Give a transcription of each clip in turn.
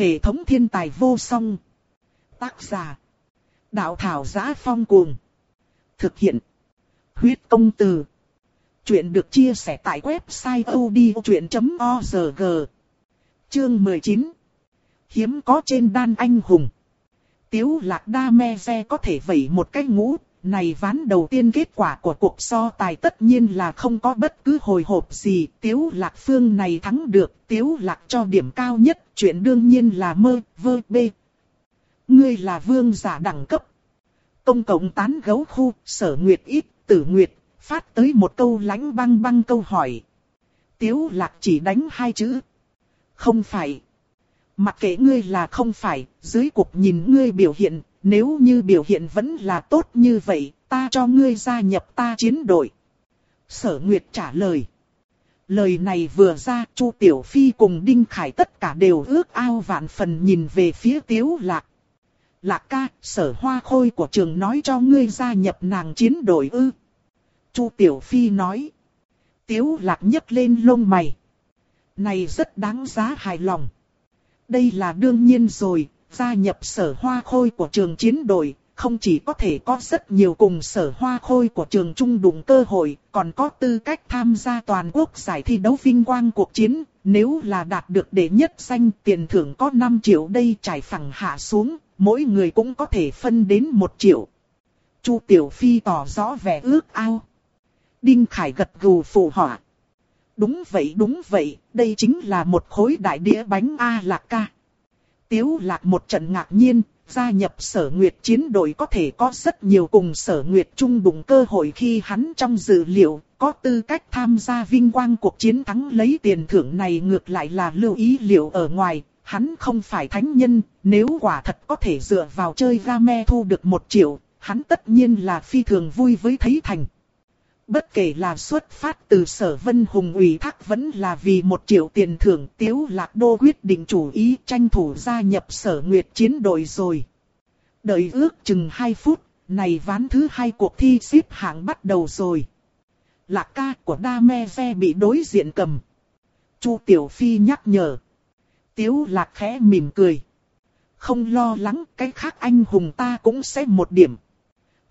Hệ thống thiên tài vô song. Tác giả. Đạo thảo giá phong cuồng. Thực hiện. Huyết công từ. Chuyện được chia sẻ tại website odchuyện.org. Chương 19. Hiếm có trên đan anh hùng. Tiếu lạc đa me xe có thể vẩy một cái ngũ, này ván đầu tiên kết quả của cuộc so tài tất nhiên là không có bất cứ hồi hộp gì. Tiếu lạc phương này thắng được, tiếu lạc cho điểm cao nhất, chuyện đương nhiên là mơ, vơ, bê. Ngươi là vương giả đẳng cấp. Công cộng tán gấu khu, sở nguyệt ít, tử nguyệt, phát tới một câu lánh băng băng câu hỏi. Tiếu lạc chỉ đánh hai chữ. Không phải. Mặc kệ ngươi là không phải, dưới cuộc nhìn ngươi biểu hiện, nếu như biểu hiện vẫn là tốt như vậy, ta cho ngươi gia nhập ta chiến đội. Sở Nguyệt trả lời. Lời này vừa ra, Chu Tiểu Phi cùng Đinh Khải tất cả đều ước ao vạn phần nhìn về phía Tiếu Lạc. Lạc ca, sở hoa khôi của trường nói cho ngươi gia nhập nàng chiến đội ư. Chu Tiểu Phi nói. Tiếu Lạc nhấc lên lông mày. Này rất đáng giá hài lòng. Đây là đương nhiên rồi, gia nhập sở hoa khôi của trường chiến đội, không chỉ có thể có rất nhiều cùng sở hoa khôi của trường trung đụng cơ hội, còn có tư cách tham gia toàn quốc giải thi đấu vinh quang cuộc chiến. Nếu là đạt được đệ nhất danh tiền thưởng có 5 triệu đây trải phẳng hạ xuống, mỗi người cũng có thể phân đến 1 triệu. Chu Tiểu Phi tỏ rõ vẻ ước ao. Đinh Khải gật gù phụ họa. Đúng vậy đúng vậy, đây chính là một khối đại đĩa bánh A lạc ca. Tiếu lạc một trận ngạc nhiên, gia nhập sở nguyệt chiến đội có thể có rất nhiều cùng sở nguyệt chung đụng cơ hội khi hắn trong dự liệu, có tư cách tham gia vinh quang cuộc chiến thắng lấy tiền thưởng này ngược lại là lưu ý liệu ở ngoài, hắn không phải thánh nhân, nếu quả thật có thể dựa vào chơi game thu được một triệu, hắn tất nhiên là phi thường vui với thấy thành. Bất kể là xuất phát từ sở vân hùng ủy thác vẫn là vì một triệu tiền thưởng tiếu lạc đô quyết định chủ ý tranh thủ gia nhập sở nguyệt chiến đội rồi. Đợi ước chừng 2 phút, này ván thứ hai cuộc thi xếp hạng bắt đầu rồi. Lạc ca của đa me ve bị đối diện cầm. Chu Tiểu Phi nhắc nhở. Tiếu lạc khẽ mỉm cười. Không lo lắng cái khác anh hùng ta cũng sẽ một điểm.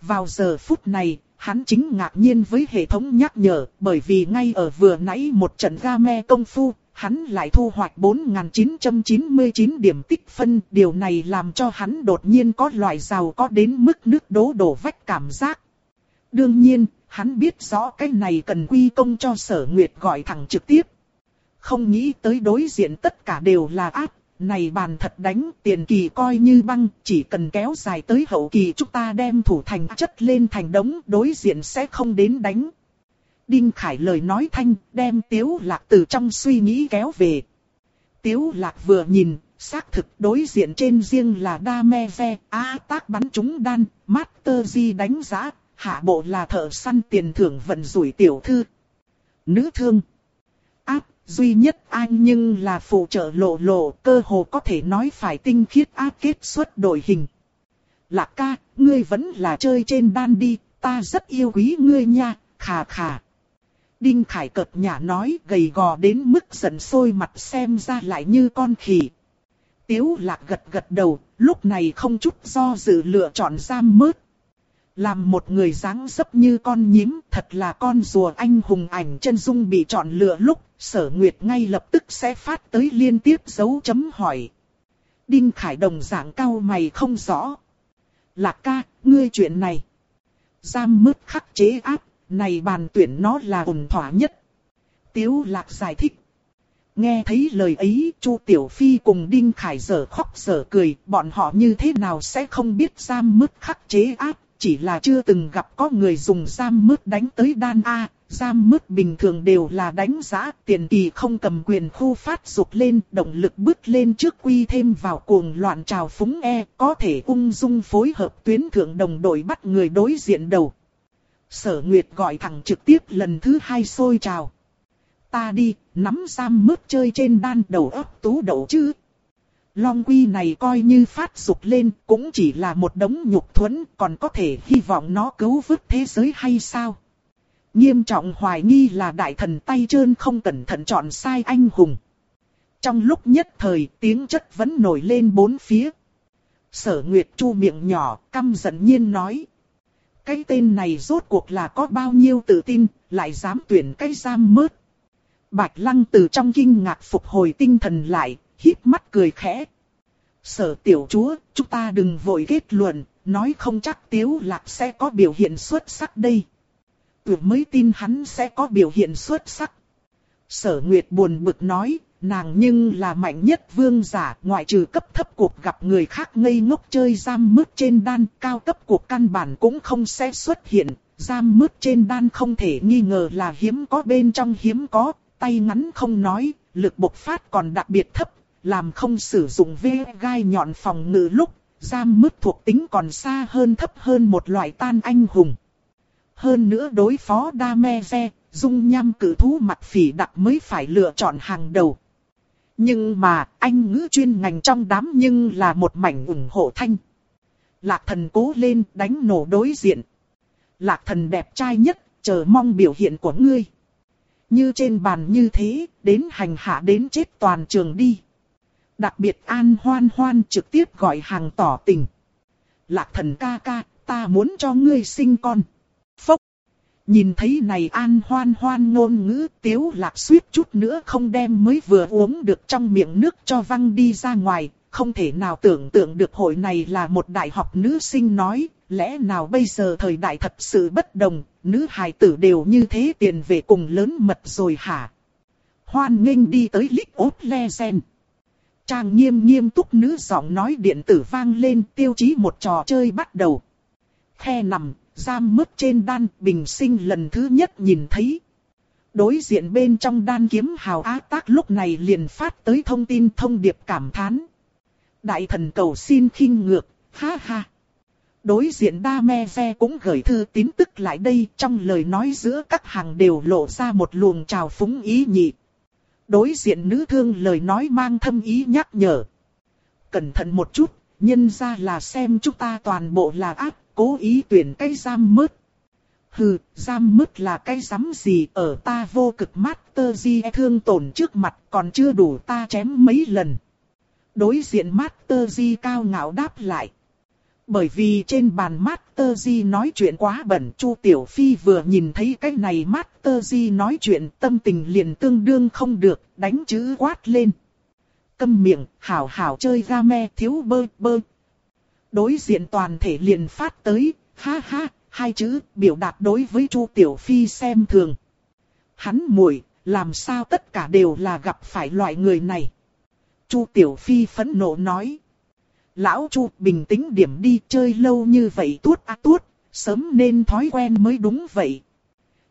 Vào giờ phút này, hắn chính ngạc nhiên với hệ thống nhắc nhở, bởi vì ngay ở vừa nãy một trận ga me công phu, hắn lại thu hoạch 4.999 điểm tích phân. Điều này làm cho hắn đột nhiên có loại giàu có đến mức nước đố đổ vách cảm giác. Đương nhiên, hắn biết rõ cái này cần quy công cho sở nguyệt gọi thẳng trực tiếp. Không nghĩ tới đối diện tất cả đều là áp này bàn thật đánh, tiền kỳ coi như băng, chỉ cần kéo dài tới hậu kỳ chúng ta đem thủ thành chất lên thành đống, đối diện sẽ không đến đánh. Đinh Khải lời nói thanh, đem Tiếu Lạc từ trong suy nghĩ kéo về. Tiếu Lạc vừa nhìn, xác thực đối diện trên riêng là đa me ve, a tác bắn chúng đan, Master Di đánh giá, hạ bộ là thợ săn tiền thưởng vận rủi tiểu thư. Nữ thương duy nhất anh nhưng là phụ trợ lộ lộ, cơ hồ có thể nói phải tinh khiết áp kết xuất đội hình. Lạc ca, ngươi vẫn là chơi trên đan đi, ta rất yêu quý ngươi nha, khà khà. Đinh Khải cợt nhả nói gầy gò đến mức giận sôi mặt xem ra lại như con khỉ. Tiếu lạc gật gật đầu, lúc này không chút do dự lựa chọn giam mớt. Làm một người dáng dấp như con nhím, thật là con rùa anh hùng ảnh chân dung bị chọn lựa lúc, sở nguyệt ngay lập tức sẽ phát tới liên tiếp dấu chấm hỏi. Đinh Khải Đồng dạng cao mày không rõ. Lạc ca, ngươi chuyện này. Giam mứt khắc chế áp, này bàn tuyển nó là ổn thỏa nhất. Tiếu Lạc giải thích. Nghe thấy lời ấy, Chu Tiểu Phi cùng Đinh Khải dở khóc dở cười, bọn họ như thế nào sẽ không biết giam mứt khắc chế áp, chỉ là chưa từng gặp có người dùng giam mứt đánh tới đan A, giam mứt bình thường đều là đánh giá, tiền kỳ không cầm quyền khu phát dục lên, động lực bước lên trước quy thêm vào cuồng loạn trào phúng E, có thể ung dung phối hợp tuyến thượng đồng đội bắt người đối diện đầu. Sở Nguyệt gọi thẳng trực tiếp lần thứ hai sôi trào. Ta đi, nắm giam mứt chơi trên đan đầu ấp tú đậu chứ. Long quy này coi như phát dục lên cũng chỉ là một đống nhục thuẫn còn có thể hy vọng nó cứu vớt thế giới hay sao? Nghiêm trọng hoài nghi là đại thần tay trơn không cẩn thận chọn sai anh hùng. Trong lúc nhất thời tiếng chất vẫn nổi lên bốn phía. Sở Nguyệt Chu miệng nhỏ, căm giận nhiên nói. Cái tên này rốt cuộc là có bao nhiêu tự tin, lại dám tuyển cái giam mớt. Bạch Lăng từ trong kinh ngạc phục hồi tinh thần lại, híp mắt cười khẽ. Sở tiểu chúa, chúng ta đừng vội kết luận, nói không chắc Tiếu Lạc sẽ có biểu hiện xuất sắc đây. Tuyệt mới tin hắn sẽ có biểu hiện xuất sắc. Sở Nguyệt buồn bực nói, nàng nhưng là mạnh nhất vương giả, ngoại trừ cấp thấp cuộc gặp người khác ngây ngốc chơi giam mướt trên đan, cao cấp cuộc căn bản cũng không sẽ xuất hiện. Giam mướt trên đan không thể nghi ngờ là hiếm có bên trong hiếm có, tay ngắn không nói, lực bộc phát còn đặc biệt thấp, làm không sử dụng vê gai nhọn phòng ngự lúc, giam mứt thuộc tính còn xa hơn thấp hơn một loại tan anh hùng. Hơn nữa đối phó đa me ve, dung nham cử thú mặt phỉ đặc mới phải lựa chọn hàng đầu. Nhưng mà, anh ngữ chuyên ngành trong đám nhưng là một mảnh ủng hộ thanh. Lạc thần cố lên đánh nổ đối diện. Lạc thần đẹp trai nhất, chờ mong biểu hiện của ngươi. Như trên bàn như thế, đến hành hạ đến chết toàn trường đi. Đặc biệt an hoan hoan trực tiếp gọi hàng tỏ tình. Lạc thần ca ca, ta muốn cho ngươi sinh con. Phốc. Nhìn thấy này an hoan hoan ngôn ngữ tiếu lạc suýt chút nữa không đem mới vừa uống được trong miệng nước cho văng đi ra ngoài. Không thể nào tưởng tượng được hội này là một đại học nữ sinh nói, lẽ nào bây giờ thời đại thật sự bất đồng, nữ hài tử đều như thế tiền về cùng lớn mật rồi hả? Hoan nghênh đi tới lít ốt le sen. Trang nghiêm nghiêm túc nữ giọng nói điện tử vang lên tiêu chí một trò chơi bắt đầu. Khe nằm, giam mướt trên đan bình sinh lần thứ nhất nhìn thấy. Đối diện bên trong đan kiếm hào á tác lúc này liền phát tới thông tin thông điệp cảm thán. Đại thần cầu xin khinh ngược, ha ha. Đối diện đa me ve cũng gửi thư tín tức lại đây trong lời nói giữa các hàng đều lộ ra một luồng trào phúng ý nhị. Đối diện nữ thương lời nói mang thâm ý nhắc nhở. Cẩn thận một chút, nhân ra là xem chúng ta toàn bộ là ác, cố ý tuyển cái giam mứt. Hừ, giam mứt là cái giám gì ở ta vô cực Master Di thương tổn trước mặt còn chưa đủ ta chém mấy lần. Đối diện Master Di cao ngạo đáp lại. Bởi vì trên bàn Master Di nói chuyện quá bẩn, Chu Tiểu Phi vừa nhìn thấy cái này Master Di nói chuyện tâm tình liền tương đương không được, đánh chữ quát lên. Câm miệng, hảo hảo chơi game thiếu bơ bơ. Đối diện toàn thể liền phát tới, ha ha, hai chữ biểu đạt đối với Chu Tiểu Phi xem thường. Hắn muội, làm sao tất cả đều là gặp phải loại người này. Chu Tiểu Phi phẫn nộ nói. Lão Chu bình tĩnh điểm đi chơi lâu như vậy tuốt á tuốt, sớm nên thói quen mới đúng vậy.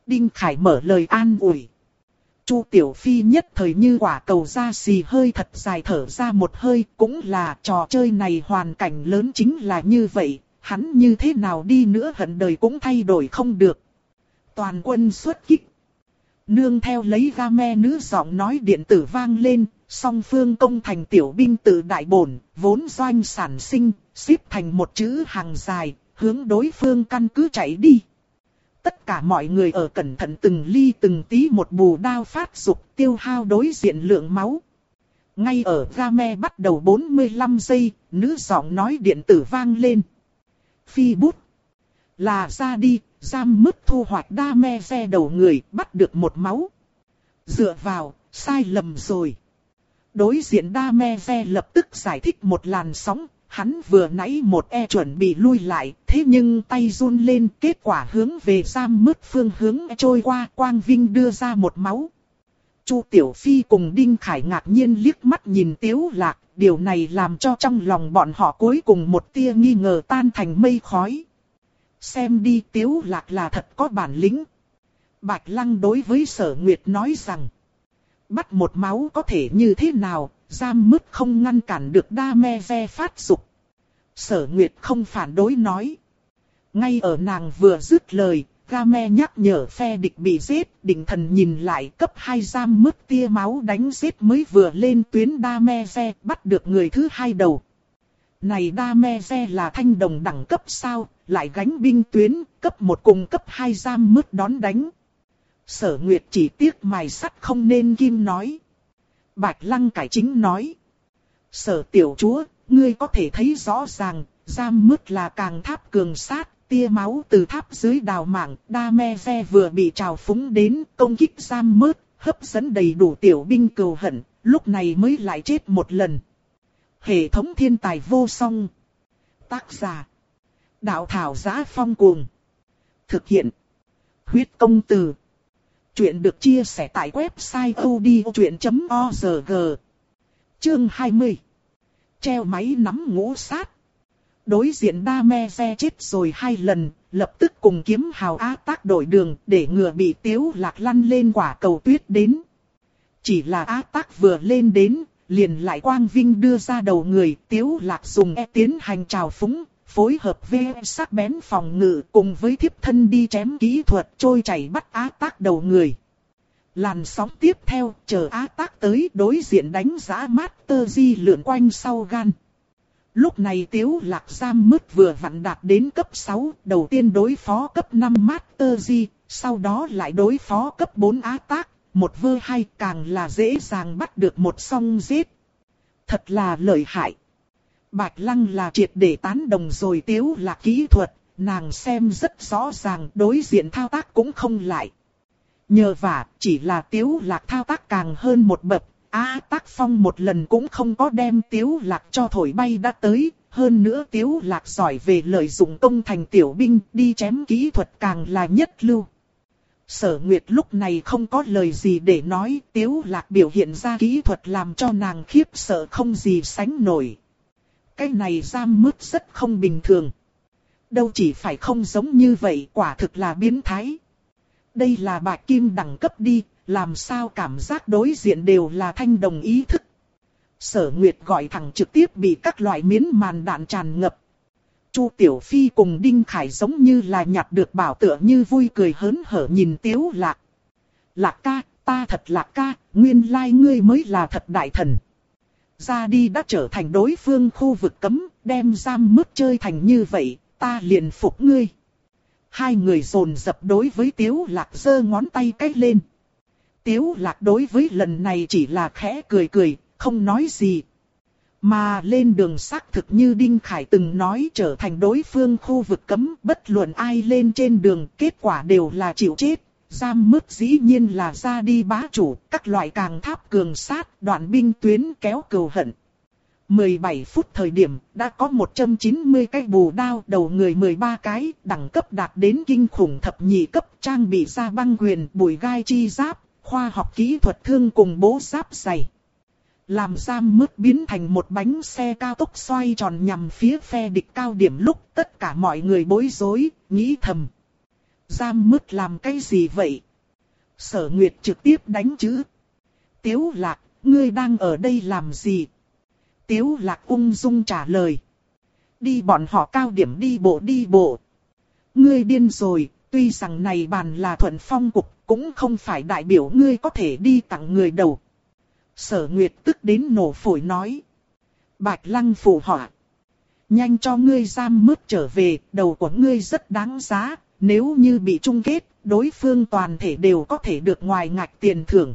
Đinh Khải mở lời an ủi. Chu Tiểu Phi nhất thời như quả cầu ra xì hơi thật dài thở ra một hơi, cũng là trò chơi này hoàn cảnh lớn chính là như vậy, hắn như thế nào đi nữa hận đời cũng thay đổi không được. Toàn quân xuất kích. Nương theo lấy game nữ giọng nói điện tử vang lên, song phương công thành tiểu binh tự đại bổn, vốn doanh sản sinh, xếp thành một chữ hàng dài, hướng đối phương căn cứ chạy đi. Tất cả mọi người ở cẩn thận từng ly từng tí một bù đao phát dục tiêu hao đối diện lượng máu. Ngay ở game bắt đầu 45 giây, nữ giọng nói điện tử vang lên. Phi bút. Là ra đi, giam mức thu hoạch đa me xe đầu người, bắt được một máu. Dựa vào, sai lầm rồi. Đối diện đa me ve lập tức giải thích một làn sóng, hắn vừa nãy một e chuẩn bị lui lại, thế nhưng tay run lên, kết quả hướng về giam mứt phương hướng e trôi qua, Quang Vinh đưa ra một máu. Chu Tiểu Phi cùng Đinh Khải ngạc nhiên liếc mắt nhìn Tiếu Lạc, điều này làm cho trong lòng bọn họ cuối cùng một tia nghi ngờ tan thành mây khói. Xem đi Tiếu Lạc là thật có bản lĩnh. Bạch Lăng đối với Sở Nguyệt nói rằng, bắt một máu có thể như thế nào, giam mứt không ngăn cản được đa me ve phát dục. Sở Nguyệt không phản đối nói. Ngay ở nàng vừa dứt lời, Game nhắc nhở phe địch bị giết, định thần nhìn lại cấp 2 giam mứt tia máu đánh giết mới vừa lên tuyến đa me ve, bắt được người thứ hai đầu. Này đa me ve là thanh đồng đẳng cấp sao, lại gánh binh tuyến, cấp 1 cùng cấp 2 giam mứt đón đánh. Sở Nguyệt chỉ tiếc mài sắt không nên kim nói. Bạch Lăng cải chính nói. Sở tiểu chúa, ngươi có thể thấy rõ ràng, giam mứt là càng tháp cường sát, tia máu từ tháp dưới đào mạng, đa me ve vừa bị trào phúng đến, công kích giam mứt, hấp dẫn đầy đủ tiểu binh cầu hận, lúc này mới lại chết một lần. Hệ thống thiên tài vô song. Tác giả. Đạo thảo giá phong cuồng. Thực hiện. Huyết công từ. Chuyện được chia sẻ tại website odchuyện.org. Chương 20. Treo máy nắm ngũ sát. Đối diện đa me xe chết rồi hai lần, lập tức cùng kiếm hào á tác đổi đường để ngừa bị tiếu lạc lăn lên quả cầu tuyết đến. Chỉ là á tác vừa lên đến, liền lại quang vinh đưa ra đầu người tiếu lạc dùng e tiến hành trào phúng, phối hợp với sắc bén phòng ngự cùng với thiếp thân đi chém kỹ thuật trôi chảy bắt á tác đầu người. Làn sóng tiếp theo, chờ á tác tới đối diện đánh giã tơ Di lượn quanh sau gan. Lúc này tiếu lạc giam mứt vừa vặn đạt đến cấp 6, đầu tiên đối phó cấp 5 Master Di, sau đó lại đối phó cấp 4 á tác, một vơ hai càng là dễ dàng bắt được một song giết. Thật là lợi hại. Bạch Lăng là triệt để tán đồng rồi tiếu là kỹ thuật, nàng xem rất rõ ràng đối diện thao tác cũng không lại. Nhờ vả, chỉ là tiếu lạc thao tác càng hơn một bậc, A tác phong một lần cũng không có đem tiếu lạc cho thổi bay đã tới, hơn nữa tiếu lạc giỏi về lợi dụng công thành tiểu binh đi chém kỹ thuật càng là nhất lưu. Sở Nguyệt lúc này không có lời gì để nói, tiếu lạc biểu hiện ra kỹ thuật làm cho nàng khiếp sợ không gì sánh nổi. Cái này giam mướt rất không bình thường. Đâu chỉ phải không giống như vậy quả thực là biến thái. Đây là bạch kim đẳng cấp đi, làm sao cảm giác đối diện đều là thanh đồng ý thức. Sở Nguyệt gọi thẳng trực tiếp bị các loại miến màn đạn tràn ngập. Chu Tiểu Phi cùng Đinh Khải giống như là nhặt được bảo tựa như vui cười hớn hở nhìn Tiếu Lạc. Lạc ca, ta thật lạc ca, nguyên lai ngươi mới là thật đại thần. Ra đi đã trở thành đối phương khu vực cấm, đem giam mức chơi thành như vậy, ta liền phục ngươi. Hai người dồn dập đối với Tiếu Lạc giơ ngón tay cách lên. Tiếu Lạc đối với lần này chỉ là khẽ cười cười, không nói gì. Mà lên đường xác thực như Đinh Khải từng nói trở thành đối phương khu vực cấm, bất luận ai lên trên đường, kết quả đều là chịu chết. Giam mướt dĩ nhiên là ra đi bá chủ, các loại càng tháp cường sát, đoạn binh tuyến kéo cầu hận. 17 phút thời điểm, đã có 190 cái bù đao đầu người 13 cái, đẳng cấp đạt đến kinh khủng thập nhị cấp trang bị ra băng quyền, bùi gai chi giáp, khoa học kỹ thuật thương cùng bố giáp dày. Làm giam mướt biến thành một bánh xe cao tốc xoay tròn nhằm phía phe địch cao điểm lúc tất cả mọi người bối rối, nghĩ thầm. Giam mứt làm cái gì vậy? Sở Nguyệt trực tiếp đánh chữ. Tiếu lạc, ngươi đang ở đây làm gì? Tiếu lạc ung dung trả lời. Đi bọn họ cao điểm đi bộ đi bộ. Ngươi điên rồi, tuy rằng này bàn là thuận phong cục, cũng không phải đại biểu ngươi có thể đi tặng người đầu. Sở Nguyệt tức đến nổ phổi nói. Bạch lăng phù họa. Nhanh cho ngươi giam mướt trở về, đầu của ngươi rất đáng giá, nếu như bị chung kết, đối phương toàn thể đều có thể được ngoài ngạch tiền thưởng.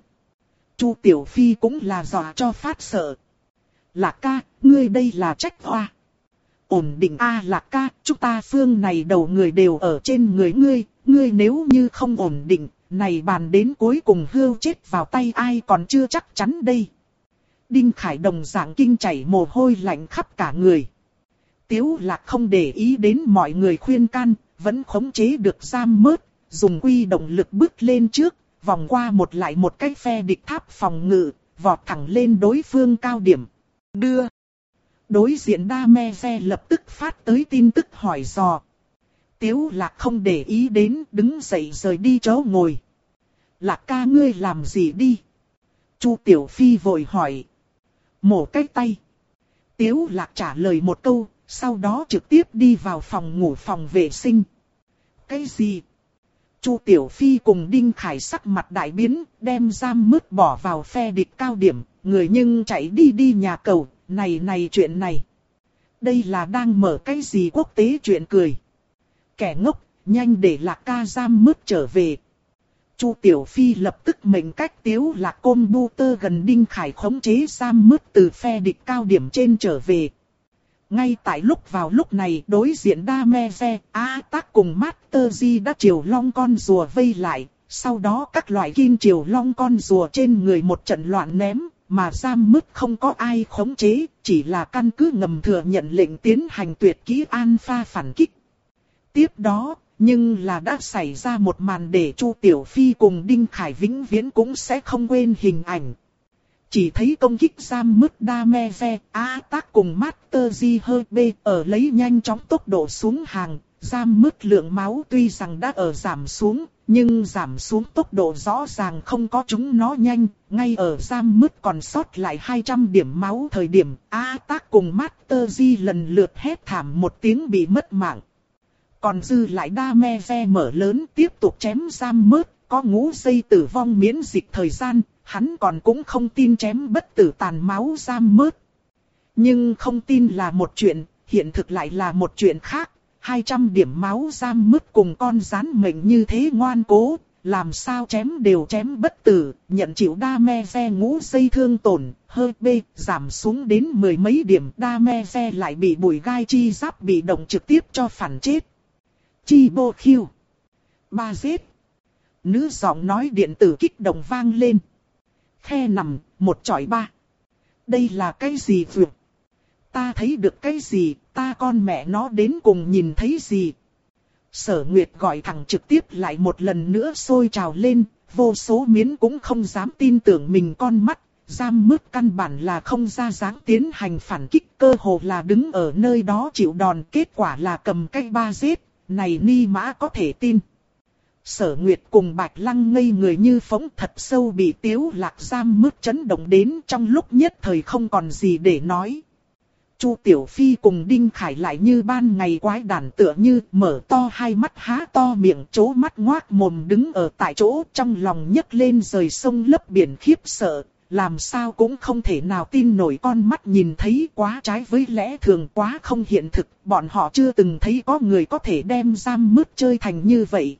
Chu Tiểu Phi cũng là dọa cho phát sợ. Lạc ca, ngươi đây là trách hoa. Ổn định a Lạc ca, chúng ta phương này đầu người đều ở trên người ngươi, ngươi nếu như không ổn định, này bàn đến cuối cùng hưu chết vào tay ai còn chưa chắc chắn đây. Đinh Khải đồng dạng kinh chảy mồ hôi lạnh khắp cả người. Tiếu lạc không để ý đến mọi người khuyên can, vẫn khống chế được giam mớt, dùng quy động lực bước lên trước, vòng qua một lại một cái phe địch tháp phòng ngự, vọt thẳng lên đối phương cao điểm. Đưa. Đối diện đa me xe lập tức phát tới tin tức hỏi dò. Tiếu lạc không để ý đến đứng dậy rời đi chỗ ngồi. Lạc ca ngươi làm gì đi? Chu Tiểu Phi vội hỏi. Mổ cái tay. Tiếu lạc trả lời một câu, sau đó trực tiếp đi vào phòng ngủ phòng vệ sinh. Cái gì? Chu Tiểu Phi cùng Đinh Khải sắc mặt đại biến, đem giam mứt bỏ vào phe địch cao điểm, người nhưng chạy đi đi nhà cầu, này này chuyện này. Đây là đang mở cái gì quốc tế chuyện cười. Kẻ ngốc, nhanh để lạc ca giam mứt trở về. Chu Tiểu Phi lập tức mệnh cách tiếu lạc côn bu tơ gần Đinh Khải khống chế giam mứt từ phe địch cao điểm trên trở về. Ngay tại lúc vào lúc này đối diện đa me ve, A tác cùng Master Di đã chiều long con rùa vây lại, sau đó các loại kim chiều long con rùa trên người một trận loạn ném, mà giam mứt không có ai khống chế, chỉ là căn cứ ngầm thừa nhận lệnh tiến hành tuyệt kỹ alpha phản kích. Tiếp đó, nhưng là đã xảy ra một màn để Chu Tiểu Phi cùng Đinh Khải vĩnh viễn cũng sẽ không quên hình ảnh. Chỉ thấy công kích giam mứt đa me ve, A tác cùng Master Di hơi B ở lấy nhanh chóng tốc độ xuống hàng, giam mứt lượng máu tuy rằng đã ở giảm xuống, nhưng giảm xuống tốc độ rõ ràng không có chúng nó nhanh, ngay ở giam mứt còn sót lại 200 điểm máu thời điểm, A tác cùng Master Di lần lượt hét thảm một tiếng bị mất mạng. Còn dư lại đa me ve mở lớn tiếp tục chém giam mứt, có ngũ dây tử vong miễn dịch thời gian, hắn còn cũng không tin chém bất tử tàn máu giam mớt. Nhưng không tin là một chuyện, hiện thực lại là một chuyện khác, 200 điểm máu giam mứt cùng con rắn mệnh như thế ngoan cố, làm sao chém đều chém bất tử, nhận chịu đa me ve ngũ dây thương tổn, hơi bê, giảm xuống đến mười mấy điểm đa me ve lại bị bùi gai chi giáp bị động trực tiếp cho phản chết. Chi bô khiêu. Ba giết. Nữ giọng nói điện tử kích động vang lên. Khe nằm, một chọi ba. Đây là cái gì vượt? Ta thấy được cái gì, ta con mẹ nó đến cùng nhìn thấy gì? Sở Nguyệt gọi thẳng trực tiếp lại một lần nữa sôi trào lên, vô số miến cũng không dám tin tưởng mình con mắt, giam mức căn bản là không ra dáng tiến hành phản kích cơ hồ là đứng ở nơi đó chịu đòn kết quả là cầm cây ba giết, này ni mã có thể tin. Sở Nguyệt cùng Bạch Lăng ngây người như phóng thật sâu bị tiếu lạc giam mướt chấn động đến trong lúc nhất thời không còn gì để nói. Chu Tiểu Phi cùng Đinh Khải lại như ban ngày quái đản tựa như mở to hai mắt há to miệng chố mắt ngoác mồm đứng ở tại chỗ trong lòng nhấc lên rời sông lấp biển khiếp sợ, làm sao cũng không thể nào tin nổi con mắt nhìn thấy quá trái với lẽ thường quá không hiện thực, bọn họ chưa từng thấy có người có thể đem giam mứt chơi thành như vậy.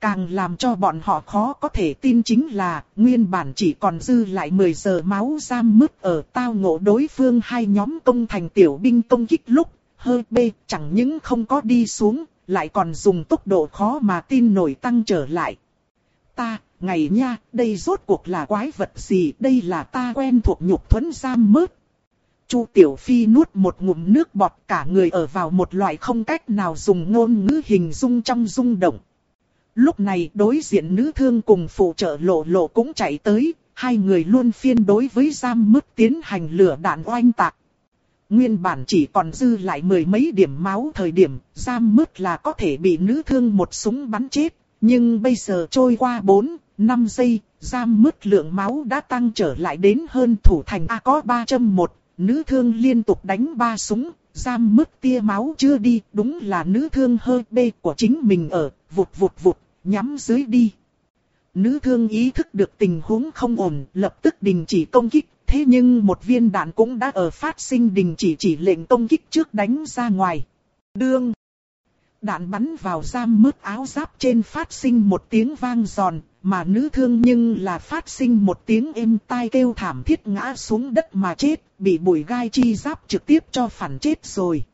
Càng làm cho bọn họ khó có thể tin chính là, nguyên bản chỉ còn dư lại 10 giờ máu giam mứt ở tao ngộ đối phương hai nhóm công thành tiểu binh công kích lúc, hơi bê, chẳng những không có đi xuống, lại còn dùng tốc độ khó mà tin nổi tăng trở lại. Ta, ngày nha, đây rốt cuộc là quái vật gì, đây là ta quen thuộc nhục thuẫn giam mứt. Chu Tiểu Phi nuốt một ngụm nước bọt cả người ở vào một loại không cách nào dùng ngôn ngữ hình dung trong rung động. Lúc này đối diện nữ thương cùng phụ trợ lộ lộ cũng chạy tới, hai người luôn phiên đối với giam mức tiến hành lửa đạn oanh tạc. Nguyên bản chỉ còn dư lại mười mấy điểm máu thời điểm, giam mức là có thể bị nữ thương một súng bắn chết, nhưng bây giờ trôi qua 4, 5 giây, giam mức lượng máu đã tăng trở lại đến hơn thủ thành A có 301, nữ thương liên tục đánh ba súng, giam mức tia máu chưa đi, đúng là nữ thương hơi bê của chính mình ở, vụt vụt vụt, nhắm dưới đi. Nữ thương ý thức được tình huống không ổn, lập tức đình chỉ công kích, thế nhưng một viên đạn cũng đã ở phát sinh đình chỉ chỉ lệnh công kích trước đánh ra ngoài. Đương. Đạn bắn vào giam mướt áo giáp trên phát sinh một tiếng vang giòn, mà nữ thương nhưng là phát sinh một tiếng êm tai kêu thảm thiết ngã xuống đất mà chết, bị bụi gai chi giáp trực tiếp cho phản chết rồi.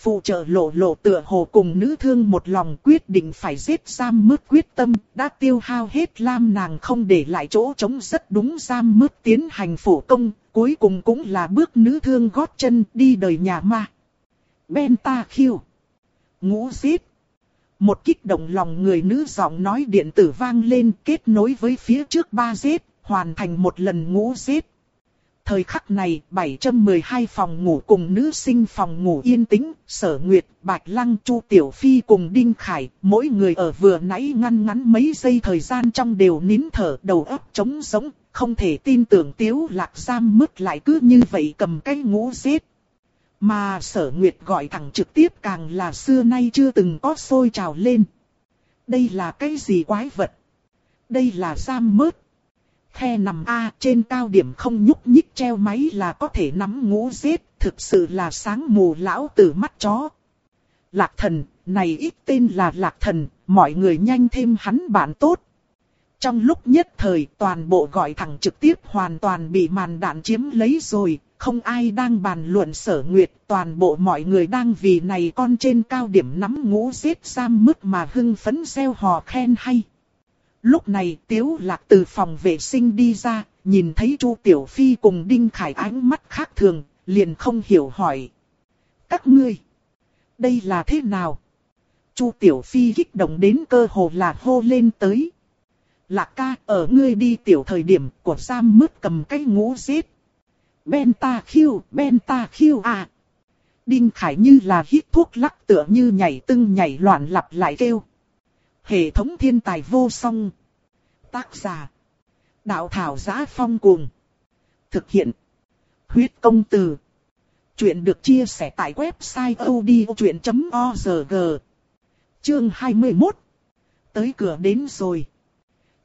Phụ trợ lộ lộ tựa hồ cùng nữ thương một lòng quyết định phải giết giam mướt quyết tâm, đã tiêu hao hết lam nàng không để lại chỗ trống rất đúng giam mướt tiến hành phổ công, cuối cùng cũng là bước nữ thương gót chân đi đời nhà ma. Ben ta khiêu. Ngũ giết. Một kích động lòng người nữ giọng nói điện tử vang lên kết nối với phía trước ba giết, hoàn thành một lần ngũ giết. Thời khắc này, 712 phòng ngủ cùng nữ sinh phòng ngủ yên tĩnh, sở nguyệt, bạch lăng, chu tiểu phi cùng đinh khải, mỗi người ở vừa nãy ngăn ngắn mấy giây thời gian trong đều nín thở đầu óc trống sống, không thể tin tưởng tiếu lạc giam mứt lại cứ như vậy cầm cái ngũ giết. Mà sở nguyệt gọi thẳng trực tiếp càng là xưa nay chưa từng có sôi trào lên. Đây là cái gì quái vật? Đây là giam mứt the nằm A trên cao điểm không nhúc nhích treo máy là có thể nắm ngũ giết, thực sự là sáng mù lão tử mắt chó. Lạc thần, này ít tên là lạc thần, mọi người nhanh thêm hắn bạn tốt. Trong lúc nhất thời toàn bộ gọi thẳng trực tiếp hoàn toàn bị màn đạn chiếm lấy rồi, không ai đang bàn luận sở nguyệt, toàn bộ mọi người đang vì này con trên cao điểm nắm ngũ giết giam mức mà hưng phấn gieo hò khen hay. Lúc này Tiếu Lạc từ phòng vệ sinh đi ra, nhìn thấy Chu Tiểu Phi cùng Đinh Khải ánh mắt khác thường, liền không hiểu hỏi. Các ngươi, đây là thế nào? Chu Tiểu Phi kích động đến cơ hồ là hô lên tới. Lạc ca, ở ngươi đi tiểu thời điểm của Sam mướt cầm cái ngũ giết. Benta khiêu, benta khiêu à. Đinh Khải như là hít thuốc lắc tựa như nhảy tưng nhảy loạn lặp lại kêu. Hệ thống thiên tài vô song. Tác giả. Đạo thảo giá phong cuồng. Thực hiện. Huyết công từ. Chuyện được chia sẻ tại website odchuyện.org. Chương 21. Tới cửa đến rồi.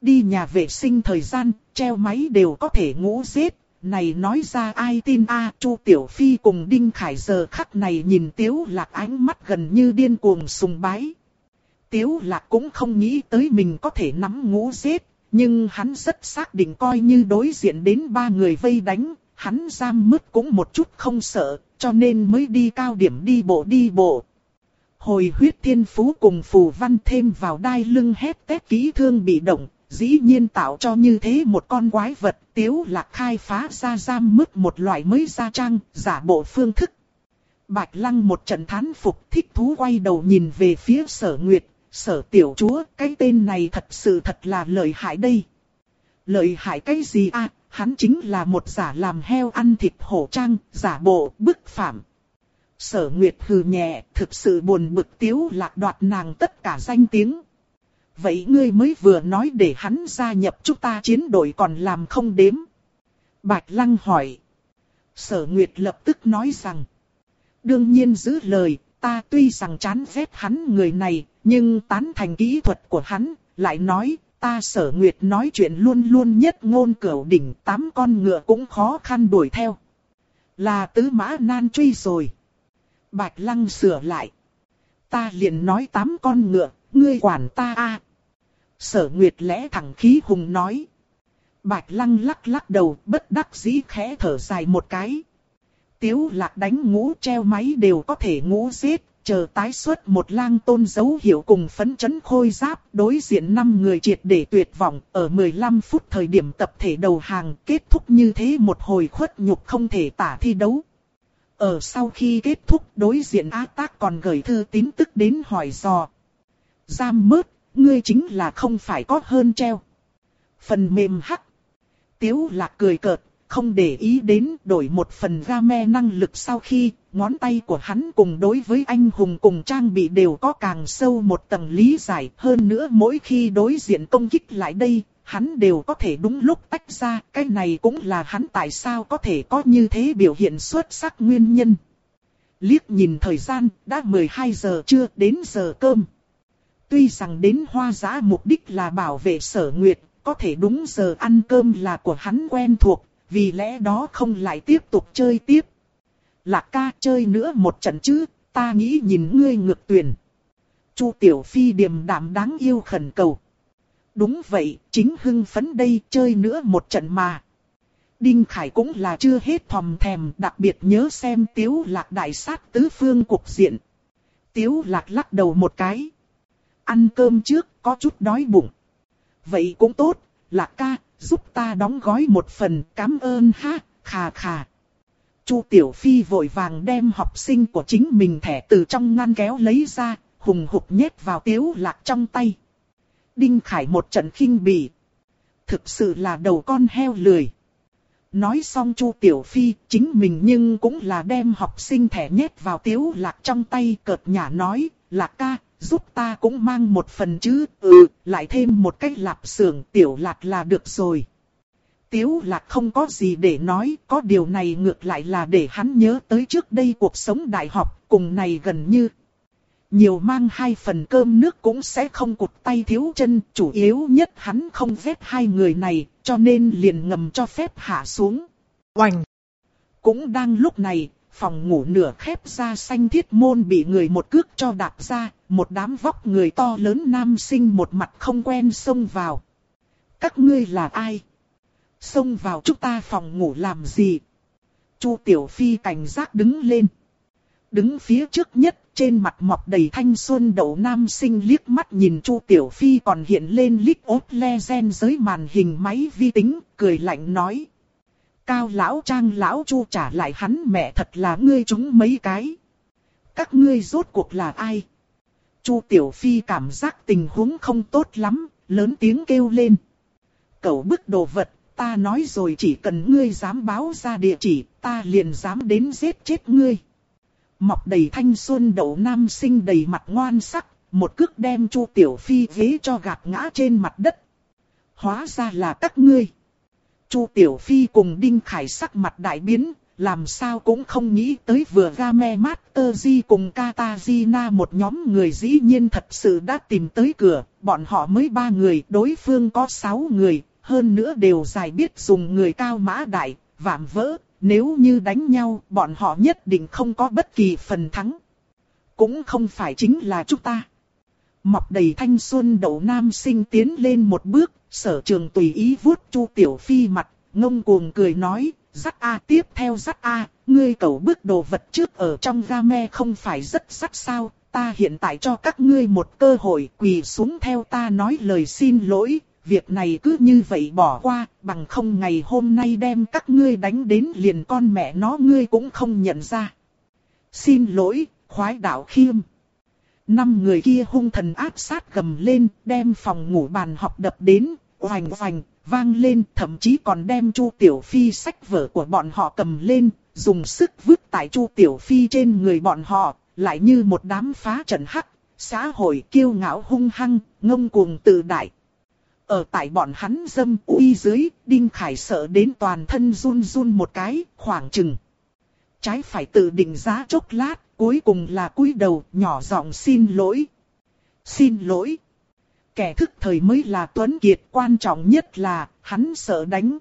Đi nhà vệ sinh thời gian, treo máy đều có thể ngủ giết. Này nói ra ai tin a Chu Tiểu Phi cùng Đinh Khải giờ khắc này nhìn Tiếu Lạc ánh mắt gần như điên cuồng sùng bái. Tiếu Lạc cũng không nghĩ tới mình có thể nắm ngũ giết, nhưng hắn rất xác định coi như đối diện đến ba người vây đánh, hắn giam mứt cũng một chút không sợ, cho nên mới đi cao điểm đi bộ đi bộ. Hồi huyết thiên phú cùng phù văn thêm vào đai lưng hét tét kỹ thương bị động, dĩ nhiên tạo cho như thế một con quái vật tiếu lạc khai phá ra giam mứt một loại mới ra trang, giả bộ phương thức. Bạch lăng một trận thán phục thích thú quay đầu nhìn về phía sở nguyệt, sở tiểu chúa, cái tên này thật sự thật là lợi hại đây. Lợi hại cái gì à, hắn chính là một giả làm heo ăn thịt hổ trang, giả bộ, bức phạm. Sở Nguyệt hừ nhẹ, thực sự buồn bực tiếu lạc đoạt nàng tất cả danh tiếng. Vậy ngươi mới vừa nói để hắn gia nhập chúng ta chiến đội còn làm không đếm. Bạch Lăng hỏi. Sở Nguyệt lập tức nói rằng. Đương nhiên giữ lời, ta tuy rằng chán ghét hắn người này, nhưng tán thành kỹ thuật của hắn, lại nói, ta sở nguyệt nói chuyện luôn luôn nhất ngôn cửu đỉnh, tám con ngựa cũng khó khăn đuổi theo. Là tứ mã nan truy rồi. Bạch lăng sửa lại. Ta liền nói tám con ngựa, ngươi quản ta a Sở nguyệt lẽ thẳng khí hùng nói. Bạch lăng lắc lắc đầu, bất đắc dĩ khẽ thở dài một cái. Tiếu lạc đánh ngũ treo máy đều có thể ngũ giết, chờ tái xuất một lang tôn dấu hiệu cùng phấn chấn khôi giáp, đối diện năm người triệt để tuyệt vọng, ở 15 phút thời điểm tập thể đầu hàng kết thúc như thế một hồi khuất nhục không thể tả thi đấu. Ở sau khi kết thúc đối diện A Tác còn gửi thư tín tức đến hỏi dò. Giam mớt, ngươi chính là không phải có hơn treo. Phần mềm hắc. Tiếu lạc cười cợt, không để ý đến đổi một phần game năng lực sau khi ngón tay của hắn cùng đối với anh hùng cùng trang bị đều có càng sâu một tầng lý giải hơn nữa mỗi khi đối diện công kích lại đây, hắn đều có thể đúng lúc tách ra, cái này cũng là hắn tại sao có thể có như thế biểu hiện xuất sắc nguyên nhân. Liếc nhìn thời gian, đã 12 giờ chưa đến giờ cơm. Tuy rằng đến hoa giã mục đích là bảo vệ sở nguyệt, có thể đúng giờ ăn cơm là của hắn quen thuộc, vì lẽ đó không lại tiếp tục chơi tiếp. Lạc ca chơi nữa một trận chứ, ta nghĩ nhìn ngươi ngược tuyển. Chu Tiểu Phi điềm đạm đáng yêu khẩn cầu. Đúng vậy, chính hưng phấn đây chơi nữa một trận mà. Đinh Khải cũng là chưa hết thòm thèm, đặc biệt nhớ xem Tiếu Lạc đại sát tứ phương cục diện. Tiếu Lạc lắc đầu một cái. Ăn cơm trước, có chút đói bụng. Vậy cũng tốt, Lạc ca, giúp ta đóng gói một phần, cảm ơn ha, khà khà. Chu Tiểu Phi vội vàng đem học sinh của chính mình thẻ từ trong ngăn kéo lấy ra, hùng hục nhét vào tiếu lạc trong tay. Đinh Khải một trận khinh bỉ. Thực sự là đầu con heo lười. Nói xong Chu Tiểu Phi, chính mình nhưng cũng là đem học sinh thẻ nhét vào tiếu lạc trong tay cợt nhả nói, lạc ca, giúp ta cũng mang một phần chứ, ừ, lại thêm một cái lạp xưởng tiểu lạc là được rồi. Tiếu lạc không có gì để nói, có điều này ngược lại là để hắn nhớ tới trước đây cuộc sống đại học, cùng này gần như. Nhiều mang hai phần cơm nước cũng sẽ không cụt tay thiếu chân, chủ yếu nhất hắn không ghét hai người này, cho nên liền ngầm cho phép hạ xuống. Oành! Cũng đang lúc này, phòng ngủ nửa khép ra xanh thiết môn bị người một cước cho đạp ra, một đám vóc người to lớn nam sinh một mặt không quen xông vào. Các ngươi là ai? Xông vào chúng ta phòng ngủ làm gì? Chu Tiểu Phi cảnh giác đứng lên. Đứng phía trước nhất, trên mặt mọc đầy thanh xuân đậu nam sinh liếc mắt nhìn Chu Tiểu Phi còn hiện lên lít ốp le gen dưới màn hình máy vi tính, cười lạnh nói. Cao lão trang lão Chu trả lại hắn mẹ thật là ngươi chúng mấy cái. Các ngươi rốt cuộc là ai? Chu Tiểu Phi cảm giác tình huống không tốt lắm, lớn tiếng kêu lên. Cậu bức đồ vật, ta nói rồi chỉ cần ngươi dám báo ra địa chỉ, ta liền dám đến giết chết ngươi. Mọc đầy thanh xuân đậu nam sinh đầy mặt ngoan sắc, một cước đem Chu Tiểu Phi ghế cho gạt ngã trên mặt đất. Hóa ra là các ngươi. Chu Tiểu Phi cùng Đinh Khải sắc mặt đại biến, làm sao cũng không nghĩ tới vừa Game Master cùng Katarina một nhóm người dĩ nhiên thật sự đã tìm tới cửa, bọn họ mới ba người, đối phương có sáu người, hơn nữa đều giải biết dùng người cao mã đại, vạm vỡ, nếu như đánh nhau, bọn họ nhất định không có bất kỳ phần thắng. Cũng không phải chính là chúng ta. Mọc đầy thanh xuân đậu nam sinh tiến lên một bước, sở trường tùy ý vuốt chu tiểu phi mặt, ngông cuồng cười nói, dắt A tiếp theo dắt A, ngươi cầu bước đồ vật trước ở trong game không phải rất sắc sao, ta hiện tại cho các ngươi một cơ hội quỳ xuống theo ta nói lời xin lỗi, việc này cứ như vậy bỏ qua, bằng không ngày hôm nay đem các ngươi đánh đến liền con mẹ nó ngươi cũng không nhận ra. Xin lỗi, khoái đạo khiêm. Năm người kia hung thần áp sát gầm lên, đem phòng ngủ bàn học đập đến, oành oành, vang lên, thậm chí còn đem Chu Tiểu Phi sách vở của bọn họ cầm lên, dùng sức vứt tại Chu Tiểu Phi trên người bọn họ, lại như một đám phá trận hắc, xã hội kiêu ngạo hung hăng, ngông cuồng tự đại. Ở tại bọn hắn dâm uy dưới, Đinh Khải sợ đến toàn thân run run một cái, khoảng chừng. Trái phải tự định giá chốc lát, cuối cùng là cúi đầu, nhỏ giọng xin lỗi. Xin lỗi. Kẻ thức thời mới là Tuấn Kiệt, quan trọng nhất là, hắn sợ đánh.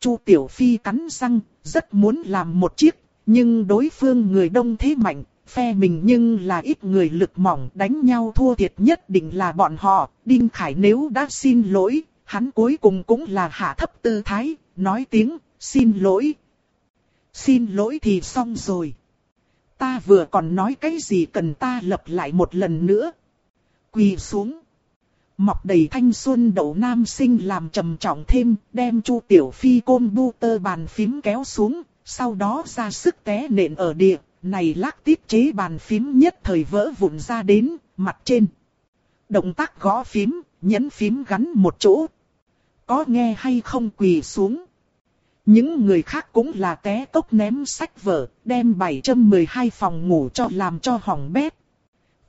Chu Tiểu Phi cắn răng, rất muốn làm một chiếc, nhưng đối phương người đông thế mạnh, phe mình nhưng là ít người lực mỏng đánh nhau thua thiệt nhất định là bọn họ. Đinh Khải nếu đã xin lỗi, hắn cuối cùng cũng là hạ thấp tư thái, nói tiếng, xin lỗi. Xin lỗi thì xong rồi. Ta vừa còn nói cái gì cần ta lập lại một lần nữa. Quỳ xuống. Mọc đầy thanh xuân đậu nam sinh làm trầm trọng thêm, đem chu tiểu phi côn bu tơ bàn phím kéo xuống, sau đó ra sức té nện ở địa, này lắc tiếp chế bàn phím nhất thời vỡ vụn ra đến, mặt trên. Động tác gõ phím, nhấn phím gắn một chỗ. Có nghe hay không quỳ xuống. Những người khác cũng là té cốc ném sách vở, đem 712 phòng ngủ cho làm cho hỏng bét.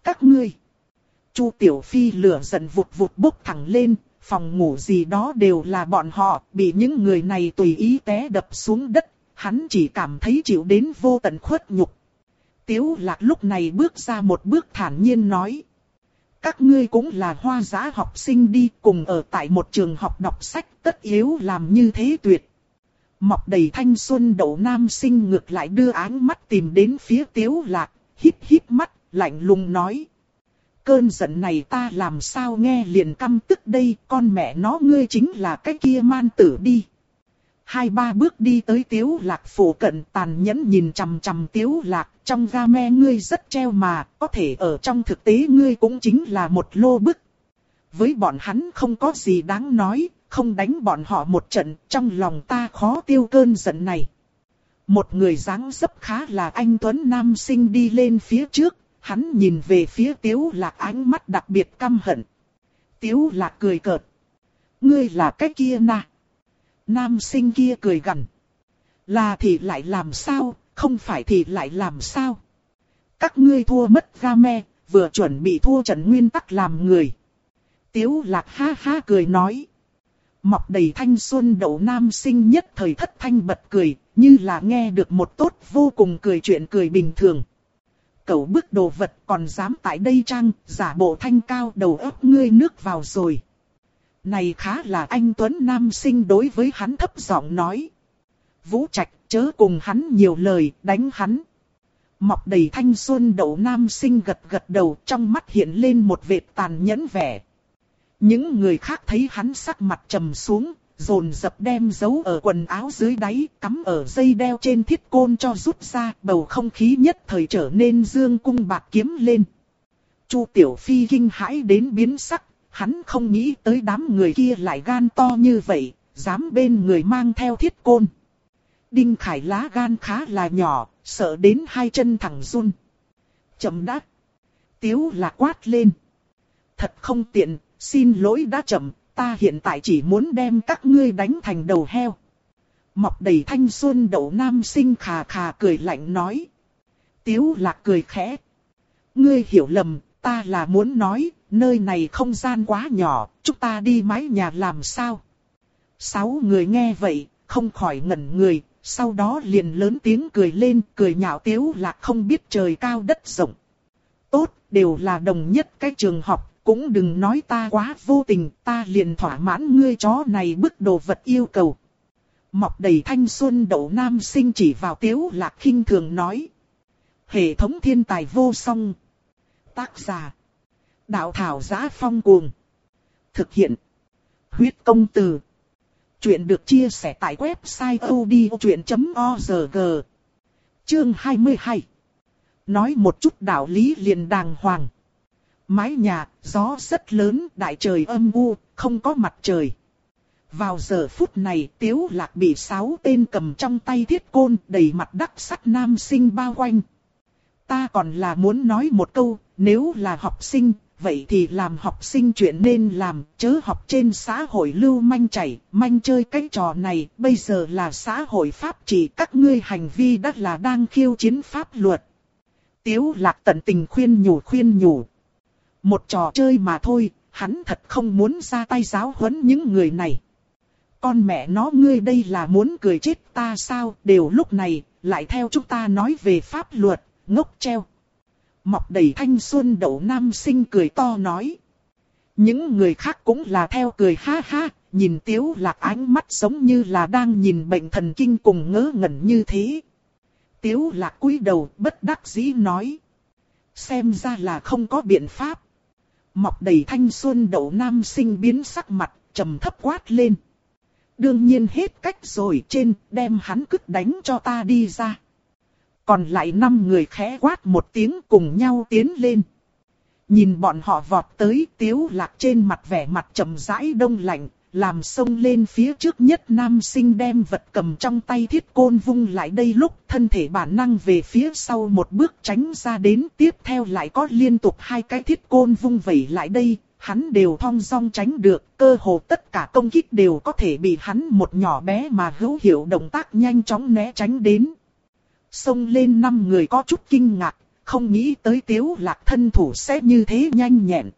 Các ngươi. Chu Tiểu Phi lửa giận vụt vụt bốc thẳng lên, phòng ngủ gì đó đều là bọn họ, bị những người này tùy ý té đập xuống đất, hắn chỉ cảm thấy chịu đến vô tận khuất nhục. Tiếu lạc lúc này bước ra một bước thản nhiên nói. Các ngươi cũng là hoa giá học sinh đi cùng ở tại một trường học đọc sách tất yếu làm như thế tuyệt. Mọc đầy thanh xuân đậu nam sinh ngược lại đưa áng mắt tìm đến phía tiếu lạc, hít hít mắt, lạnh lùng nói. Cơn giận này ta làm sao nghe liền căm tức đây, con mẹ nó ngươi chính là cái kia man tử đi hai ba bước đi tới tiếu lạc phủ cận tàn nhẫn nhìn chằm chằm tiếu lạc, trong ga me ngươi rất treo mà, có thể ở trong thực tế ngươi cũng chính là một lô bức. Với bọn hắn không có gì đáng nói, không đánh bọn họ một trận, trong lòng ta khó tiêu cơn giận này. Một người dáng dấp khá là anh Tuấn Nam sinh đi lên phía trước, hắn nhìn về phía tiếu lạc ánh mắt đặc biệt căm hận. Tiếu lạc cười cợt. Ngươi là cái kia na. Nam sinh kia cười gằn. Là thì lại làm sao, không phải thì lại làm sao. Các ngươi thua mất game, vừa chuẩn bị thua trận nguyên tắc làm người. Tiếu lạc ha ha cười nói. Mọc đầy thanh xuân đậu nam sinh nhất thời thất thanh bật cười, như là nghe được một tốt vô cùng cười chuyện cười bình thường. Cậu bước đồ vật còn dám tại đây chăng, giả bộ thanh cao đầu óc ngươi nước vào rồi. Này khá là anh Tuấn Nam sinh đối với hắn thấp giọng nói. Vũ Trạch chớ cùng hắn nhiều lời, đánh hắn. Mọc đầy thanh xuân đậu nam sinh gật gật đầu trong mắt hiện lên một vệt tàn nhẫn vẻ. Những người khác thấy hắn sắc mặt trầm xuống, dồn dập đem giấu ở quần áo dưới đáy, cắm ở dây đeo trên thiết côn cho rút ra, bầu không khí nhất thời trở nên dương cung bạc kiếm lên. Chu Tiểu Phi kinh hãi đến biến sắc, hắn không nghĩ tới đám người kia lại gan to như vậy, dám bên người mang theo thiết côn. Đinh Khải lá gan khá là nhỏ, sợ đến hai chân thẳng run. Chậm đắc. Tiếu là quát lên. Thật không tiện, xin lỗi đã chậm, ta hiện tại chỉ muốn đem các ngươi đánh thành đầu heo. Mọc đầy thanh xuân đậu nam sinh khà khà cười lạnh nói. Tiếu lạc cười khẽ. Ngươi hiểu lầm, ta là muốn nói, nơi này không gian quá nhỏ, chúng ta đi mái nhà làm sao? Sáu người nghe vậy, không khỏi ngẩn người, sau đó liền lớn tiếng cười lên, cười nhạo tiếu lạc không biết trời cao đất rộng. Tốt, đều là đồng nhất cái trường học, cũng đừng nói ta quá vô tình, ta liền thỏa mãn ngươi chó này bức đồ vật yêu cầu. Mọc đầy thanh xuân đậu nam sinh chỉ vào tiếu lạc khinh thường nói. Hệ thống thiên tài vô song. Tác giả. Đạo thảo giá phong cuồng. Thực hiện. Huyết công từ. Chuyện được chia sẻ tại website odchuyện.org. Chương 22. Nói một chút đạo lý liền đàng hoàng. Mái nhà, gió rất lớn, đại trời âm u, không có mặt trời. Vào giờ phút này, Tiếu Lạc bị sáu tên cầm trong tay thiết côn, đầy mặt đắc sắt nam sinh bao quanh. Ta còn là muốn nói một câu, nếu là học sinh, vậy thì làm học sinh chuyện nên làm, chớ học trên xã hội lưu manh chảy, manh chơi cái trò này, bây giờ là xã hội pháp chỉ các ngươi hành vi đã là đang khiêu chiến pháp luật. Tiếu lạc tận tình khuyên nhủ khuyên nhủ. Một trò chơi mà thôi, hắn thật không muốn ra tay giáo huấn những người này. Con mẹ nó ngươi đây là muốn cười chết ta sao, đều lúc này, lại theo chúng ta nói về pháp luật, ngốc treo mọc đầy thanh xuân đậu nam sinh cười to nói. Những người khác cũng là theo cười ha ha, nhìn tiếu lạc ánh mắt giống như là đang nhìn bệnh thần kinh cùng ngớ ngẩn như thế. Tiếu lạc cúi đầu bất đắc dĩ nói. Xem ra là không có biện pháp. Mọc đầy thanh xuân đậu nam sinh biến sắc mặt, trầm thấp quát lên. Đương nhiên hết cách rồi trên, đem hắn cứt đánh cho ta đi ra. Còn lại năm người khẽ quát một tiếng cùng nhau tiến lên. Nhìn bọn họ vọt tới tiếu lạc trên mặt vẻ mặt trầm rãi đông lạnh, làm sông lên phía trước nhất nam sinh đem vật cầm trong tay thiết côn vung lại đây lúc thân thể bản năng về phía sau một bước tránh ra đến tiếp theo lại có liên tục hai cái thiết côn vung vẩy lại đây, hắn đều thong dong tránh được, cơ hồ tất cả công kích đều có thể bị hắn một nhỏ bé mà hữu hiệu động tác nhanh chóng né tránh đến. Xông lên năm người có chút kinh ngạc, không nghĩ tới tiếu lạc thân thủ sẽ như thế nhanh nhẹn.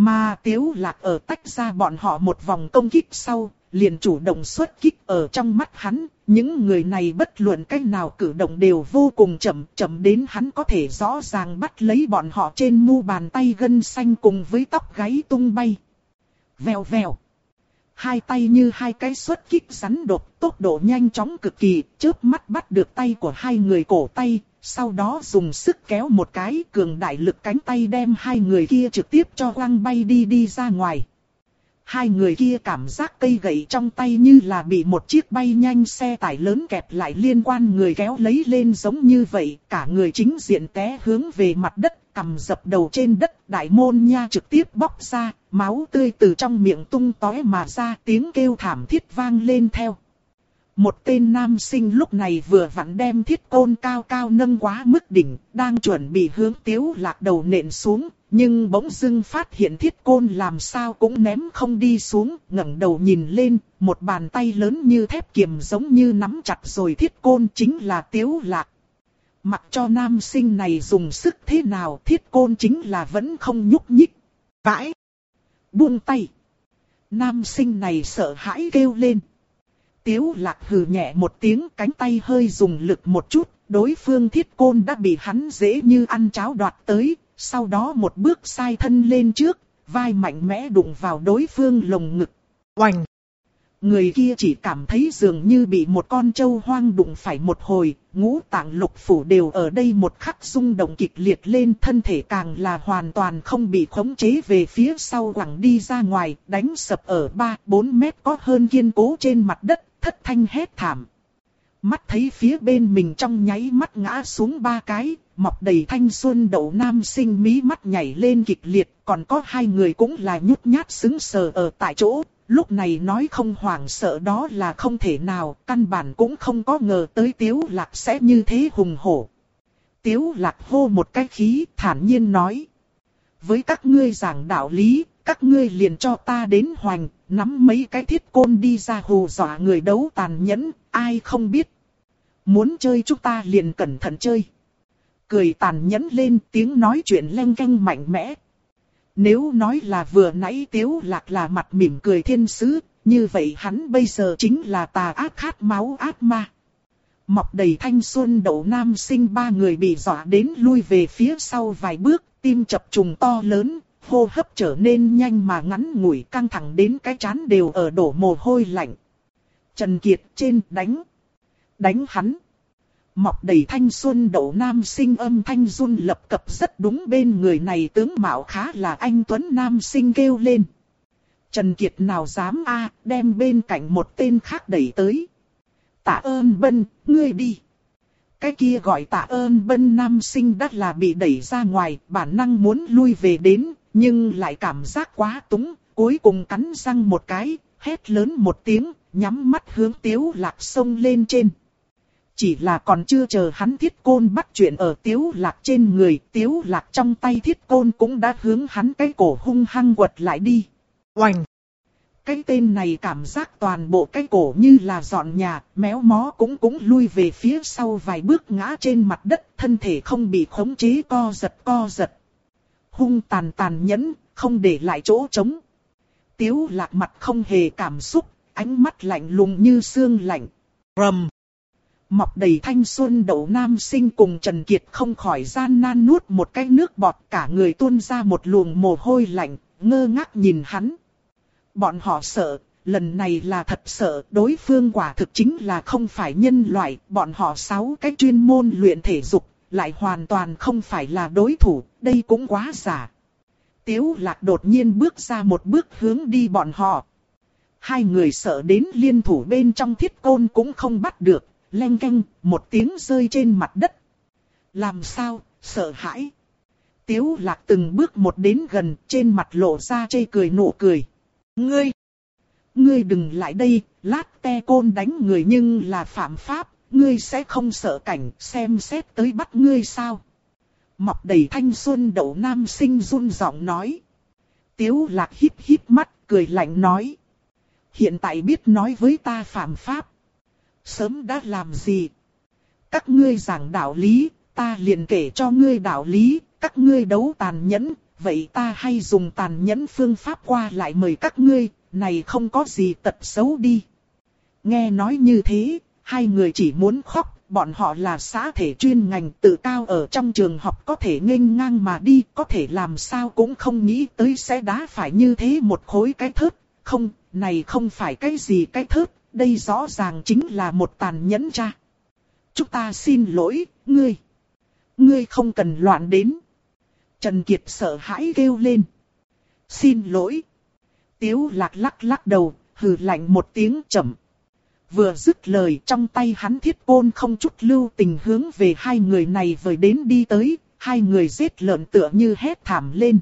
Mà tiếu lạc ở tách ra bọn họ một vòng công kích sau, liền chủ động xuất kích ở trong mắt hắn, những người này bất luận cách nào cử động đều vô cùng chậm, chậm đến hắn có thể rõ ràng bắt lấy bọn họ trên mu bàn tay gân xanh cùng với tóc gáy tung bay. Vèo vèo hai tay như hai cái xuất kích rắn đột, tốc độ nhanh chóng cực kỳ, chớp mắt bắt được tay của hai người cổ tay, sau đó dùng sức kéo một cái cường đại lực cánh tay đem hai người kia trực tiếp cho quăng bay đi đi ra ngoài. Hai người kia cảm giác cây gậy trong tay như là bị một chiếc bay nhanh xe tải lớn kẹp lại liên quan người kéo lấy lên giống như vậy, cả người chính diện té hướng về mặt đất cầm dập đầu trên đất, đại môn nha trực tiếp bóc ra, máu tươi từ trong miệng tung tóe mà ra, tiếng kêu thảm thiết vang lên theo. Một tên nam sinh lúc này vừa vặn đem thiết côn cao cao nâng quá mức đỉnh, đang chuẩn bị hướng tiếu lạc đầu nện xuống, nhưng bỗng dưng phát hiện thiết côn làm sao cũng ném không đi xuống, ngẩng đầu nhìn lên, một bàn tay lớn như thép kiềm giống như nắm chặt rồi thiết côn chính là tiếu lạc. Mặc cho nam sinh này dùng sức thế nào thiết côn chính là vẫn không nhúc nhích. Vãi! Buông tay! Nam sinh này sợ hãi kêu lên. Tiếu lạc hừ nhẹ một tiếng cánh tay hơi dùng lực một chút, đối phương thiết côn đã bị hắn dễ như ăn cháo đoạt tới, sau đó một bước sai thân lên trước, vai mạnh mẽ đụng vào đối phương lồng ngực. Oành! Người kia chỉ cảm thấy dường như bị một con trâu hoang đụng phải một hồi, ngũ tạng lục phủ đều ở đây một khắc rung động kịch liệt lên thân thể càng là hoàn toàn không bị khống chế về phía sau quẳng đi ra ngoài, đánh sập ở 3-4 mét có hơn kiên cố trên mặt đất, thất thanh hét thảm. Mắt thấy phía bên mình trong nháy mắt ngã xuống ba cái, mọc đầy thanh xuân đậu nam sinh mí mắt nhảy lên kịch liệt, còn có hai người cũng là nhút nhát xứng sờ ở tại chỗ, lúc này nói không hoảng sợ đó là không thể nào, căn bản cũng không có ngờ tới tiếu lạc sẽ như thế hùng hổ. Tiếu lạc hô một cái khí thản nhiên nói. Với các ngươi giảng đạo lý, các ngươi liền cho ta đến hoành, nắm mấy cái thiết côn đi ra hù dọa người đấu tàn nhẫn, ai không biết. Muốn chơi chúng ta liền cẩn thận chơi. Cười tàn nhẫn lên tiếng nói chuyện len canh mạnh mẽ. Nếu nói là vừa nãy tiếu lạc là mặt mỉm cười thiên sứ, như vậy hắn bây giờ chính là tà ác khát máu ác ma. Mọc đầy thanh xuân đậu nam sinh ba người bị dọa đến lui về phía sau vài bước, tim chập trùng to lớn, hô hấp trở nên nhanh mà ngắn ngủi căng thẳng đến cái chán đều ở đổ mồ hôi lạnh. Trần Kiệt trên đánh. Đánh hắn. Mọc đầy thanh xuân đậu nam sinh âm thanh run lập cập rất đúng bên người này tướng mạo khá là anh Tuấn nam sinh kêu lên. Trần Kiệt nào dám a đem bên cạnh một tên khác đẩy tới. Tạ ơn bân, ngươi đi. Cái kia gọi tạ ơn bân nam sinh đắt là bị đẩy ra ngoài, bản năng muốn lui về đến, nhưng lại cảm giác quá túng, cuối cùng cắn răng một cái, hét lớn một tiếng, nhắm mắt hướng tiếu lạc sông lên trên. Chỉ là còn chưa chờ hắn thiết côn bắt chuyện ở tiếu lạc trên người, tiếu lạc trong tay thiết côn cũng đã hướng hắn cái cổ hung hăng quật lại đi. Oành! Cái tên này cảm giác toàn bộ cái cổ như là dọn nhà, méo mó cũng cũng lui về phía sau vài bước ngã trên mặt đất, thân thể không bị khống chế co giật co giật. Hung tàn tàn nhẫn, không để lại chỗ trống. Tiếu lạc mặt không hề cảm xúc, ánh mắt lạnh lùng như xương lạnh. Rầm! Mọc đầy thanh xuân đậu nam sinh cùng Trần Kiệt không khỏi gian nan nuốt một cái nước bọt cả người tuôn ra một luồng mồ hôi lạnh, ngơ ngác nhìn hắn. Bọn họ sợ, lần này là thật sợ, đối phương quả thực chính là không phải nhân loại, bọn họ sáu cái chuyên môn luyện thể dục, lại hoàn toàn không phải là đối thủ, đây cũng quá giả. Tiếu lạc đột nhiên bước ra một bước hướng đi bọn họ. Hai người sợ đến liên thủ bên trong thiết côn cũng không bắt được, len canh, một tiếng rơi trên mặt đất. Làm sao, sợ hãi. Tiếu lạc từng bước một đến gần, trên mặt lộ ra chê cười nụ cười. Ngươi! Ngươi đừng lại đây, lát te côn đánh người nhưng là phạm pháp, ngươi sẽ không sợ cảnh xem xét tới bắt ngươi sao. Mọc đầy thanh xuân đậu nam sinh run giọng nói. Tiếu lạc hít hít mắt, cười lạnh nói. Hiện tại biết nói với ta phạm pháp sớm đã làm gì? Các ngươi giảng đạo lý, ta liền kể cho ngươi đạo lý, các ngươi đấu tàn nhẫn, vậy ta hay dùng tàn nhẫn phương pháp qua lại mời các ngươi, này không có gì tật xấu đi. Nghe nói như thế, hai người chỉ muốn khóc, bọn họ là xã thể chuyên ngành tự cao ở trong trường học có thể nghênh ngang mà đi, có thể làm sao cũng không nghĩ tới sẽ đá phải như thế một khối cái thớt, không, này không phải cái gì cái thớt, đây rõ ràng chính là một tàn nhẫn cha. Chúng ta xin lỗi, ngươi. Ngươi không cần loạn đến. Trần Kiệt sợ hãi kêu lên. Xin lỗi. Tiếu lạc lắc lắc đầu, hừ lạnh một tiếng chậm. Vừa dứt lời trong tay hắn thiết côn không chút lưu tình hướng về hai người này vời đến đi tới, hai người giết lợn tựa như hét thảm lên.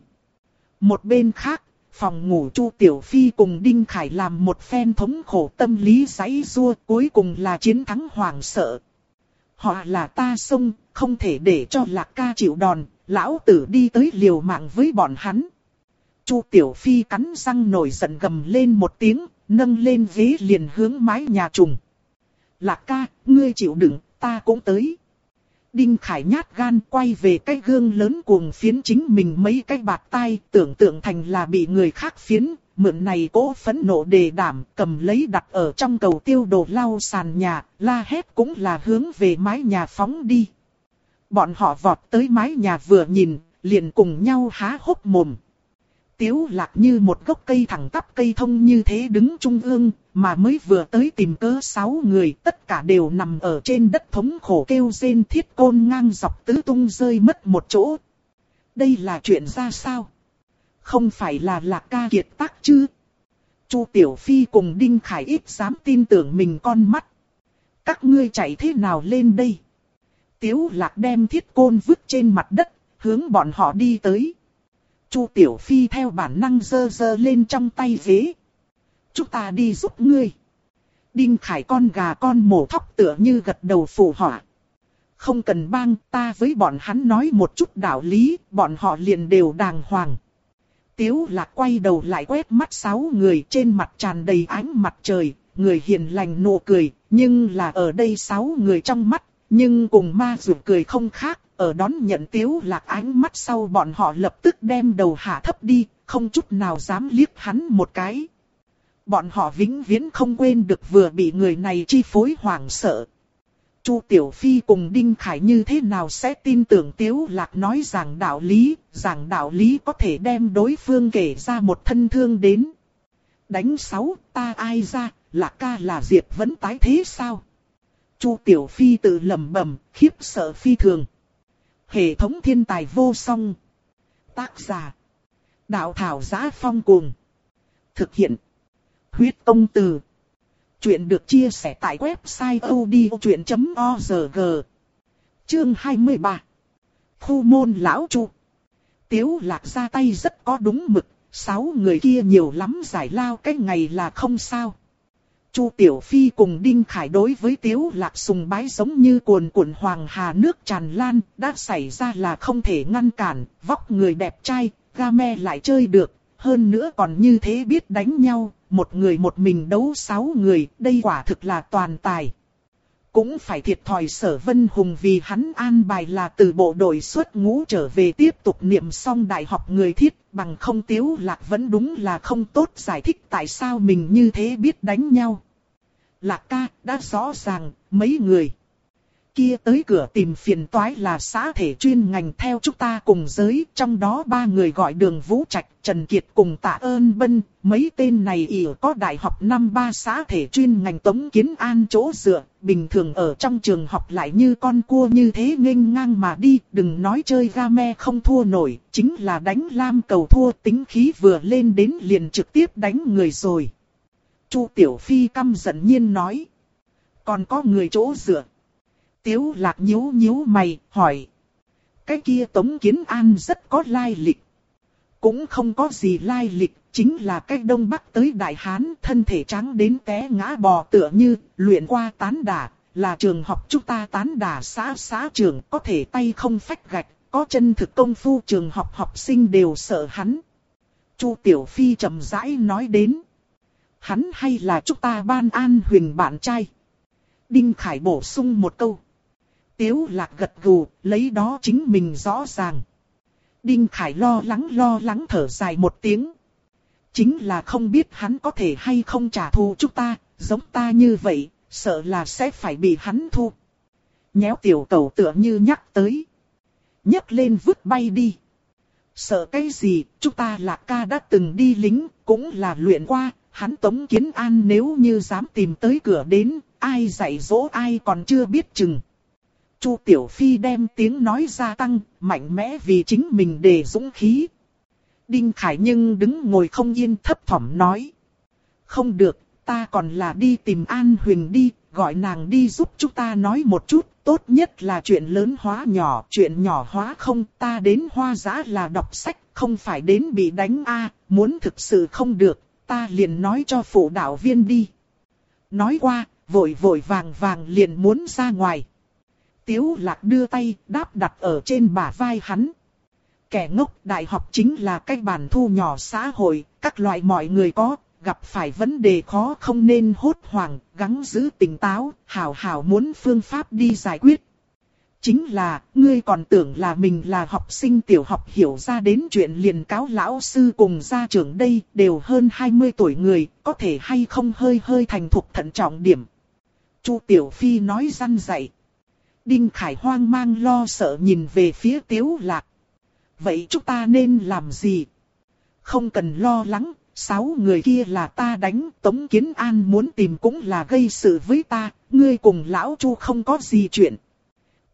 Một bên khác, phòng ngủ Chu Tiểu Phi cùng Đinh Khải làm một phen thống khổ tâm lý giấy rua cuối cùng là chiến thắng hoàng sợ. Họ là ta sông, không thể để cho lạc ca chịu đòn, lão tử đi tới liều mạng với bọn hắn. Chu Tiểu Phi cắn răng nổi giận gầm lên một tiếng, nâng lên ghế liền hướng mái nhà trùng. Lạc ca, ngươi chịu đựng, ta cũng tới. Đinh Khải nhát gan quay về cái gương lớn cuồng phiến chính mình mấy cái bạt tay, tưởng tượng thành là bị người khác phiến, mượn này cố phấn nộ đề đảm, cầm lấy đặt ở trong cầu tiêu đồ lau sàn nhà, la hét cũng là hướng về mái nhà phóng đi. Bọn họ vọt tới mái nhà vừa nhìn, liền cùng nhau há hốc mồm. Tiếu lạc như một gốc cây thẳng tắp cây thông như thế đứng trung ương, mà mới vừa tới tìm cớ sáu người, tất cả đều nằm ở trên đất thống khổ kêu rên thiết côn ngang dọc tứ tung rơi mất một chỗ. Đây là chuyện ra sao? Không phải là lạc ca kiệt tác chứ? Chu Tiểu Phi cùng Đinh Khải ít dám tin tưởng mình con mắt. Các ngươi chạy thế nào lên đây? Tiếu lạc đem thiết côn vứt trên mặt đất, hướng bọn họ đi tới. Chu Tiểu Phi theo bản năng dơ dơ lên trong tay ghế. Chúng ta đi giúp ngươi. Đinh Khải con gà con mổ thóc tựa như gật đầu phù họa. Không cần bang ta với bọn hắn nói một chút đạo lý, bọn họ liền đều đàng hoàng. Tiếu lạc quay đầu lại quét mắt sáu người trên mặt tràn đầy ánh mặt trời, người hiền lành nụ cười, nhưng là ở đây sáu người trong mắt, nhưng cùng ma dù cười không khác, ở đón nhận tiếu lạc ánh mắt sau bọn họ lập tức đem đầu hạ thấp đi, không chút nào dám liếc hắn một cái. Bọn họ vĩnh viễn không quên được vừa bị người này chi phối hoảng sợ. Chu Tiểu Phi cùng Đinh Khải như thế nào sẽ tin tưởng Tiếu Lạc nói rằng đạo lý, rằng đạo lý có thể đem đối phương kể ra một thân thương đến. Đánh sáu, ta ai ra, Lạc ca là Diệp vẫn tái thế sao? Chu Tiểu Phi tự lẩm bẩm, khiếp sợ phi thường. Hệ thống thiên tài vô song. Tác giả. Đạo thảo giá phong cuồng. Thực hiện. Huyết công từ. Chuyện được chia sẻ tại website odchuyện.org. Chương 23. Khu môn lão chu. Tiếu lạc ra tay rất có đúng mực. Sáu người kia nhiều lắm giải lao cái ngày là không sao. Chu Tiểu Phi cùng Đinh Khải đối với Tiếu Lạc sùng bái giống như cuồn cuộn hoàng hà nước tràn lan, đã xảy ra là không thể ngăn cản, vóc người đẹp trai, game lại chơi được, hơn nữa còn như thế biết đánh nhau, một người một mình đấu sáu người, đây quả thực là toàn tài. Cũng phải thiệt thòi sở Vân Hùng vì hắn an bài là từ bộ đội xuất ngũ trở về tiếp tục niệm xong đại học người thiết, bằng không tiếu lạc vẫn đúng là không tốt giải thích tại sao mình như thế biết đánh nhau. Lạc ca, đã rõ ràng, mấy người kia tới cửa tìm phiền toái là xã thể chuyên ngành theo chúng ta cùng giới, trong đó ba người gọi đường Vũ Trạch, Trần Kiệt cùng tạ ơn bân, mấy tên này ỉa có đại học năm ba xã thể chuyên ngành tống kiến an chỗ dựa, bình thường ở trong trường học lại như con cua như thế nghênh ngang mà đi, đừng nói chơi game không thua nổi, chính là đánh lam cầu thua tính khí vừa lên đến liền trực tiếp đánh người rồi. Chu Tiểu Phi căm giận nhiên nói. Còn có người chỗ dựa. Tiếu lạc nhíu nhíu mày, hỏi. Cái kia Tống Kiến An rất có lai lịch. Cũng không có gì lai lịch, chính là cách Đông Bắc tới Đại Hán, thân thể trắng đến té ngã bò tựa như, luyện qua tán đả, là trường học chúng ta tán đả xã xã trường, có thể tay không phách gạch, có chân thực công phu trường học học sinh đều sợ hắn. Chu Tiểu Phi trầm rãi nói đến. Hắn hay là chúng ta ban an huyền bạn trai. Đinh Khải bổ sung một câu. Tiếu lạc gật gù, lấy đó chính mình rõ ràng. Đinh Khải lo lắng lo lắng thở dài một tiếng. Chính là không biết hắn có thể hay không trả thù chúng ta, giống ta như vậy, sợ là sẽ phải bị hắn thu. Nhéo tiểu cầu tựa như nhắc tới. nhấc lên vứt bay đi. Sợ cái gì, chúng ta là ca đã từng đi lính, cũng là luyện qua, hắn Tống Kiến An nếu như dám tìm tới cửa đến, ai dạy dỗ ai còn chưa biết chừng. Chu Tiểu Phi đem tiếng nói gia tăng, mạnh mẽ vì chính mình để dũng khí. Đinh Khải nhưng đứng ngồi không yên thấp thỏm nói. Không được, ta còn là đi tìm An Huyền đi, gọi nàng đi giúp chúng ta nói một chút, tốt nhất là chuyện lớn hóa nhỏ, chuyện nhỏ hóa không, ta đến hoa giã là đọc sách, không phải đến bị đánh a muốn thực sự không được, ta liền nói cho phụ đạo viên đi. Nói qua, vội vội vàng vàng liền muốn ra ngoài. Tiếu lạc đưa tay đáp đặt ở trên bả vai hắn. Kẻ ngốc đại học chính là cái bản thu nhỏ xã hội, các loại mọi người có, gặp phải vấn đề khó không nên hốt hoảng, gắng giữ tỉnh táo, hảo hảo muốn phương pháp đi giải quyết. Chính là, ngươi còn tưởng là mình là học sinh tiểu học hiểu ra đến chuyện liền cáo lão sư cùng gia trưởng đây, đều hơn 20 tuổi người, có thể hay không hơi hơi thành thục thận trọng điểm. Chu Tiểu Phi nói răn dạy. Đinh Khải hoang mang lo sợ nhìn về phía Tiếu Lạc. Vậy chúng ta nên làm gì? không cần lo lắng, sáu người kia là ta đánh, Tống Kiến An muốn tìm cũng là gây sự với ta, ngươi cùng lão chu không có gì chuyện.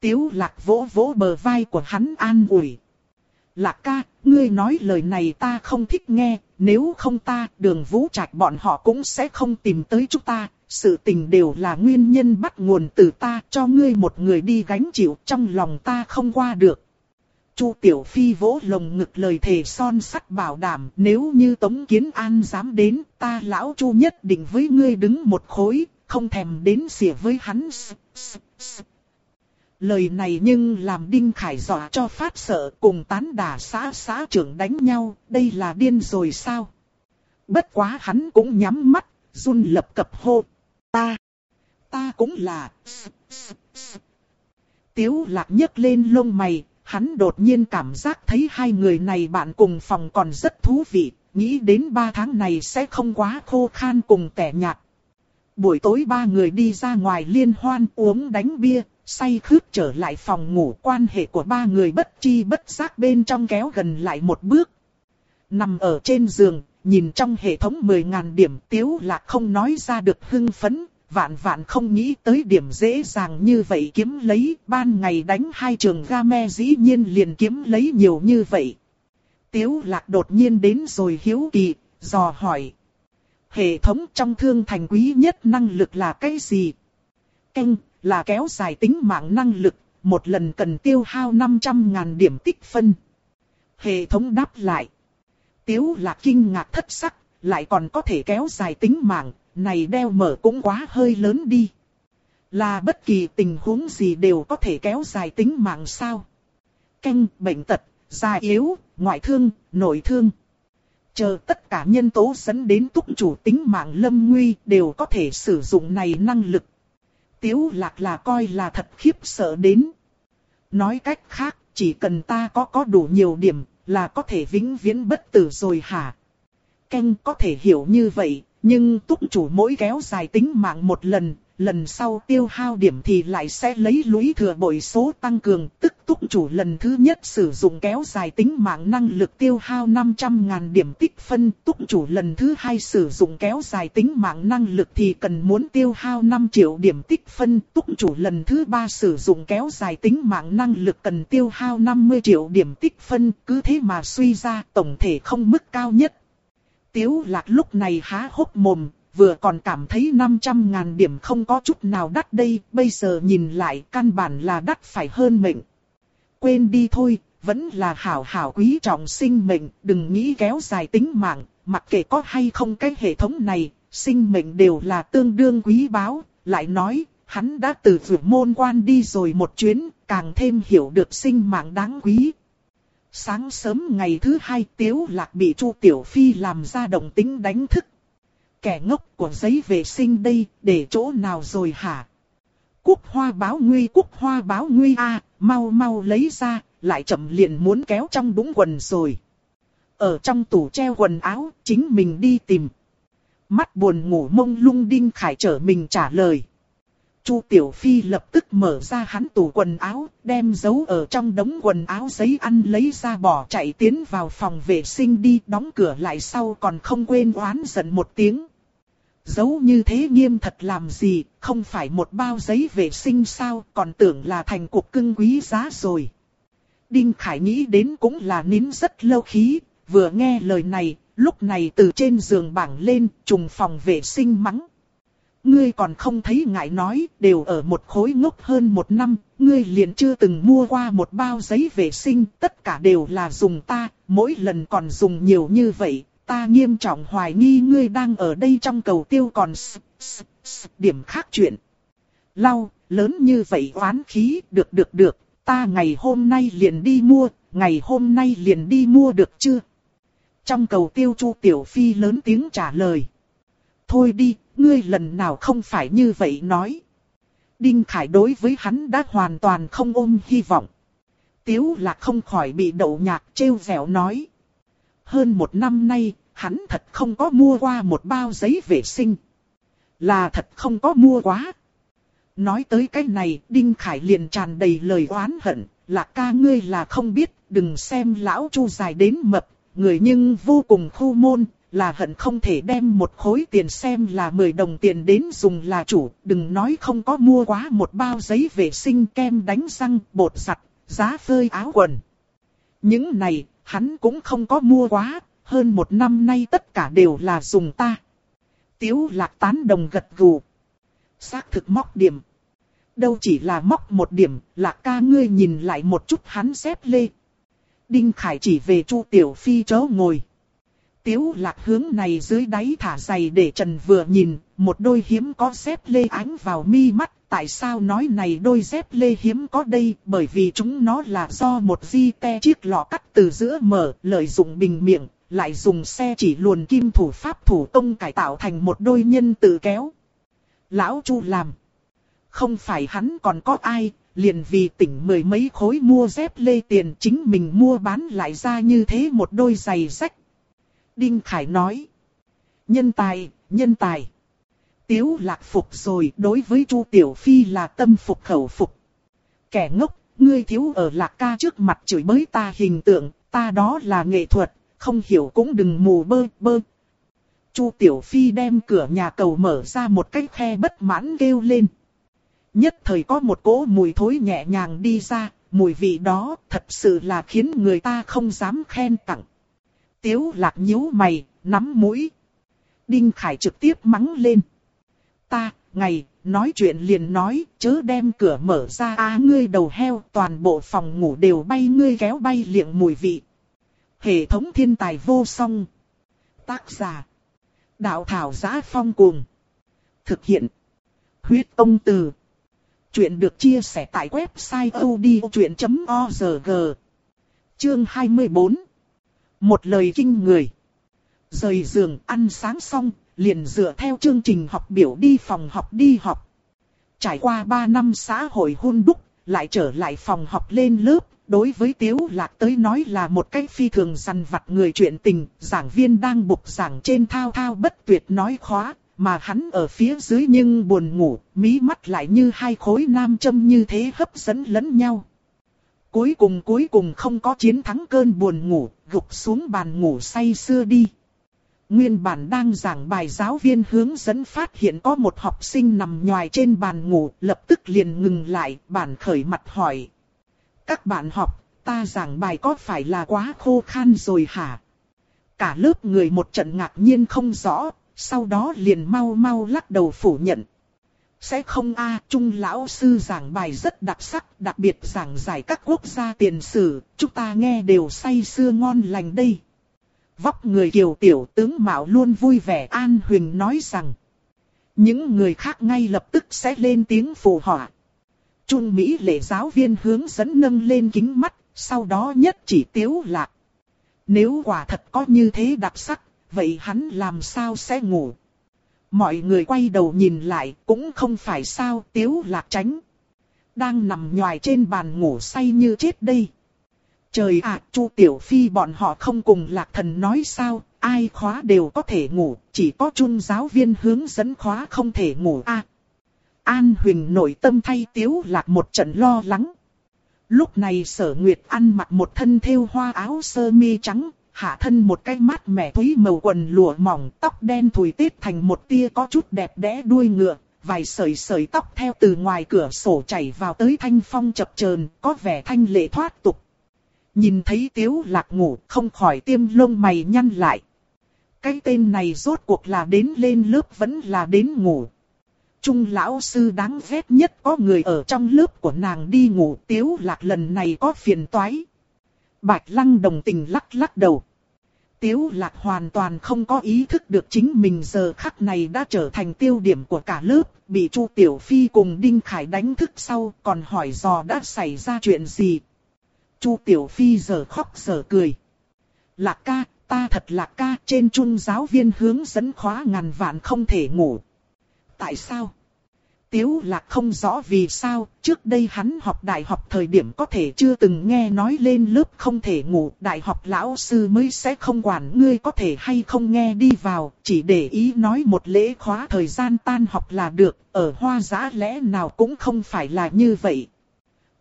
Tiếu lạc vỗ vỗ bờ vai của hắn an ủi. Lạc ca, ngươi nói lời này ta không thích nghe, nếu không ta, đường vũ trạch bọn họ cũng sẽ không tìm tới chúng ta, sự tình đều là nguyên nhân bắt nguồn từ ta cho ngươi một người đi gánh chịu trong lòng ta không qua được. Chu Tiểu Phi vỗ lồng ngực lời thề son sắt bảo đảm nếu như Tống Kiến An dám đến ta lão Chu nhất định với ngươi đứng một khối, không thèm đến xỉa với hắn. Lời này nhưng làm Đinh Khải dọa cho phát sợ cùng tán đả xã xã trưởng đánh nhau, đây là điên rồi sao? Bất quá hắn cũng nhắm mắt, run lập cập hô. Ta, ta cũng là... Tiếu lạc nhấc lên lông mày, hắn đột nhiên cảm giác thấy hai người này bạn cùng phòng còn rất thú vị, nghĩ đến ba tháng này sẽ không quá khô khan cùng tẻ nhạt. Buổi tối ba người đi ra ngoài liên hoan uống đánh bia, say khướt trở lại phòng ngủ quan hệ của ba người bất chi bất giác bên trong kéo gần lại một bước. Nằm ở trên giường, nhìn trong hệ thống 10.000 điểm tiếu là không nói ra được hưng phấn, vạn vạn không nghĩ tới điểm dễ dàng như vậy kiếm lấy, ban ngày đánh hai trường game dĩ nhiên liền kiếm lấy nhiều như vậy. Tiếu lạc đột nhiên đến rồi hiếu kỳ, dò hỏi. Hệ thống trong thương thành quý nhất năng lực là cái gì? Canh, là kéo dài tính mạng năng lực, một lần cần tiêu hao 500.000 điểm tích phân. Hệ thống đáp lại. Tiếu lạc kinh ngạc thất sắc, lại còn có thể kéo dài tính mạng, này đeo mở cũng quá hơi lớn đi. Là bất kỳ tình huống gì đều có thể kéo dài tính mạng sao. Canh, bệnh tật, già yếu, ngoại thương, nội thương. Chờ tất cả nhân tố dẫn đến túc chủ tính mạng lâm nguy đều có thể sử dụng này năng lực. Tiếu lạc là coi là thật khiếp sợ đến. Nói cách khác, chỉ cần ta có có đủ nhiều điểm, là có thể vĩnh viễn bất tử rồi hả? Canh có thể hiểu như vậy, nhưng túc chủ mỗi kéo dài tính mạng một lần, lần sau tiêu hao điểm thì lại sẽ lấy lũy thừa bội số tăng cường, tức túc chủ lần thứ nhất sử dụng kéo dài tính mạng năng lực tiêu hao 500.000 điểm tích phân, túc chủ lần thứ hai sử dụng kéo dài tính mạng năng lực thì cần muốn tiêu hao 5 triệu điểm tích phân, túc chủ lần thứ ba sử dụng kéo dài tính mạng năng lực cần tiêu hao 50 triệu điểm tích phân, cứ thế mà suy ra tổng thể không mức cao nhất. Tiếu lạc lúc này há hốc mồm, vừa còn cảm thấy 500 ngàn điểm không có chút nào đắt đây, bây giờ nhìn lại căn bản là đắt phải hơn mệnh. Quên đi thôi, vẫn là hảo hảo quý trọng sinh mệnh, đừng nghĩ kéo dài tính mạng, mặc kệ có hay không cái hệ thống này, sinh mệnh đều là tương đương quý báu, lại nói, hắn đã từ vượt môn quan đi rồi một chuyến, càng thêm hiểu được sinh mạng đáng quý. Sáng sớm ngày thứ hai Tiếu Lạc bị Chu Tiểu Phi làm ra động tính đánh thức. Kẻ ngốc của giấy vệ sinh đây, để chỗ nào rồi hả? Cúc hoa báo nguy cúc hoa báo nguy a mau mau lấy ra, lại chậm liền muốn kéo trong đúng quần rồi. Ở trong tủ treo quần áo, chính mình đi tìm. Mắt buồn ngủ mông lung đinh khải trở mình trả lời. Chu Tiểu Phi lập tức mở ra hắn tủ quần áo, đem giấu ở trong đống quần áo giấy ăn lấy ra bỏ chạy tiến vào phòng vệ sinh đi đóng cửa lại sau còn không quên oán giận một tiếng. Giấu như thế nghiêm thật làm gì, không phải một bao giấy vệ sinh sao, còn tưởng là thành cục cưng quý giá rồi. Đinh Khải nghĩ đến cũng là nín rất lâu khí, vừa nghe lời này, lúc này từ trên giường bảng lên, trùng phòng vệ sinh mắng. Ngươi còn không thấy ngại nói, đều ở một khối ngốc hơn một năm, ngươi liền chưa từng mua qua một bao giấy vệ sinh, tất cả đều là dùng ta, mỗi lần còn dùng nhiều như vậy, ta nghiêm trọng hoài nghi ngươi đang ở đây trong cầu tiêu còn s, s, s, điểm khác chuyện. Lau, lớn như vậy oán khí, được được được, ta ngày hôm nay liền đi mua, ngày hôm nay liền đi mua được chưa? Trong cầu tiêu chu tiểu phi lớn tiếng trả lời. Thôi đi, ngươi lần nào không phải như vậy nói. Đinh Khải đối với hắn đã hoàn toàn không ôm hy vọng. Tiếu là không khỏi bị đậu nhạc trêu vẻo nói. Hơn một năm nay, hắn thật không có mua qua một bao giấy vệ sinh. Là thật không có mua quá. Nói tới cái này, Đinh Khải liền tràn đầy lời oán hận, là ca ngươi là không biết, đừng xem lão chu dài đến mập, người nhưng vô cùng khu môn, là hận không thể đem một khối tiền xem là 10 đồng tiền đến dùng là chủ, đừng nói không có mua quá một bao giấy vệ sinh kem đánh răng, bột giặt, giá phơi áo quần. Những này, hắn cũng không có mua quá, hơn một năm nay tất cả đều là dùng ta. Tiếu lạc tán đồng gật gù. Xác thực móc điểm. Đâu chỉ là móc một điểm, lạc ca ngươi nhìn lại một chút hắn xếp lê. Đinh Khải chỉ về Chu Tiểu Phi chớ ngồi. Tiếu lạc hướng này dưới đáy thả giày để Trần vừa nhìn, một đôi hiếm có xếp lê ánh vào mi mắt. Tại sao nói này đôi dép lê hiếm có đây? Bởi vì chúng nó là do một di te chiếc lọ cắt từ giữa mở, lợi dụng bình miệng, lại dùng xe chỉ luồn kim thủ pháp thủ công cải tạo thành một đôi nhân tự kéo. Lão Chu làm. Không phải hắn còn có ai, liền vì tỉnh mười mấy khối mua dép lê tiền chính mình mua bán lại ra như thế một đôi giày rách. Đinh Khải nói. Nhân tài, nhân tài. Tiếu lạc phục rồi đối với Chu Tiểu Phi là tâm phục khẩu phục. Kẻ ngốc, ngươi thiếu ở lạc ca trước mặt chửi bới ta hình tượng, ta đó là nghệ thuật, không hiểu cũng đừng mù bơ bơ. Chu Tiểu Phi đem cửa nhà cầu mở ra một cái khe bất mãn kêu lên. Nhất thời có một cỗ mùi thối nhẹ nhàng đi ra, mùi vị đó thật sự là khiến người ta không dám khen tặng. Tiếu lạc nhíu mày, nắm mũi. Đinh Khải trực tiếp mắng lên. Ta, ngày, nói chuyện liền nói, chớ đem cửa mở ra á ngươi đầu heo, toàn bộ phòng ngủ đều bay ngươi kéo bay liệng mùi vị. Hệ thống thiên tài vô song. Tác giả. Đạo thảo giá phong cuồng. Thực hiện. Huyết ông từ. Chuyện được chia sẻ tại website odchuyện.org. Chương 24. Một lời kinh người. Rời giường ăn sáng xong, liền dựa theo chương trình học biểu đi phòng học đi học. Trải qua 3 năm xã hội hôn đúc, lại trở lại phòng học lên lớp, đối với Tiếu Lạc tới nói là một cách phi thường săn vặt người chuyện tình, giảng viên đang bục giảng trên thao thao bất tuyệt nói khóa, mà hắn ở phía dưới nhưng buồn ngủ, mí mắt lại như hai khối nam châm như thế hấp dẫn lẫn nhau. Cuối cùng cuối cùng không có chiến thắng cơn buồn ngủ, gục xuống bàn ngủ say xưa đi. Nguyên bản đang giảng bài giáo viên hướng dẫn phát hiện có một học sinh nằm nhòi trên bàn ngủ, lập tức liền ngừng lại, bản khởi mặt hỏi. Các bạn học, ta giảng bài có phải là quá khô khan rồi hả? Cả lớp người một trận ngạc nhiên không rõ, sau đó liền mau mau lắc đầu phủ nhận. Sẽ không a Trung lão sư giảng bài rất đặc sắc, đặc biệt giảng giải các quốc gia tiền sử, chúng ta nghe đều say sưa ngon lành đây. Vóc người kiều tiểu tướng Mạo luôn vui vẻ an huỳnh nói rằng. Những người khác ngay lập tức sẽ lên tiếng phù họa. Trung Mỹ lệ giáo viên hướng dẫn nâng lên kính mắt, sau đó nhất chỉ tiếu lạc. Nếu quả thật có như thế đặc sắc, vậy hắn làm sao sẽ ngủ? Mọi người quay đầu nhìn lại, cũng không phải sao tiếu lạc tránh. Đang nằm nhòi trên bàn ngủ say như chết đây. Trời ạ, Chu Tiểu Phi bọn họ không cùng lạc thần nói sao, ai khóa đều có thể ngủ, chỉ có trung giáo viên hướng dẫn khóa không thể ngủ a. An Huỳnh nội tâm thay Tiếu Lạc một trận lo lắng. Lúc này sở nguyệt ăn mặc một thân thêu hoa áo sơ mi trắng, hạ thân một cái mát mẻ thúy màu quần lụa mỏng tóc đen thùi tết thành một tia có chút đẹp đẽ đuôi ngựa, vài sợi sợi tóc theo từ ngoài cửa sổ chảy vào tới thanh phong chập chờn có vẻ thanh lệ thoát tục. Nhìn thấy tiếu lạc ngủ không khỏi tiêm lông mày nhăn lại. Cái tên này rốt cuộc là đến lên lớp vẫn là đến ngủ. Trung lão sư đáng ghét nhất có người ở trong lớp của nàng đi ngủ tiếu lạc lần này có phiền toái. Bạch lăng đồng tình lắc lắc đầu. Tiếu lạc hoàn toàn không có ý thức được chính mình giờ khắc này đã trở thành tiêu điểm của cả lớp, bị Chu Tiểu Phi cùng Đinh Khải đánh thức sau còn hỏi dò đã xảy ra chuyện gì. Chu Tiểu Phi giờ khóc giờ cười. Lạc ca, ta thật lạc ca trên trung giáo viên hướng dẫn khóa ngàn vạn không thể ngủ. Tại sao? Tiếu lạc không rõ vì sao, trước đây hắn học đại học thời điểm có thể chưa từng nghe nói lên lớp không thể ngủ, đại học lão sư mới sẽ không quản ngươi có thể hay không nghe đi vào, chỉ để ý nói một lễ khóa thời gian tan học là được, ở hoa giã lẽ nào cũng không phải là như vậy.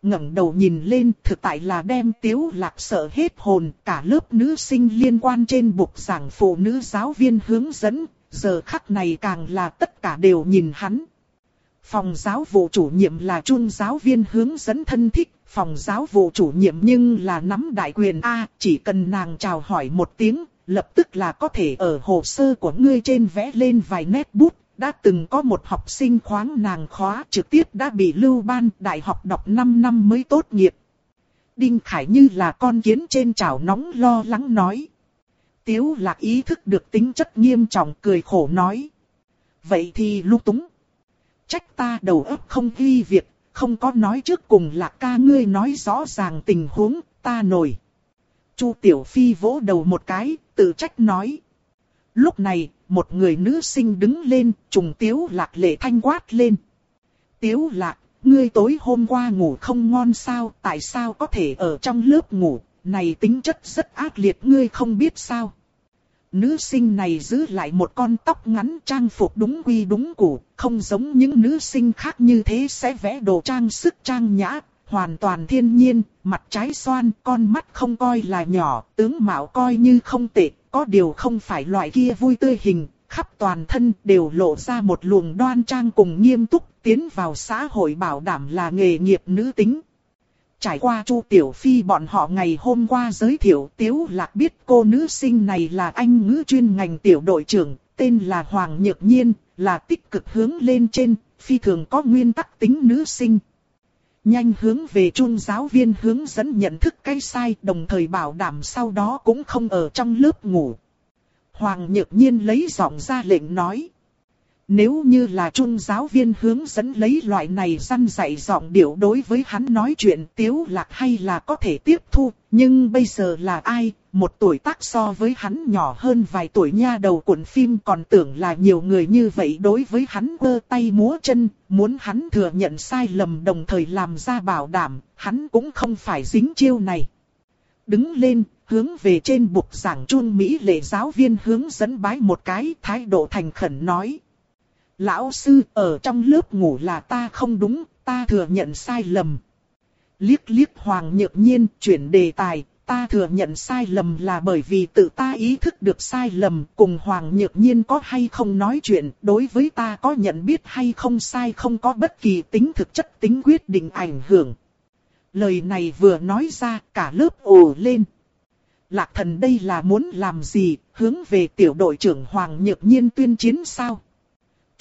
ngẩng đầu nhìn lên thực tại là đem tiếu lạc sợ hết hồn cả lớp nữ sinh liên quan trên bục giảng phụ nữ giáo viên hướng dẫn, giờ khắc này càng là tất cả đều nhìn hắn. Phòng giáo vụ chủ nhiệm là trung giáo viên hướng dẫn thân thích, phòng giáo vụ chủ nhiệm nhưng là nắm đại quyền A, chỉ cần nàng chào hỏi một tiếng, lập tức là có thể ở hồ sơ của ngươi trên vẽ lên vài nét bút. Đã từng có một học sinh khoáng nàng khóa trực tiếp đã bị lưu ban đại học đọc 5 năm mới tốt nghiệp. Đinh Khải như là con kiến trên chảo nóng lo lắng nói. Tiếu lạc ý thức được tính chất nghiêm trọng cười khổ nói. Vậy thì lúc túng. Trách ta đầu óc không ghi việc, không có nói trước cùng là ca ngươi nói rõ ràng tình huống, ta nổi. Chu Tiểu Phi vỗ đầu một cái, tự trách nói. Lúc này, một người nữ sinh đứng lên, trùng Tiếu Lạc lệ thanh quát lên. Tiếu Lạc, ngươi tối hôm qua ngủ không ngon sao, tại sao có thể ở trong lớp ngủ, này tính chất rất ác liệt ngươi không biết sao. Nữ sinh này giữ lại một con tóc ngắn trang phục đúng quy đúng củ, không giống những nữ sinh khác như thế sẽ vẽ đồ trang sức trang nhã, hoàn toàn thiên nhiên, mặt trái xoan, con mắt không coi là nhỏ, tướng mạo coi như không tệ, có điều không phải loại kia vui tươi hình, khắp toàn thân đều lộ ra một luồng đoan trang cùng nghiêm túc, tiến vào xã hội bảo đảm là nghề nghiệp nữ tính. Trải qua Chu Tiểu Phi bọn họ ngày hôm qua giới thiệu Tiếu Lạc biết cô nữ sinh này là anh ngữ chuyên ngành tiểu đội trưởng, tên là Hoàng Nhược Nhiên, là tích cực hướng lên trên, phi thường có nguyên tắc tính nữ sinh. Nhanh hướng về trung giáo viên hướng dẫn nhận thức cái sai đồng thời bảo đảm sau đó cũng không ở trong lớp ngủ. Hoàng Nhược Nhiên lấy giọng ra lệnh nói. Nếu như là trung giáo viên hướng dẫn lấy loại này răn dạy giọng điệu đối với hắn nói chuyện tiếu lạc hay là có thể tiếp thu, nhưng bây giờ là ai, một tuổi tác so với hắn nhỏ hơn vài tuổi nha đầu cuộn phim còn tưởng là nhiều người như vậy đối với hắn quơ tay múa chân, muốn hắn thừa nhận sai lầm đồng thời làm ra bảo đảm, hắn cũng không phải dính chiêu này. Đứng lên, hướng về trên bục giảng chun Mỹ lệ giáo viên hướng dẫn bái một cái thái độ thành khẩn nói. Lão sư, ở trong lớp ngủ là ta không đúng, ta thừa nhận sai lầm. Liếc liếc Hoàng Nhược Nhiên chuyển đề tài, ta thừa nhận sai lầm là bởi vì tự ta ý thức được sai lầm, cùng Hoàng Nhược Nhiên có hay không nói chuyện, đối với ta có nhận biết hay không sai không có bất kỳ tính thực chất tính quyết định ảnh hưởng. Lời này vừa nói ra, cả lớp ồ lên. Lạc thần đây là muốn làm gì, hướng về tiểu đội trưởng Hoàng Nhược Nhiên tuyên chiến sao?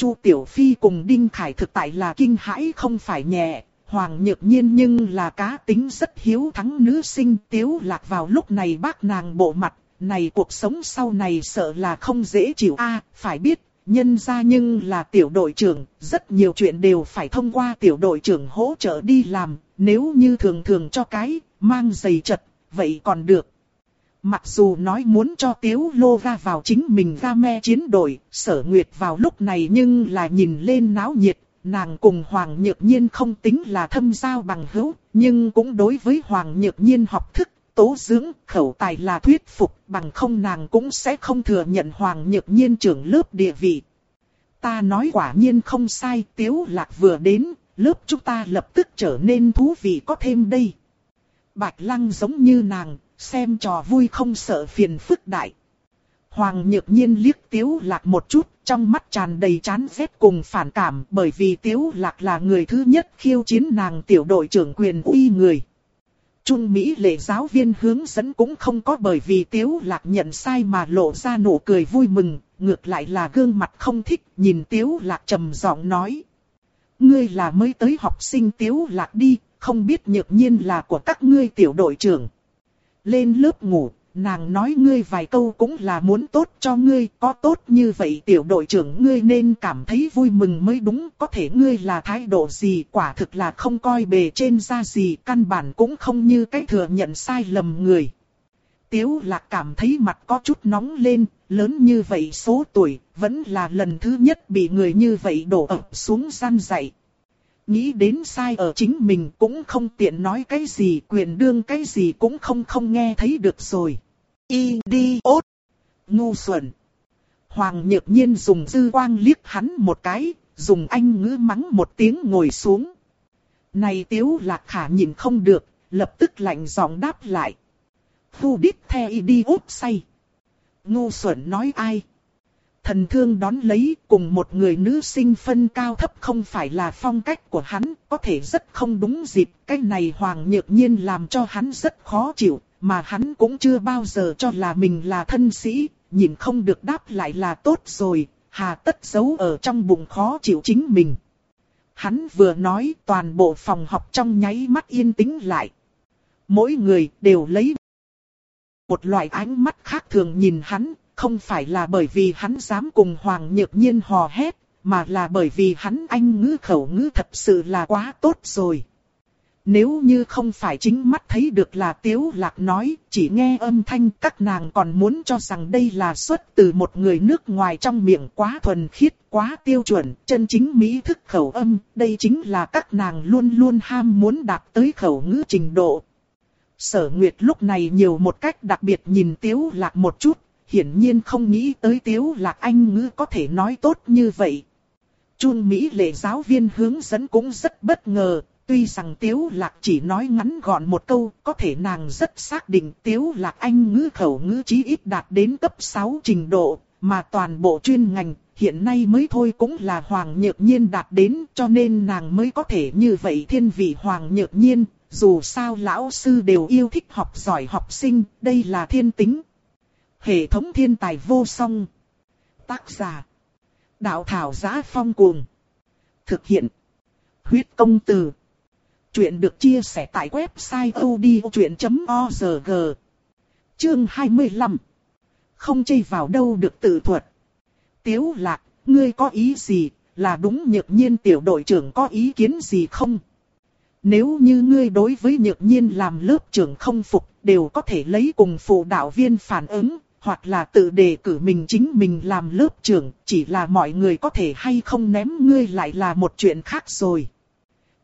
Chu Tiểu Phi cùng Đinh Khải thực tại là kinh hãi không phải nhẹ, Hoàng Nhược Nhiên nhưng là cá tính rất hiếu thắng nữ sinh tiếu lạc vào lúc này bác nàng bộ mặt, này cuộc sống sau này sợ là không dễ chịu a phải biết, nhân ra nhưng là tiểu đội trưởng, rất nhiều chuyện đều phải thông qua tiểu đội trưởng hỗ trợ đi làm, nếu như thường thường cho cái, mang giày chật, vậy còn được, Mặc dù nói muốn cho Tiếu Lô ra vào chính mình ra me chiến đội, sở nguyệt vào lúc này nhưng là nhìn lên náo nhiệt, nàng cùng Hoàng Nhược Nhiên không tính là thâm giao bằng hữu, nhưng cũng đối với Hoàng Nhược Nhiên học thức, tố dưỡng, khẩu tài là thuyết phục, bằng không nàng cũng sẽ không thừa nhận Hoàng Nhược Nhiên trưởng lớp địa vị. Ta nói quả nhiên không sai, Tiếu Lạc vừa đến, lớp chúng ta lập tức trở nên thú vị có thêm đây. Bạch Lăng giống như nàng, xem trò vui không sợ phiền phức đại. Hoàng nhược nhiên liếc tiếu lạc một chút, trong mắt tràn đầy chán ghét cùng phản cảm bởi vì tiếu lạc là người thứ nhất khiêu chiến nàng tiểu đội trưởng quyền uy người. Trung Mỹ lệ giáo viên hướng dẫn cũng không có bởi vì tiếu lạc nhận sai mà lộ ra nụ cười vui mừng, ngược lại là gương mặt không thích nhìn tiếu lạc trầm giọng nói. Ngươi là mới tới học sinh tiếu lạc đi, không biết nhược nhiên là của các ngươi tiểu đội trưởng. Lên lớp ngủ, nàng nói ngươi vài câu cũng là muốn tốt cho ngươi, có tốt như vậy tiểu đội trưởng ngươi nên cảm thấy vui mừng mới đúng, có thể ngươi là thái độ gì, quả thực là không coi bề trên ra gì, căn bản cũng không như cách thừa nhận sai lầm người. Tiếu lạc cảm thấy mặt có chút nóng lên, lớn như vậy số tuổi, vẫn là lần thứ nhất bị người như vậy đổ ập xuống gian dạy nghĩ đến sai ở chính mình cũng không tiện nói cái gì, quyền đương cái gì cũng không không nghe thấy được rồi. Y đi ốt, ngu xuẩn. Hoàng nhược nhiên dùng dư quang liếc hắn một cái, dùng anh ngữ mắng một tiếng ngồi xuống. Này tiếu lạc khả nhìn không được, lập tức lạnh giọng đáp lại. Phu đít the đi say. Ngu xuẩn nói ai? Thần thương đón lấy cùng một người nữ sinh phân cao thấp không phải là phong cách của hắn, có thể rất không đúng dịp. Cái này hoàng nhược nhiên làm cho hắn rất khó chịu, mà hắn cũng chưa bao giờ cho là mình là thân sĩ, nhìn không được đáp lại là tốt rồi, hà tất giấu ở trong bụng khó chịu chính mình. Hắn vừa nói toàn bộ phòng học trong nháy mắt yên tĩnh lại. Mỗi người đều lấy một loại ánh mắt khác thường nhìn hắn, không phải là bởi vì hắn dám cùng Hoàng Nhược Nhiên hò hét, mà là bởi vì hắn anh ngữ khẩu ngữ thật sự là quá tốt rồi. Nếu như không phải chính mắt thấy được là Tiếu Lạc nói, chỉ nghe âm thanh các nàng còn muốn cho rằng đây là xuất từ một người nước ngoài trong miệng quá thuần khiết, quá tiêu chuẩn, chân chính mỹ thức khẩu âm, đây chính là các nàng luôn luôn ham muốn đạt tới khẩu ngữ trình độ. Sở Nguyệt lúc này nhiều một cách đặc biệt nhìn Tiếu Lạc một chút, hiển nhiên không nghĩ tới Tiếu Lạc Anh ngữ có thể nói tốt như vậy. Chun Mỹ lệ giáo viên hướng dẫn cũng rất bất ngờ, tuy rằng Tiếu Lạc chỉ nói ngắn gọn một câu, có thể nàng rất xác định Tiếu Lạc Anh ngữ khẩu ngữ chí ít đạt đến cấp 6 trình độ, mà toàn bộ chuyên ngành, hiện nay mới thôi cũng là Hoàng Nhược Nhiên đạt đến, cho nên nàng mới có thể như vậy thiên vị Hoàng Nhược Nhiên, dù sao lão sư đều yêu thích học giỏi học sinh, đây là thiên tính. Hệ thống thiên tài vô song. Tác giả. Đạo thảo giá phong cuồng. Thực hiện. Huyết công từ. Chuyện được chia sẻ tại website odchuyện.org. Chương 25. Không chây vào đâu được tự thuật. Tiếu lạc, ngươi có ý gì, là đúng nhược nhiên tiểu đội trưởng có ý kiến gì không? Nếu như ngươi đối với nhược nhiên làm lớp trưởng không phục, đều có thể lấy cùng phụ đạo viên phản ứng, hoặc là tự đề cử mình chính mình làm lớp trưởng, chỉ là mọi người có thể hay không ném ngươi lại là một chuyện khác rồi.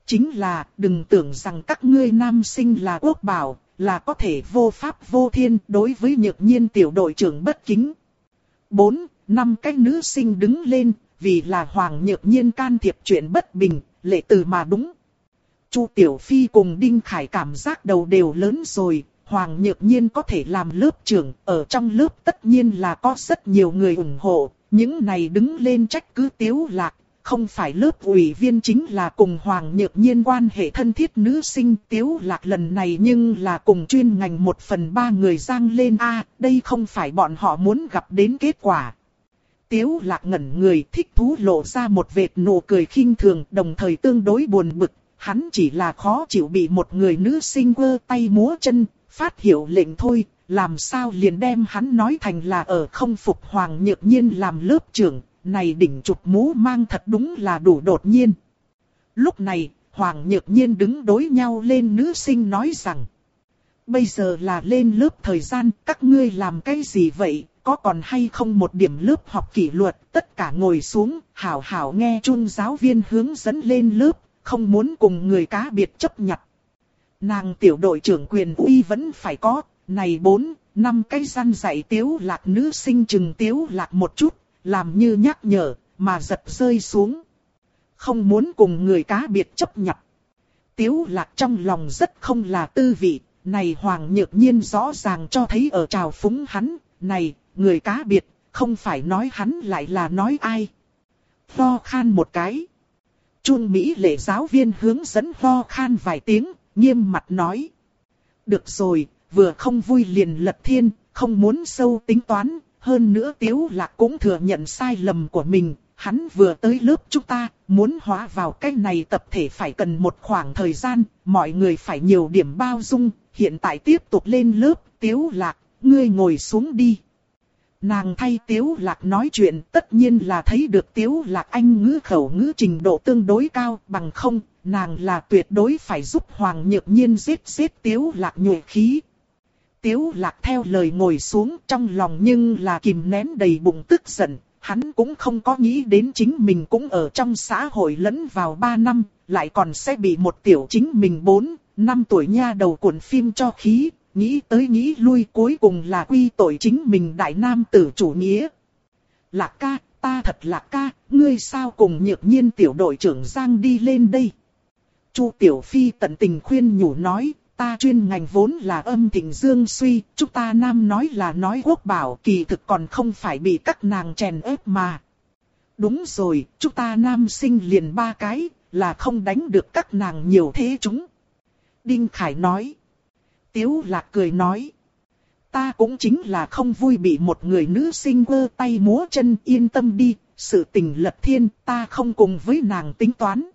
Chính là, đừng tưởng rằng các ngươi nam sinh là quốc bảo, là có thể vô pháp vô thiên đối với nhược nhiên tiểu đội trưởng bất kính. 4. Năm cái nữ sinh đứng lên, vì là Hoàng Nhược Nhiên can thiệp chuyện bất bình, lệ từ mà đúng. Chu Tiểu Phi cùng Đinh Khải cảm giác đầu đều lớn rồi, Hoàng Nhược Nhiên có thể làm lớp trưởng, ở trong lớp tất nhiên là có rất nhiều người ủng hộ, những này đứng lên trách cứ Tiếu Lạc, không phải lớp ủy viên chính là cùng Hoàng Nhược Nhiên quan hệ thân thiết nữ sinh Tiếu Lạc lần này nhưng là cùng chuyên ngành một phần ba người giang lên A, đây không phải bọn họ muốn gặp đến kết quả. Tiếu Lạc ngẩn người thích thú lộ ra một vệt nụ cười khinh thường đồng thời tương đối buồn bực, hắn chỉ là khó chịu bị một người nữ sinh quơ tay múa chân, phát hiệu lệnh thôi, làm sao liền đem hắn nói thành là ở không phục Hoàng Nhược Nhiên làm lớp trưởng, này đỉnh chụp mũ mang thật đúng là đủ đột nhiên. Lúc này, Hoàng Nhược Nhiên đứng đối nhau lên nữ sinh nói rằng, bây giờ là lên lớp thời gian, các ngươi làm cái gì vậy, có còn hay không một điểm lớp học kỷ luật, tất cả ngồi xuống, hảo hảo nghe chung giáo viên hướng dẫn lên lớp, không muốn cùng người cá biệt chấp nhặt. Nàng tiểu đội trưởng quyền uy vẫn phải có, này bốn, năm cái gian dạy tiếu lạc nữ sinh chừng tiếu lạc một chút, làm như nhắc nhở, mà giật rơi xuống. Không muốn cùng người cá biệt chấp nhận Tiếu lạc trong lòng rất không là tư vị, này Hoàng Nhược Nhiên rõ ràng cho thấy ở trào phúng hắn, này, người cá biệt, không phải nói hắn lại là nói ai. Lo khan một cái. Chun Mỹ lệ giáo viên hướng dẫn ho khan vài tiếng, nghiêm mặt nói. Được rồi, vừa không vui liền lật thiên, không muốn sâu tính toán, hơn nữa Tiếu Lạc cũng thừa nhận sai lầm của mình, hắn vừa tới lớp chúng ta, muốn hóa vào cái này tập thể phải cần một khoảng thời gian, mọi người phải nhiều điểm bao dung, hiện tại tiếp tục lên lớp, Tiếu Lạc, ngươi ngồi xuống đi. Nàng thay Tiếu Lạc nói chuyện tất nhiên là thấy được Tiếu Lạc anh ngữ khẩu ngữ trình độ tương đối cao bằng không, nàng là tuyệt đối phải giúp Hoàng Nhược Nhiên giết giết Tiếu Lạc nhuệ khí. Tiếu Lạc theo lời ngồi xuống trong lòng nhưng là kìm nén đầy bụng tức giận, hắn cũng không có nghĩ đến chính mình cũng ở trong xã hội lẫn vào 3 năm, lại còn sẽ bị một tiểu chính mình 4, năm tuổi nha đầu cuộn phim cho khí, nghĩ tới nghĩ lui cuối cùng là quy tội chính mình đại nam tử chủ nghĩa. Lạc ca, ta thật lạc ca, ngươi sao cùng nhược nhiên tiểu đội trưởng Giang đi lên đây. Chu Tiểu Phi tận tình khuyên nhủ nói, ta chuyên ngành vốn là âm thịnh dương suy, chúng ta nam nói là nói quốc bảo kỳ thực còn không phải bị các nàng chèn ép mà. Đúng rồi, chúng ta nam sinh liền ba cái, là không đánh được các nàng nhiều thế chúng. Đinh Khải nói. Tiếu lạc cười nói. Ta cũng chính là không vui bị một người nữ sinh vơ tay múa chân yên tâm đi, sự tình lật thiên ta không cùng với nàng tính toán.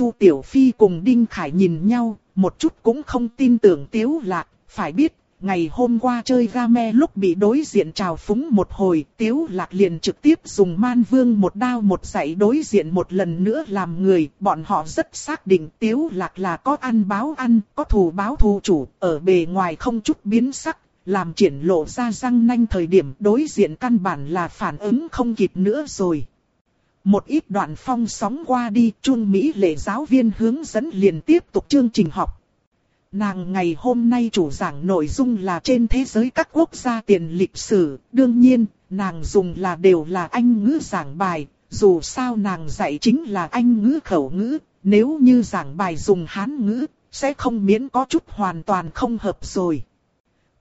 Chu Tiểu Phi cùng Đinh Khải nhìn nhau, một chút cũng không tin tưởng Tiếu Lạc, phải biết, ngày hôm qua chơi game lúc bị đối diện trào phúng một hồi, Tiếu Lạc liền trực tiếp dùng man vương một đao một dạy đối diện một lần nữa làm người, bọn họ rất xác định Tiếu Lạc là có ăn báo ăn, có thù báo thù chủ, ở bề ngoài không chút biến sắc, làm triển lộ ra răng nanh thời điểm đối diện căn bản là phản ứng không kịp nữa rồi. Một ít đoạn phong sóng qua đi, Trung Mỹ lệ giáo viên hướng dẫn liền tiếp tục chương trình học. Nàng ngày hôm nay chủ giảng nội dung là trên thế giới các quốc gia tiền lịch sử, đương nhiên, nàng dùng là đều là anh ngữ giảng bài, dù sao nàng dạy chính là anh ngữ khẩu ngữ, nếu như giảng bài dùng hán ngữ, sẽ không miễn có chút hoàn toàn không hợp rồi.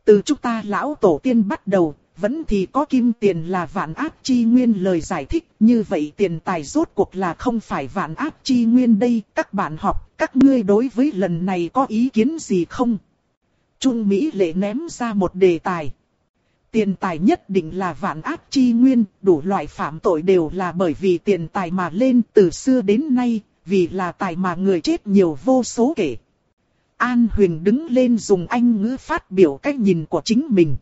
Từ chúng ta lão tổ tiên bắt đầu, vẫn thì có kim tiền là vạn áp chi nguyên lời giải thích, như vậy tiền tài rốt cuộc là không phải vạn áp chi nguyên đây, các bạn học, các ngươi đối với lần này có ý kiến gì không? Trung Mỹ lệ ném ra một đề tài. Tiền tài nhất định là vạn áp chi nguyên, đủ loại phạm tội đều là bởi vì tiền tài mà lên từ xưa đến nay, vì là tài mà người chết nhiều vô số kể. An Huyền đứng lên dùng anh ngữ phát biểu cách nhìn của chính mình.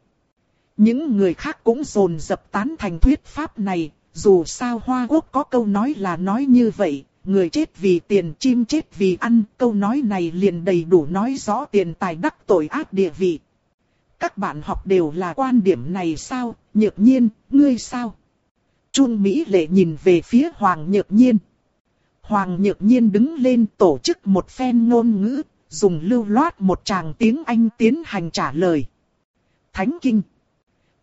Những người khác cũng dồn dập tán thành thuyết pháp này, dù sao Hoa Quốc có câu nói là nói như vậy, người chết vì tiền chim chết vì ăn, câu nói này liền đầy đủ nói rõ tiền tài đắc tội ác địa vị. Các bạn học đều là quan điểm này sao, nhược nhiên, ngươi sao? Trung Mỹ lệ nhìn về phía Hoàng Nhược Nhiên. Hoàng Nhược Nhiên đứng lên tổ chức một phen ngôn ngữ, dùng lưu loát một tràng tiếng Anh tiến hành trả lời. Thánh Kinh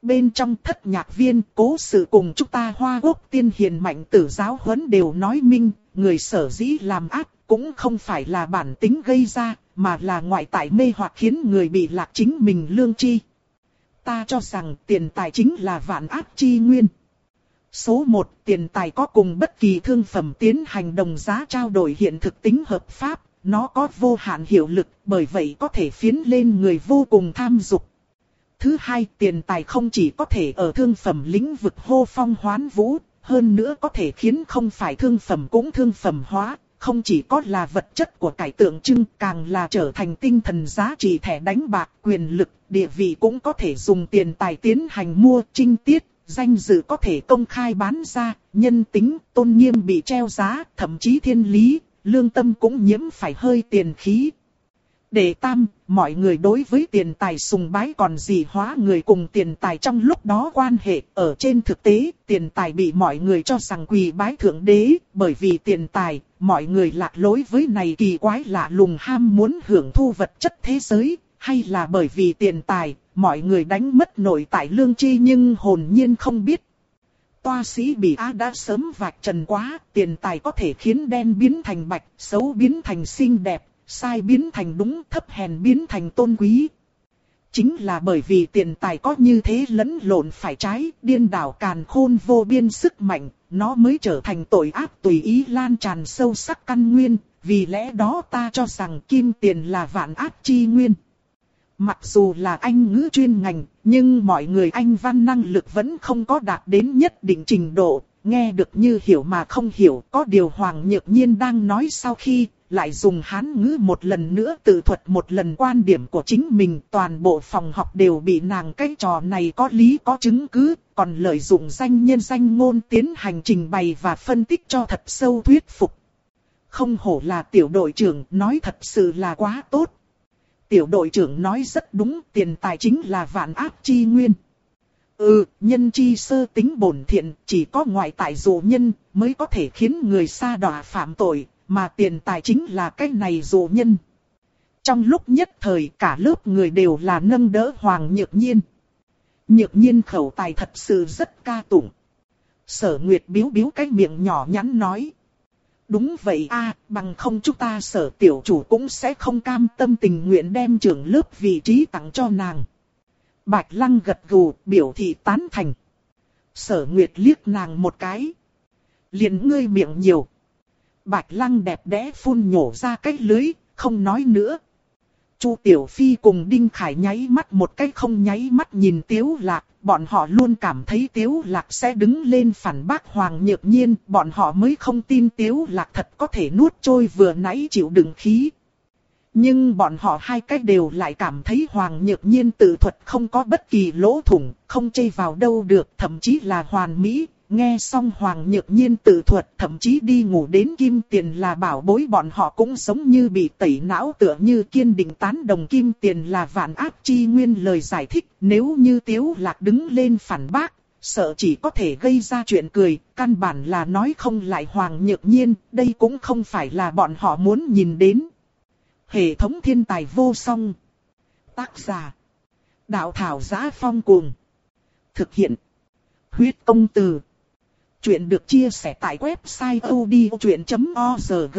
Bên trong thất nhạc viên cố sự cùng chúng ta hoa quốc tiên hiền mạnh tử giáo huấn đều nói minh, người sở dĩ làm ác cũng không phải là bản tính gây ra, mà là ngoại tại mê hoặc khiến người bị lạc chính mình lương chi. Ta cho rằng tiền tài chính là vạn ác chi nguyên. Số 1. Tiền tài có cùng bất kỳ thương phẩm tiến hành đồng giá trao đổi hiện thực tính hợp pháp, nó có vô hạn hiệu lực, bởi vậy có thể phiến lên người vô cùng tham dục. Thứ hai, tiền tài không chỉ có thể ở thương phẩm lĩnh vực hô phong hoán vũ, hơn nữa có thể khiến không phải thương phẩm cũng thương phẩm hóa, không chỉ có là vật chất của cải tượng trưng, càng là trở thành tinh thần giá trị thẻ đánh bạc, quyền lực, địa vị cũng có thể dùng tiền tài tiến hành mua, trinh tiết, danh dự có thể công khai bán ra, nhân tính, tôn nghiêm bị treo giá, thậm chí thiên lý, lương tâm cũng nhiễm phải hơi tiền khí. Đệ tam, mọi người đối với tiền tài sùng bái còn gì hóa người cùng tiền tài trong lúc đó quan hệ. Ở trên thực tế, tiền tài bị mọi người cho rằng quỳ bái thượng đế, bởi vì tiền tài, mọi người lạc lối với này kỳ quái lạ lùng ham muốn hưởng thu vật chất thế giới, hay là bởi vì tiền tài, mọi người đánh mất nội tại lương chi nhưng hồn nhiên không biết toa sĩ bị á đã sớm vạch trần quá, tiền tài có thể khiến đen biến thành bạch, xấu biến thành xinh đẹp, sai biến thành đúng, thấp hèn biến thành tôn quý. Chính là bởi vì tiền tài có như thế lẫn lộn phải trái, điên đảo càn khôn vô biên sức mạnh, nó mới trở thành tội ác tùy ý lan tràn sâu sắc căn nguyên, vì lẽ đó ta cho rằng kim tiền là vạn ác chi nguyên. Mặc dù là anh ngữ chuyên ngành, nhưng mọi người anh văn năng lực vẫn không có đạt đến nhất định trình độ, nghe được như hiểu mà không hiểu. Có điều Hoàng Nhược Nhiên đang nói sau khi, lại dùng hán ngữ một lần nữa tự thuật một lần quan điểm của chính mình. Toàn bộ phòng học đều bị nàng cái trò này có lý có chứng cứ, còn lợi dụng danh nhân danh ngôn tiến hành trình bày và phân tích cho thật sâu thuyết phục. Không hổ là tiểu đội trưởng, nói thật sự là quá tốt, Tiểu đội trưởng nói rất đúng, tiền tài chính là vạn áp chi nguyên. Ừ, nhân chi sơ tính bổn thiện, chỉ có ngoại tại dụ nhân, mới có thể khiến người xa đọa phạm tội, mà tiền tài chính là cái này dụ nhân. Trong lúc nhất thời cả lớp người đều là nâng đỡ Hoàng Nhược Nhiên. Nhược Nhiên khẩu tài thật sự rất ca tụng. Sở Nguyệt biếu biếu cái miệng nhỏ nhắn nói. Đúng vậy a, bằng không chúng ta sở tiểu chủ cũng sẽ không cam tâm tình nguyện đem trưởng lớp vị trí tặng cho nàng. Bạch Lăng gật gù, biểu thị tán thành. Sở Nguyệt liếc nàng một cái. liền ngươi miệng nhiều. Bạch Lăng đẹp đẽ phun nhổ ra cái lưới, không nói nữa. Chu Tiểu Phi cùng Đinh Khải nháy mắt một cái không nháy mắt nhìn Tiếu Lạc, bọn họ luôn cảm thấy Tiếu Lạc sẽ đứng lên phản bác Hoàng Nhược Nhiên, bọn họ mới không tin Tiếu Lạc thật có thể nuốt trôi vừa nãy chịu đựng khí. Nhưng bọn họ hai cách đều lại cảm thấy Hoàng Nhược Nhiên tự thuật không có bất kỳ lỗ thủng, không chây vào đâu được, thậm chí là hoàn mỹ, Nghe xong Hoàng Nhược Nhiên tự thuật thậm chí đi ngủ đến kim tiền là bảo bối bọn họ cũng giống như bị tẩy não tựa như kiên định tán đồng kim tiền là vạn áp chi nguyên lời giải thích nếu như Tiếu Lạc đứng lên phản bác, sợ chỉ có thể gây ra chuyện cười, căn bản là nói không lại Hoàng Nhược Nhiên, đây cũng không phải là bọn họ muốn nhìn đến. Hệ thống thiên tài vô song. Tác giả. Đạo thảo giá phong cuồng. Thực hiện. Huyết công từ. Chuyện được chia sẻ tại website odchuyện.org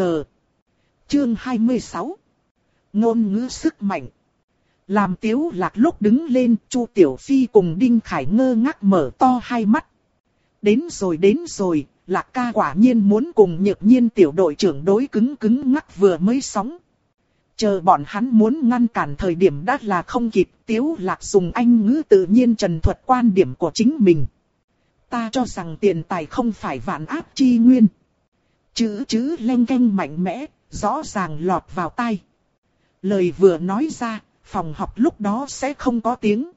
Chương 26 Ngôn ngữ sức mạnh Làm tiếu lạc lúc đứng lên, Chu Tiểu Phi cùng Đinh Khải ngơ ngác mở to hai mắt. Đến rồi đến rồi, lạc ca quả nhiên muốn cùng nhược nhiên tiểu đội trưởng đối cứng cứng ngắc vừa mới sóng. Chờ bọn hắn muốn ngăn cản thời điểm đã là không kịp, tiếu lạc dùng anh ngữ tự nhiên trần thuật quan điểm của chính mình ta cho rằng tiền tài không phải vạn áp chi nguyên. Chữ chữ len canh mạnh mẽ, rõ ràng lọt vào tai. Lời vừa nói ra, phòng học lúc đó sẽ không có tiếng.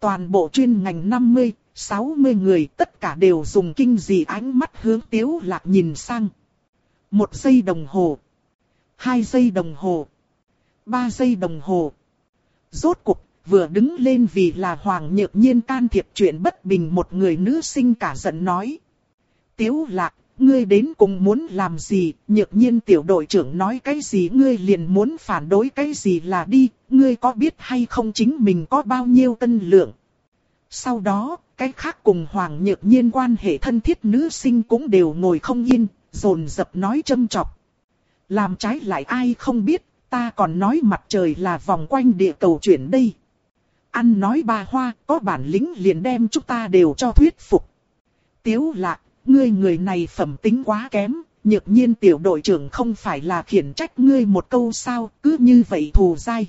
Toàn bộ chuyên ngành 50, 60 người tất cả đều dùng kinh dị ánh mắt hướng tiếu lạc nhìn sang. Một giây đồng hồ. Hai giây đồng hồ. Ba giây đồng hồ. Rốt cục vừa đứng lên vì là Hoàng Nhược Nhiên can thiệp chuyện bất bình một người nữ sinh cả giận nói. Tiếu lạc, ngươi đến cùng muốn làm gì, nhược nhiên tiểu đội trưởng nói cái gì ngươi liền muốn phản đối cái gì là đi, ngươi có biết hay không chính mình có bao nhiêu tân lượng. Sau đó, cái khác cùng Hoàng Nhược Nhiên quan hệ thân thiết nữ sinh cũng đều ngồi không yên, rồn dập nói châm chọc. Làm trái lại ai không biết, ta còn nói mặt trời là vòng quanh địa cầu chuyển đây ăn nói ba hoa, có bản lĩnh liền đem chúng ta đều cho thuyết phục. Tiếu lạc, ngươi người này phẩm tính quá kém, nhược nhiên tiểu đội trưởng không phải là khiển trách ngươi một câu sao, cứ như vậy thù dai.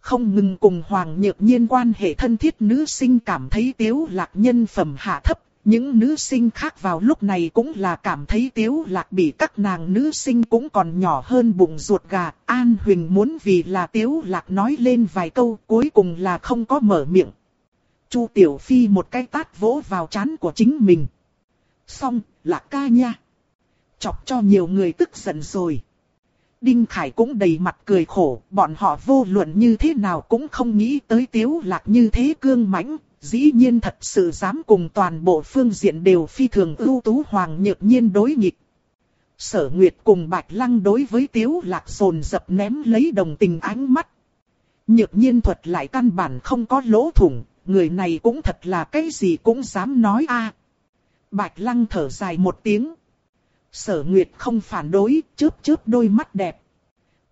Không ngừng cùng Hoàng Nhược Nhiên quan hệ thân thiết nữ sinh cảm thấy tiếu lạc nhân phẩm hạ thấp, những nữ sinh khác vào lúc này cũng là cảm thấy tiếu lạc bị các nàng nữ sinh cũng còn nhỏ hơn bụng ruột gà. An Huỳnh muốn vì là tiếu lạc nói lên vài câu cuối cùng là không có mở miệng. Chu Tiểu Phi một cái tát vỗ vào chán của chính mình. Xong, lạc ca nha. Chọc cho nhiều người tức giận rồi. Đinh Khải cũng đầy mặt cười khổ, bọn họ vô luận như thế nào cũng không nghĩ tới tiếu lạc như thế cương mãnh, dĩ nhiên thật sự dám cùng toàn bộ phương diện đều phi thường ưu tú hoàng nhược nhiên đối nghịch. Sở Nguyệt cùng Bạch Lăng đối với Tiếu Lạc sồn dập ném lấy đồng tình ánh mắt. Nhược nhiên thuật lại căn bản không có lỗ thủng, người này cũng thật là cái gì cũng dám nói a. Bạch Lăng thở dài một tiếng. Sở Nguyệt không phản đối, chớp chớp đôi mắt đẹp.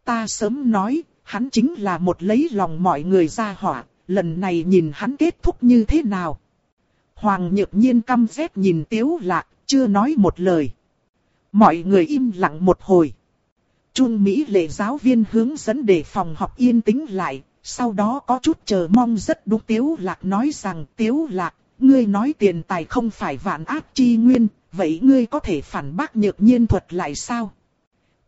Ta sớm nói, hắn chính là một lấy lòng mọi người ra hỏa, lần này nhìn hắn kết thúc như thế nào. Hoàng nhược nhiên căm rét nhìn tiếu lạc, chưa nói một lời. Mọi người im lặng một hồi. Trung Mỹ lệ giáo viên hướng dẫn để phòng học yên tĩnh lại, sau đó có chút chờ mong rất đúng tiếu lạc nói rằng tiếu lạc, ngươi nói tiền tài không phải vạn ác chi nguyên, vậy ngươi có thể phản bác nhược nhiên thuật lại sao?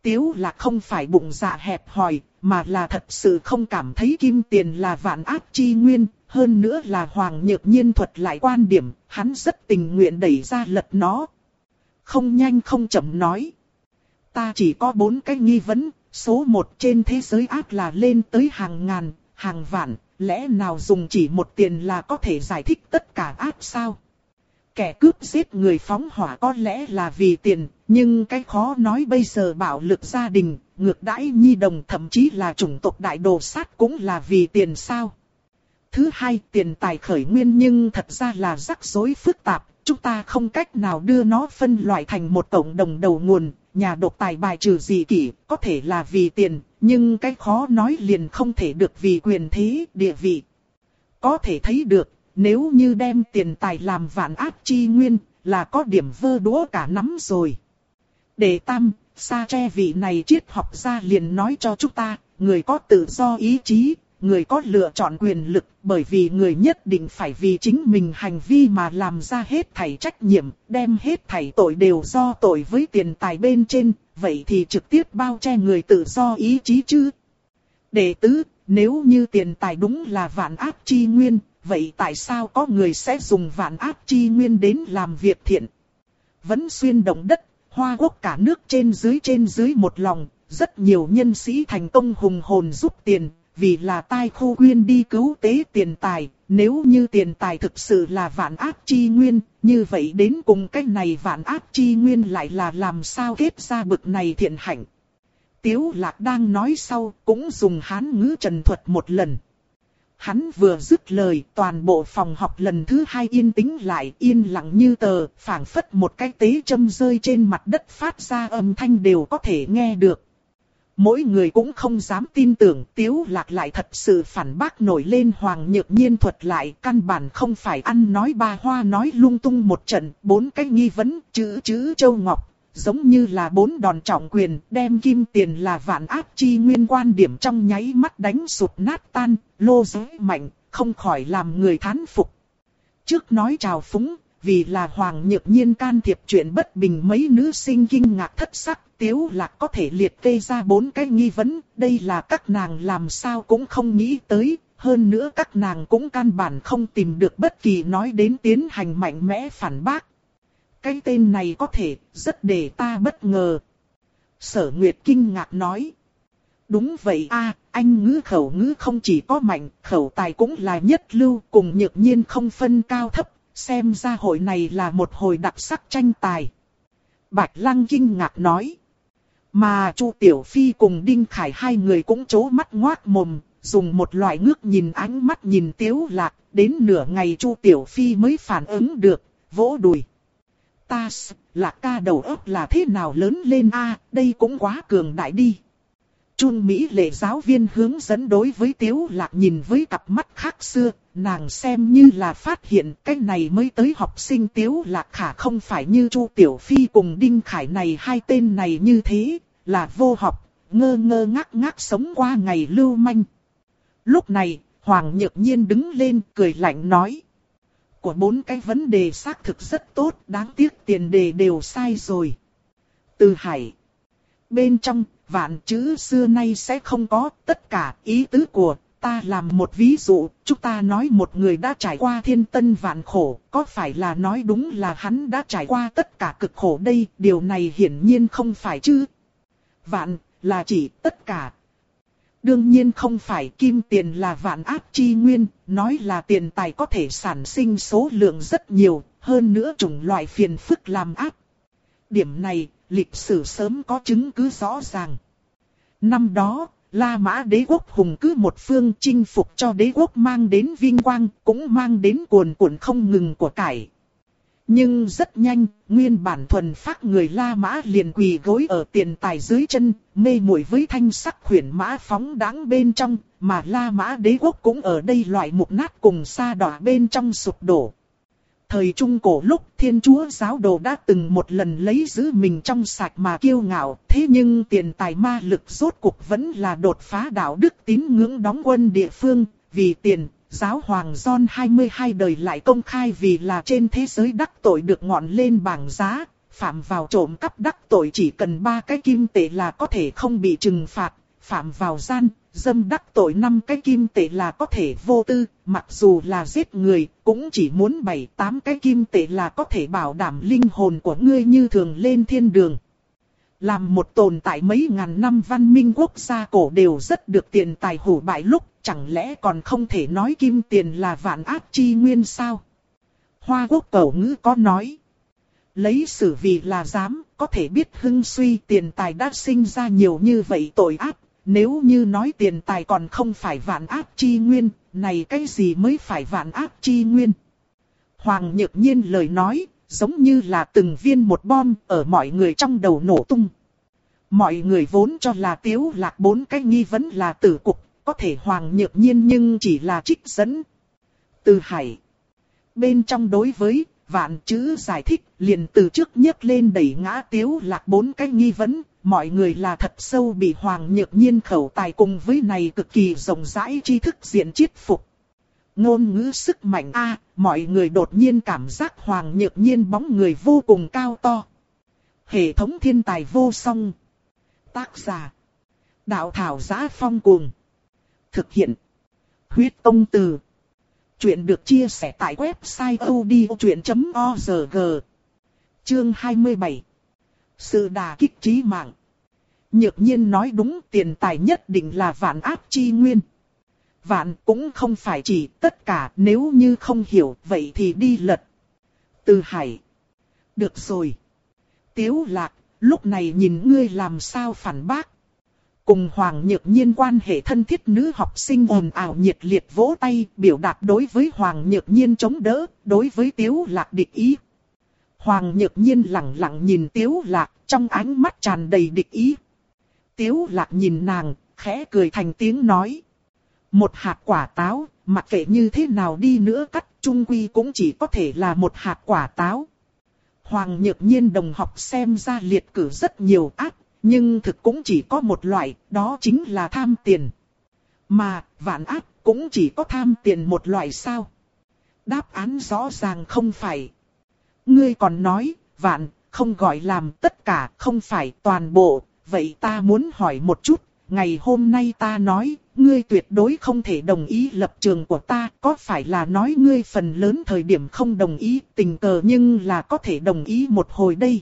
Tiếu lạc không phải bụng dạ hẹp hòi, mà là thật sự không cảm thấy kim tiền là vạn ác chi nguyên, hơn nữa là hoàng nhược nhiên thuật lại quan điểm, hắn rất tình nguyện đẩy ra lật nó. Không nhanh không chậm nói. Ta chỉ có bốn cái nghi vấn, số một trên thế giới ác là lên tới hàng ngàn, hàng vạn, lẽ nào dùng chỉ một tiền là có thể giải thích tất cả ác sao? Kẻ cướp giết người phóng hỏa có lẽ là vì tiền, nhưng cái khó nói bây giờ bạo lực gia đình, ngược đãi nhi đồng thậm chí là chủng tộc đại đồ sát cũng là vì tiền sao. Thứ hai, tiền tài khởi nguyên nhưng thật ra là rắc rối phức tạp, chúng ta không cách nào đưa nó phân loại thành một cộng đồng đầu nguồn, nhà độc tài bài trừ gì kỷ, có thể là vì tiền, nhưng cái khó nói liền không thể được vì quyền thế, địa vị. Có thể thấy được, nếu như đem tiền tài làm vạn ác chi nguyên, là có điểm vơ đũa cả nắm rồi. Để tam, sa tre vị này triết học gia liền nói cho chúng ta, người có tự do ý chí, người có lựa chọn quyền lực, bởi vì người nhất định phải vì chính mình hành vi mà làm ra hết thảy trách nhiệm, đem hết thảy tội đều do tội với tiền tài bên trên, vậy thì trực tiếp bao che người tự do ý chí chứ. Đệ tứ, nếu như tiền tài đúng là vạn áp chi nguyên, vậy tại sao có người sẽ dùng vạn áp chi nguyên đến làm việc thiện? Vẫn xuyên động đất, hoa quốc cả nước trên dưới trên dưới một lòng, rất nhiều nhân sĩ thành công hùng hồn giúp tiền, vì là tai khu quyên đi cứu tế tiền tài, nếu như tiền tài thực sự là vạn ác chi nguyên, như vậy đến cùng cách này vạn ác chi nguyên lại là làm sao kết ra bực này thiện hạnh. Tiếu lạc đang nói sau, cũng dùng hán ngữ trần thuật một lần. Hắn vừa dứt lời, toàn bộ phòng học lần thứ hai yên tĩnh lại, yên lặng như tờ, phảng phất một cái tế châm rơi trên mặt đất phát ra âm thanh đều có thể nghe được. Mỗi người cũng không dám tin tưởng tiếu lạc lại thật sự phản bác nổi lên hoàng nhược nhiên thuật lại căn bản không phải ăn nói ba hoa nói lung tung một trận bốn cái nghi vấn chữ chữ châu ngọc giống như là bốn đòn trọng quyền đem kim tiền là vạn áp chi nguyên quan điểm trong nháy mắt đánh sụp nát tan lô giới mạnh không khỏi làm người thán phục. Trước nói chào phúng vì là Hoàng Nhược Nhiên can thiệp chuyện bất bình mấy nữ sinh kinh ngạc thất sắc, Tiếu Lạc có thể liệt kê ra bốn cái nghi vấn, đây là các nàng làm sao cũng không nghĩ tới, hơn nữa các nàng cũng căn bản không tìm được bất kỳ nói đến tiến hành mạnh mẽ phản bác. Cái tên này có thể, rất để ta bất ngờ. Sở Nguyệt kinh ngạc nói. Đúng vậy a, anh ngữ khẩu ngữ không chỉ có mạnh, khẩu tài cũng là nhất lưu, cùng nhược nhiên không phân cao thấp, xem ra hội này là một hồi đặc sắc tranh tài. Bạch Lăng kinh ngạc nói. Mà Chu Tiểu Phi cùng Đinh Khải hai người cũng chố mắt ngoác mồm, dùng một loại ngước nhìn ánh mắt nhìn Tiếu Lạc, đến nửa ngày Chu Tiểu Phi mới phản ứng được, vỗ đùi. Ta là ca đầu óc là thế nào lớn lên a đây cũng quá cường đại đi. Chun Mỹ lệ giáo viên hướng dẫn đối với Tiếu Lạc nhìn với cặp mắt khác xưa, nàng xem như là phát hiện cái này mới tới học sinh Tiếu Lạc khả không phải như Chu Tiểu Phi cùng Đinh Khải này hai tên này như thế, là vô học, ngơ ngơ ngác ngác sống qua ngày lưu manh. Lúc này, Hoàng Nhược Nhiên đứng lên cười lạnh nói. Của bốn cái vấn đề xác thực rất tốt, đáng tiếc tiền đề đều sai rồi. Từ Hải Bên trong, vạn chữ xưa nay sẽ không có tất cả ý tứ của ta làm một ví dụ, chúng ta nói một người đã trải qua thiên tân vạn khổ, có phải là nói đúng là hắn đã trải qua tất cả cực khổ đây, điều này hiển nhiên không phải chứ. Vạn, là chỉ tất cả. Đương nhiên không phải kim tiền là vạn áp chi nguyên, nói là tiền tài có thể sản sinh số lượng rất nhiều, hơn nữa chủng loại phiền phức làm áp. Điểm này, lịch sử sớm có chứng cứ rõ ràng. Năm đó, La Mã đế quốc hùng cứ một phương chinh phục cho đế quốc mang đến vinh quang, cũng mang đến cuồn cuộn không ngừng của cải. Nhưng rất nhanh, nguyên bản thuần phát người La Mã liền quỳ gối ở tiền tài dưới chân, mê muội với thanh sắc khuyển mã phóng đáng bên trong, mà La Mã đế quốc cũng ở đây loại mục nát cùng sa đỏ bên trong sụp đổ. Thời Trung Cổ lúc Thiên Chúa giáo đồ đã từng một lần lấy giữ mình trong sạch mà kiêu ngạo, thế nhưng tiền tài ma lực rốt cuộc vẫn là đột phá đạo đức tín ngưỡng đóng quân địa phương, vì tiền, giáo hoàng John 22 đời lại công khai vì là trên thế giới đắc tội được ngọn lên bảng giá, phạm vào trộm cắp đắc tội chỉ cần ba cái kim tệ là có thể không bị trừng phạt, phạm vào gian, dâm đắc tội năm cái kim tệ là có thể vô tư, mặc dù là giết người, cũng chỉ muốn bảy tám cái kim tệ là có thể bảo đảm linh hồn của ngươi như thường lên thiên đường. Làm một tồn tại mấy ngàn năm văn minh quốc gia cổ đều rất được tiền tài hủ bại lúc, chẳng lẽ còn không thể nói kim tiền là vạn ác chi nguyên sao? Hoa quốc cổ ngữ có nói. Lấy sử vì là dám, có thể biết hưng suy tiền tài đã sinh ra nhiều như vậy tội ác, nếu như nói tiền tài còn không phải vạn ác chi nguyên, này cái gì mới phải vạn ác chi nguyên? Hoàng Nhược Nhiên lời nói, giống như là từng viên một bom ở mọi người trong đầu nổ tung. Mọi người vốn cho là tiếu lạc bốn cái nghi vấn là tử cục, có thể hoàng nhược nhiên nhưng chỉ là trích dẫn. Từ hải. Bên trong đối với vạn chữ giải thích liền từ trước nhấc lên đẩy ngã tiếu lạc bốn cái nghi vấn. Mọi người là thật sâu bị hoàng nhược nhiên khẩu tài cùng với này cực kỳ rộng rãi tri thức diện chiết phục. Ngôn ngữ sức mạnh a, mọi người đột nhiên cảm giác hoàng nhược nhiên bóng người vô cùng cao to. Hệ thống thiên tài vô song. Tác giả. Đạo thảo giá phong cuồng. Thực hiện. Huyết công từ. Chuyện được chia sẻ tại website odchuyện.org. Chương 27. Sự đà kích trí mạng. Nhược nhiên nói đúng, tiền tài nhất định là vạn áp chi nguyên. Vạn cũng không phải chỉ tất cả nếu như không hiểu vậy thì đi lật. Từ hải. Được rồi. Tiếu lạc, lúc này nhìn ngươi làm sao phản bác. Cùng Hoàng Nhược Nhiên quan hệ thân thiết nữ học sinh ồn ào nhiệt liệt vỗ tay biểu đạt đối với Hoàng Nhược Nhiên chống đỡ, đối với Tiếu Lạc địch ý. Hoàng Nhược Nhiên lặng lặng nhìn Tiếu Lạc, trong ánh mắt tràn đầy địch ý. Tiếu Lạc nhìn nàng, khẽ cười thành tiếng nói. Một hạt quả táo, mặc kệ như thế nào đi nữa cắt, trung quy cũng chỉ có thể là một hạt quả táo. Hoàng Nhược Nhiên đồng học xem ra liệt cử rất nhiều ác, nhưng thực cũng chỉ có một loại, đó chính là tham tiền. Mà, vạn ác cũng chỉ có tham tiền một loại sao? Đáp án rõ ràng không phải. Ngươi còn nói, vạn, không gọi làm tất cả, không phải toàn bộ, vậy ta muốn hỏi một chút, ngày hôm nay ta nói, ngươi tuyệt đối không thể đồng ý lập trường của ta, có phải là nói ngươi phần lớn thời điểm không đồng ý, tình cờ nhưng là có thể đồng ý một hồi đây.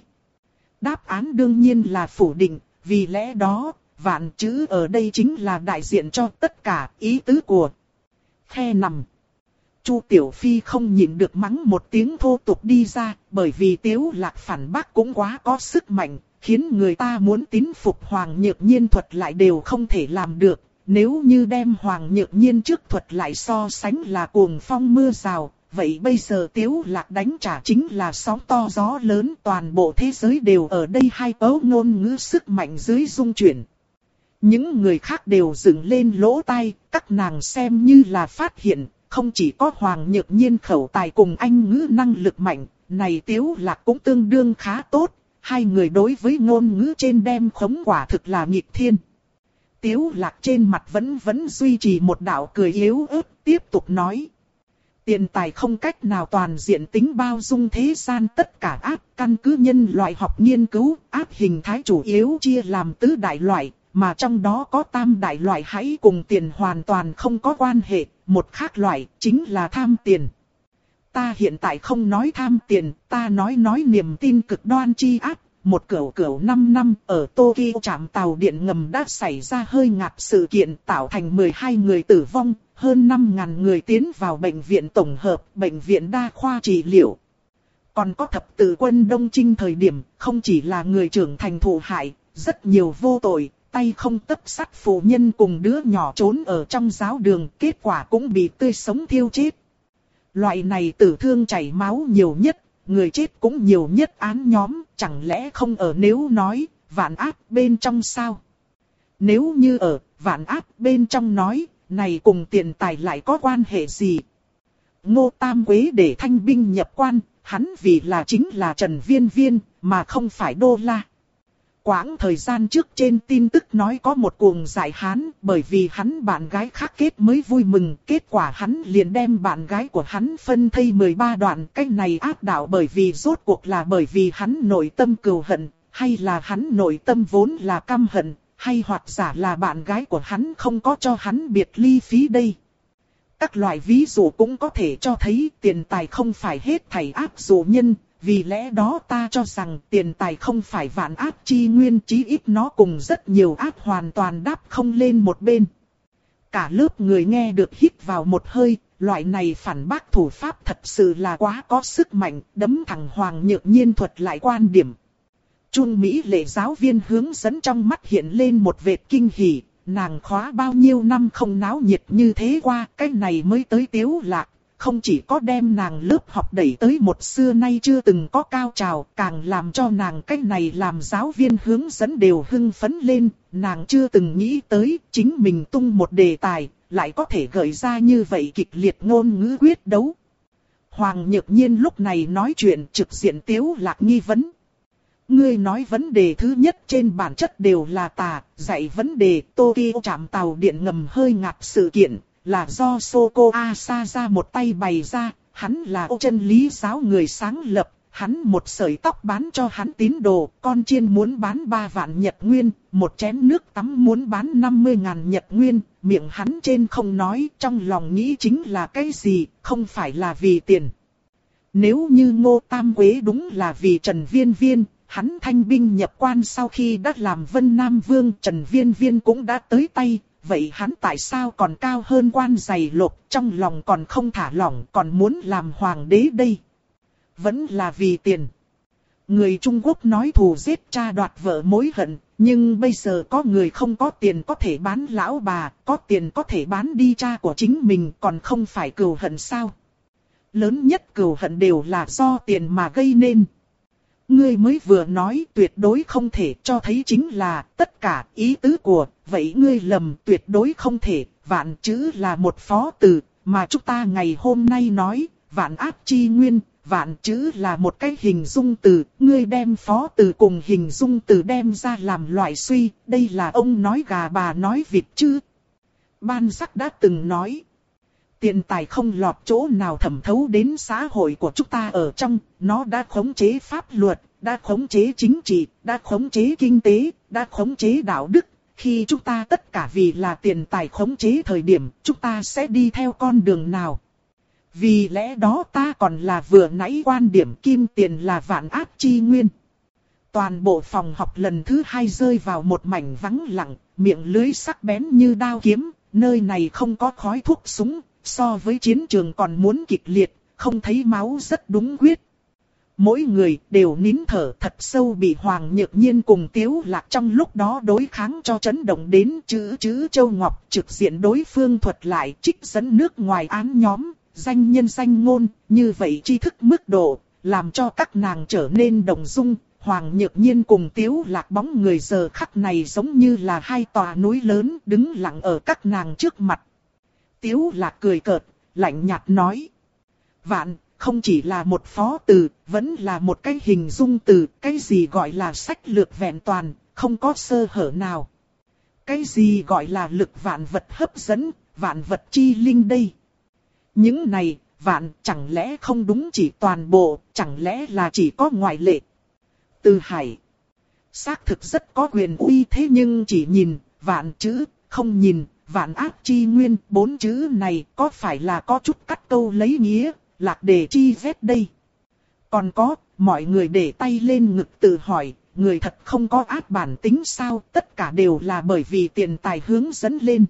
Đáp án đương nhiên là phủ định, vì lẽ đó, vạn chữ ở đây chính là đại diện cho tất cả ý tứ của khe nằm. Chu Tiểu Phi không nhịn được mắng một tiếng thô tục đi ra, bởi vì Tiếu Lạc phản bác cũng quá có sức mạnh, khiến người ta muốn tín phục Hoàng Nhược Nhiên thuật lại đều không thể làm được. Nếu như đem Hoàng Nhược Nhiên trước thuật lại so sánh là cuồng phong mưa rào, vậy bây giờ Tiếu Lạc đánh trả chính là sóng to gió lớn toàn bộ thế giới đều ở đây hai ấu ngôn ngữ sức mạnh dưới dung chuyển. Những người khác đều dựng lên lỗ tai, các nàng xem như là phát hiện, không chỉ có Hoàng Nhược Nhiên khẩu tài cùng anh ngữ năng lực mạnh, này Tiếu Lạc cũng tương đương khá tốt, hai người đối với ngôn ngữ trên đem khống quả thực là nghịch thiên. Tiếu lạc trên mặt vẫn vẫn duy trì một đạo cười yếu ớt, tiếp tục nói. Tiền tài không cách nào toàn diện tính bao dung thế gian tất cả áp căn cứ nhân loại học nghiên cứu, áp hình thái chủ yếu chia làm tứ đại loại, mà trong đó có tam đại loại hãy cùng tiền hoàn toàn không có quan hệ, một khác loại chính là tham tiền. Ta hiện tại không nói tham tiền, ta nói nói niềm tin cực đoan chi áp. Một cửu cửu 5 năm ở Tokyo trạm tàu điện ngầm đã xảy ra hơi ngạt sự kiện tạo thành 12 người tử vong, hơn 5.000 người tiến vào bệnh viện tổng hợp, bệnh viện đa khoa trị liệu. Còn có thập tử quân Đông Trinh thời điểm, không chỉ là người trưởng thành thụ hại, rất nhiều vô tội, tay không tấp sắt phụ nhân cùng đứa nhỏ trốn ở trong giáo đường, kết quả cũng bị tươi sống thiêu chết. Loại này tử thương chảy máu nhiều nhất, người chết cũng nhiều nhất án nhóm, chẳng lẽ không ở nếu nói, vạn áp bên trong sao? Nếu như ở, vạn áp bên trong nói, này cùng tiền tài lại có quan hệ gì? Ngô Tam Quế để thanh binh nhập quan, hắn vì là chính là Trần Viên Viên, mà không phải Đô La. Quãng thời gian trước trên tin tức nói có một cuồng giải hán bởi vì hắn bạn gái khác kết mới vui mừng. Kết quả hắn liền đem bạn gái của hắn phân thây 13 đoạn. Cái này ác đạo bởi vì rốt cuộc là bởi vì hắn nội tâm cừu hận, hay là hắn nội tâm vốn là căm hận, hay hoặc giả là bạn gái của hắn không có cho hắn biệt ly phí đây. Các loại ví dụ cũng có thể cho thấy tiền tài không phải hết thảy áp dụ nhân, vì lẽ đó ta cho rằng tiền tài không phải vạn áp chi nguyên chí ít nó cùng rất nhiều áp hoàn toàn đáp không lên một bên. Cả lớp người nghe được hít vào một hơi, loại này phản bác thủ pháp thật sự là quá có sức mạnh, đấm thẳng Hoàng Nhược Nhiên thuật lại quan điểm. Trung Mỹ lệ giáo viên hướng dẫn trong mắt hiện lên một vệt kinh hỉ, nàng khóa bao nhiêu năm không náo nhiệt như thế qua, cái này mới tới tiếu lạc, không chỉ có đem nàng lớp học đẩy tới một xưa nay chưa từng có cao trào, càng làm cho nàng cách này làm giáo viên hướng dẫn đều hưng phấn lên, nàng chưa từng nghĩ tới chính mình tung một đề tài, lại có thể gợi ra như vậy kịch liệt ngôn ngữ quyết đấu. Hoàng Nhược Nhiên lúc này nói chuyện trực diện Tiếu Lạc nghi vấn. Ngươi nói vấn đề thứ nhất trên bản chất đều là tà, dạy vấn đề Tokyo chạm tàu điện ngầm hơi ngạc sự kiện, là do Soko Asa ra một tay bày ra, hắn là ô chân lý giáo người sáng lập, hắn một sợi tóc bán cho hắn tín đồ, con chiên muốn bán 3 vạn nhật nguyên, một chén nước tắm muốn bán 50 ngàn nhật nguyên, miệng hắn trên không nói, trong lòng nghĩ chính là cái gì, không phải là vì tiền. Nếu như ngô tam quế đúng là vì Trần Viên Viên, hắn thanh binh nhập quan sau khi đã làm Vân Nam Vương Trần Viên Viên cũng đã tới tay, vậy hắn tại sao còn cao hơn quan giày lột, trong lòng còn không thả lỏng, còn muốn làm hoàng đế đây? Vẫn là vì tiền. Người Trung Quốc nói thù giết cha đoạt vợ mối hận, nhưng bây giờ có người không có tiền có thể bán lão bà, có tiền có thể bán đi cha của chính mình còn không phải cừu hận sao? Lớn nhất cừu hận đều là do tiền mà gây nên. Ngươi mới vừa nói tuyệt đối không thể cho thấy chính là tất cả ý tứ của, vậy ngươi lầm tuyệt đối không thể, vạn chữ là một phó từ, mà chúng ta ngày hôm nay nói, vạn áp chi nguyên, vạn chữ là một cái hình dung từ, ngươi đem phó từ cùng hình dung từ đem ra làm loại suy, đây là ông nói gà bà nói vịt chứ. Ban sắc đã từng nói. Tiền tài không lọt chỗ nào thẩm thấu đến xã hội của chúng ta ở trong, nó đã khống chế pháp luật, đã khống chế chính trị, đã khống chế kinh tế, đã khống chế đạo đức. Khi chúng ta tất cả vì là tiền tài khống chế thời điểm, chúng ta sẽ đi theo con đường nào? Vì lẽ đó ta còn là vừa nãy quan điểm kim tiền là vạn áp chi nguyên. Toàn bộ phòng học lần thứ hai rơi vào một mảnh vắng lặng, miệng lưới sắc bén như đao kiếm, nơi này không có khói thuốc súng, so với chiến trường còn muốn kịch liệt, không thấy máu rất đúng quyết. Mỗi người đều nín thở thật sâu bị Hoàng Nhược Nhiên cùng Tiếu Lạc trong lúc đó đối kháng cho chấn động đến chữ chữ Châu Ngọc trực diện đối phương thuật lại trích dẫn nước ngoài án nhóm, danh nhân danh ngôn, như vậy tri thức mức độ, làm cho các nàng trở nên đồng dung. Hoàng Nhược Nhiên cùng Tiếu Lạc bóng người giờ khắc này giống như là hai tòa núi lớn đứng lặng ở các nàng trước mặt. Tiếu Lạc cười cợt, lạnh nhạt nói. Vạn, không chỉ là một phó từ, vẫn là một cái hình dung từ, cái gì gọi là sách lược vẹn toàn, không có sơ hở nào. Cái gì gọi là lực vạn vật hấp dẫn, vạn vật chi linh đây. Những này, vạn chẳng lẽ không đúng chỉ toàn bộ, chẳng lẽ là chỉ có ngoại lệ. Từ hải. Xác thực rất có quyền uy thế nhưng chỉ nhìn, vạn chữ, không nhìn, vạn ác chi nguyên, bốn chữ này có phải là có chút cắt câu lấy nghĩa, lạc đề chi vết đây. Còn có, mọi người để tay lên ngực tự hỏi, người thật không có ác bản tính sao, tất cả đều là bởi vì tiền tài hướng dẫn lên.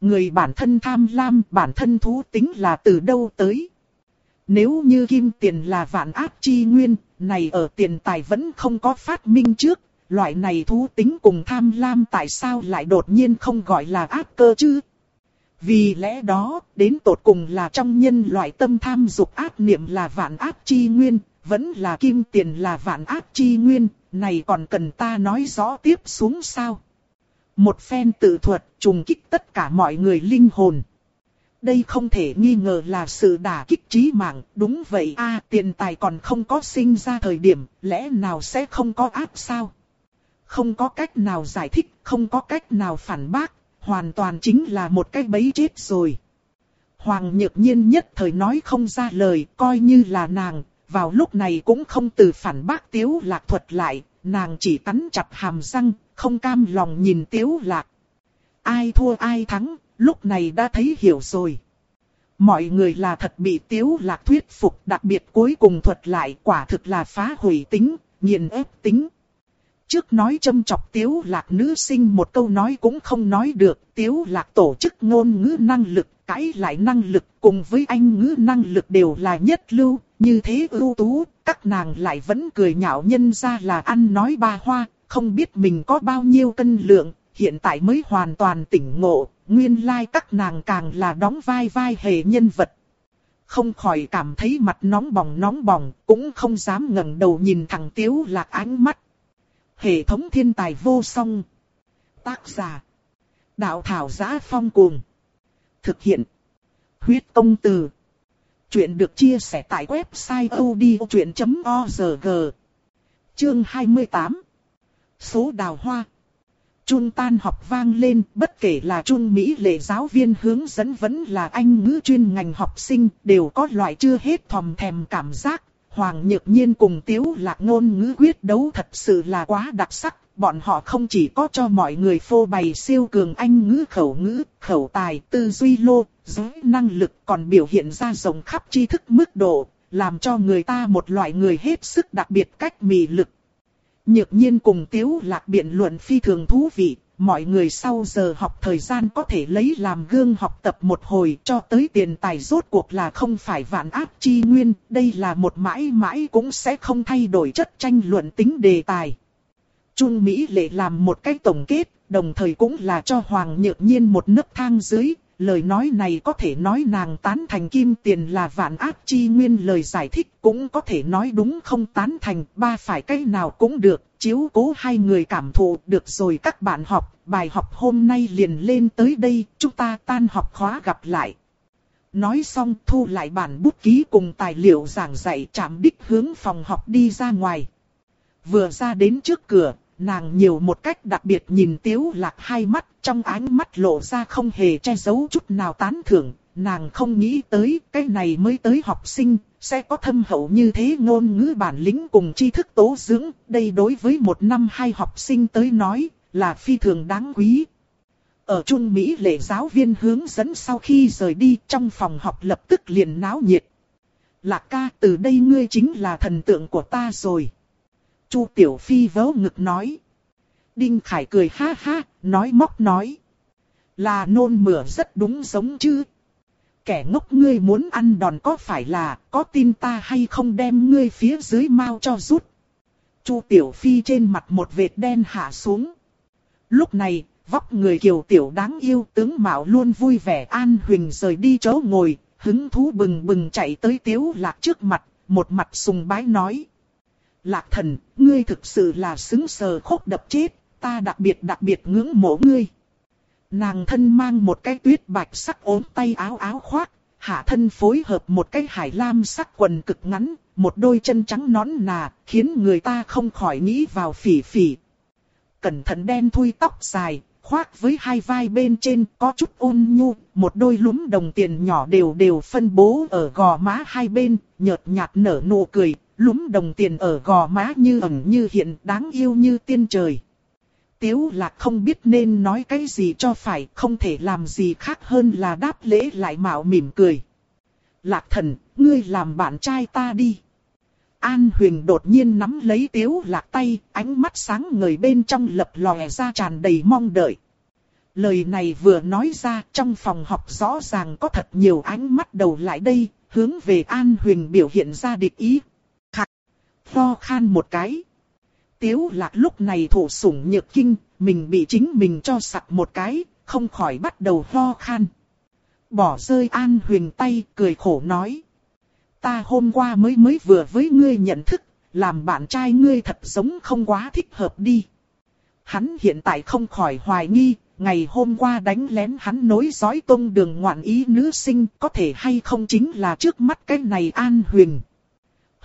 Người bản thân tham lam, bản thân thú tính là từ đâu tới. Nếu như kim tiền là vạn ác chi nguyên, này ở tiền tài vẫn không có phát minh trước, loại này thú tính cùng tham lam tại sao lại đột nhiên không gọi là ác cơ chứ? Vì lẽ đó, đến tột cùng là trong nhân loại tâm tham dục ác niệm là vạn ác chi nguyên, vẫn là kim tiền là vạn ác chi nguyên, này còn cần ta nói rõ tiếp xuống sao? Một phen tự thuật trùng kích tất cả mọi người linh hồn. Đây không thể nghi ngờ là sự đả kích trí mạng, đúng vậy a tiền tài còn không có sinh ra thời điểm, lẽ nào sẽ không có ác sao? Không có cách nào giải thích, không có cách nào phản bác, hoàn toàn chính là một cái bẫy chết rồi. Hoàng nhược nhiên nhất thời nói không ra lời, coi như là nàng, vào lúc này cũng không từ phản bác tiếu lạc thuật lại, nàng chỉ cắn chặt hàm răng, không cam lòng nhìn tiếu lạc. Ai thua ai thắng, lúc này đã thấy hiểu rồi. Mọi người là thật bị tiếu lạc thuyết phục đặc biệt cuối cùng thuật lại quả thực là phá hủy tính, nghiền ép tính. Trước nói châm chọc tiếu lạc nữ sinh một câu nói cũng không nói được, tiếu lạc tổ chức ngôn ngữ năng lực, cãi lại năng lực cùng với anh ngữ năng lực đều là nhất lưu, như thế ưu tú, các nàng lại vẫn cười nhạo nhân ra là ăn nói ba hoa, không biết mình có bao nhiêu cân lượng, hiện tại mới hoàn toàn tỉnh ngộ, nguyên lai like các nàng càng là đóng vai vai hề nhân vật. không khỏi cảm thấy mặt nóng bỏng nóng bỏng, cũng không dám ngẩng đầu nhìn thằng Tiếu Lạc ánh mắt. Hệ thống thiên tài vô song. Tác giả. Đạo thảo giá phong cuồng. Thực hiện. Huyết công từ. Chuyện được chia sẻ tại website odchuyện.org. Chương 28. Số đào hoa. Chun tan học vang lên, bất kể là chun Mỹ lệ giáo viên hướng dẫn vẫn là anh ngữ chuyên ngành học sinh, đều có loại chưa hết thòm thèm cảm giác. Hoàng Nhược Nhiên cùng Tiếu Lạc ngôn ngữ quyết đấu thật sự là quá đặc sắc, bọn họ không chỉ có cho mọi người phô bày siêu cường anh ngữ khẩu ngữ, khẩu tài, tư duy lô, giới năng lực còn biểu hiện ra rộng khắp tri thức mức độ, làm cho người ta một loại người hết sức đặc biệt cách mì lực. Nhược nhiên cùng Tiếu Lạc biện luận phi thường thú vị, mọi người sau giờ học thời gian có thể lấy làm gương học tập một hồi cho tới tiền tài rốt cuộc là không phải vạn áp chi nguyên, đây là một mãi mãi cũng sẽ không thay đổi chất tranh luận tính đề tài. Trung Mỹ lệ làm một cái tổng kết, đồng thời cũng là cho Hoàng Nhược Nhiên một nấc thang dưới, lời nói này có thể nói nàng tán thành kim tiền là vạn ác chi nguyên lời giải thích cũng có thể nói đúng không tán thành ba phải cái nào cũng được, chiếu cố hai người cảm thụ được rồi các bạn học, bài học hôm nay liền lên tới đây, chúng ta tan học khóa gặp lại. Nói xong thu lại bản bút ký cùng tài liệu giảng dạy chạm đích hướng phòng học đi ra ngoài. Vừa ra đến trước cửa, nàng nhiều một cách đặc biệt nhìn tiếu lạc hai mắt, trong ánh mắt lộ ra không hề che giấu chút nào tán thưởng, nàng không nghĩ tới cái này mới tới học sinh, sẽ có thâm hậu như thế ngôn ngữ bản lĩnh cùng tri thức tố dưỡng, đây đối với một năm hai học sinh tới nói, là phi thường đáng quý. Ở Trung Mỹ lệ giáo viên hướng dẫn sau khi rời đi trong phòng học lập tức liền náo nhiệt. Lạc ca từ đây ngươi chính là thần tượng của ta rồi. Chu Tiểu Phi vớ ngực nói. Đinh Khải cười ha ha, nói móc nói. Là nôn mửa rất đúng giống chứ. Kẻ ngốc ngươi muốn ăn đòn có phải là, có tin ta hay không đem ngươi phía dưới mau cho rút. Chu Tiểu Phi trên mặt một vệt đen hạ xuống. Lúc này, vóc người kiều tiểu đáng yêu tướng Mạo luôn vui vẻ an huỳnh rời đi chỗ ngồi, hứng thú bừng bừng chạy tới tiếu lạc trước mặt, một mặt sùng bái nói. Lạc thần, ngươi thực sự là xứng sờ khốc đập chết, ta đặc biệt đặc biệt ngưỡng mộ ngươi. Nàng thân mang một cái tuyết bạch sắc ốm tay áo áo khoác, hạ thân phối hợp một cái hải lam sắc quần cực ngắn, một đôi chân trắng nón nà, khiến người ta không khỏi nghĩ vào phỉ phỉ. Cẩn thận đen thui tóc dài, khoác với hai vai bên trên có chút ôn nhu, một đôi lúm đồng tiền nhỏ đều đều phân bố ở gò má hai bên, nhợt nhạt nở nụ cười, lúm đồng tiền ở gò má như ẩn như hiện đáng yêu như tiên trời. Tiếu lạc không biết nên nói cái gì cho phải, không thể làm gì khác hơn là đáp lễ lại mạo mỉm cười. Lạc thần, ngươi làm bạn trai ta đi. An huyền đột nhiên nắm lấy tiếu lạc tay, ánh mắt sáng ngời bên trong lập lòe ra tràn đầy mong đợi. Lời này vừa nói ra trong phòng học rõ ràng có thật nhiều ánh mắt đầu lại đây, hướng về An huyền biểu hiện ra địch ý. Khắc, khan một cái. Tiếu lạc lúc này thủ sủng nhược kinh, mình bị chính mình cho sặc một cái, không khỏi bắt đầu ho khan. Bỏ rơi an huyền tay, cười khổ nói. Ta hôm qua mới mới vừa với ngươi nhận thức, làm bạn trai ngươi thật giống không quá thích hợp đi. Hắn hiện tại không khỏi hoài nghi, ngày hôm qua đánh lén hắn nối dõi tôn đường ngoạn ý nữ sinh có thể hay không chính là trước mắt cái này an huyền.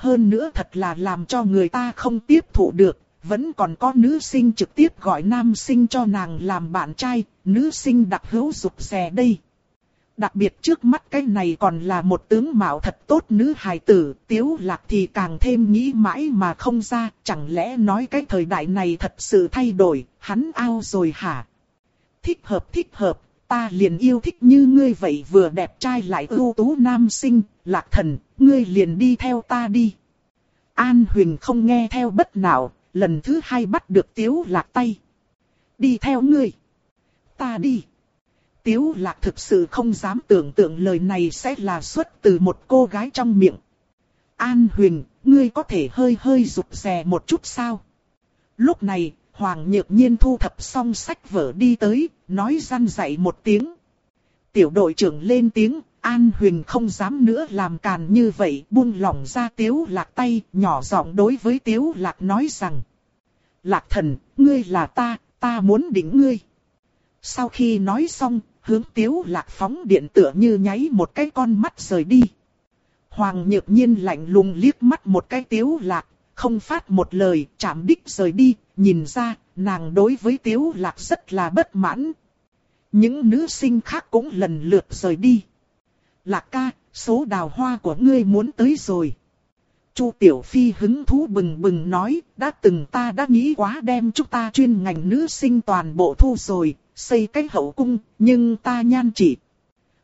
Hơn nữa thật là làm cho người ta không tiếp thụ được, vẫn còn có nữ sinh trực tiếp gọi nam sinh cho nàng làm bạn trai, nữ sinh đặc hữu rụt rè đây. Đặc biệt trước mắt cái này còn là một tướng mạo thật tốt nữ hài tử, tiếu lạc thì càng thêm nghĩ mãi mà không ra, chẳng lẽ nói cái thời đại này thật sự thay đổi, hắn ao rồi hả? Thích hợp thích hợp, ta liền yêu thích như ngươi vậy vừa đẹp trai lại ưu tú nam sinh, lạc thần, ngươi liền đi theo ta đi. An Huỳnh không nghe theo bất nào, lần thứ hai bắt được Tiếu Lạc tay. Đi theo ngươi. Ta đi. Tiếu Lạc thực sự không dám tưởng tượng lời này sẽ là xuất từ một cô gái trong miệng. An Huỳnh, ngươi có thể hơi hơi rụt rè một chút sao? Lúc này, Hoàng Nhược Nhiên thu thập xong sách vở đi tới, nói răn dạy một tiếng. Tiểu đội trưởng lên tiếng, An Huỳnh không dám nữa làm càn như vậy, buông lỏng ra tiếu lạc tay, nhỏ giọng đối với tiếu lạc nói rằng. Lạc thần, ngươi là ta, ta muốn đỉnh ngươi. Sau khi nói xong, hướng tiếu lạc phóng điện tựa như nháy một cái con mắt rời đi. Hoàng nhược nhiên lạnh lùng liếc mắt một cái tiếu lạc, không phát một lời, chạm đích rời đi, nhìn ra, nàng đối với tiếu lạc rất là bất mãn. Những nữ sinh khác cũng lần lượt rời đi. Lạc ca, số đào hoa của ngươi muốn tới rồi. Chu Tiểu Phi hứng thú bừng bừng nói, đã từng ta đã nghĩ quá đem chúng ta chuyên ngành nữ sinh toàn bộ thu rồi, xây cái hậu cung, nhưng ta nhan chỉ.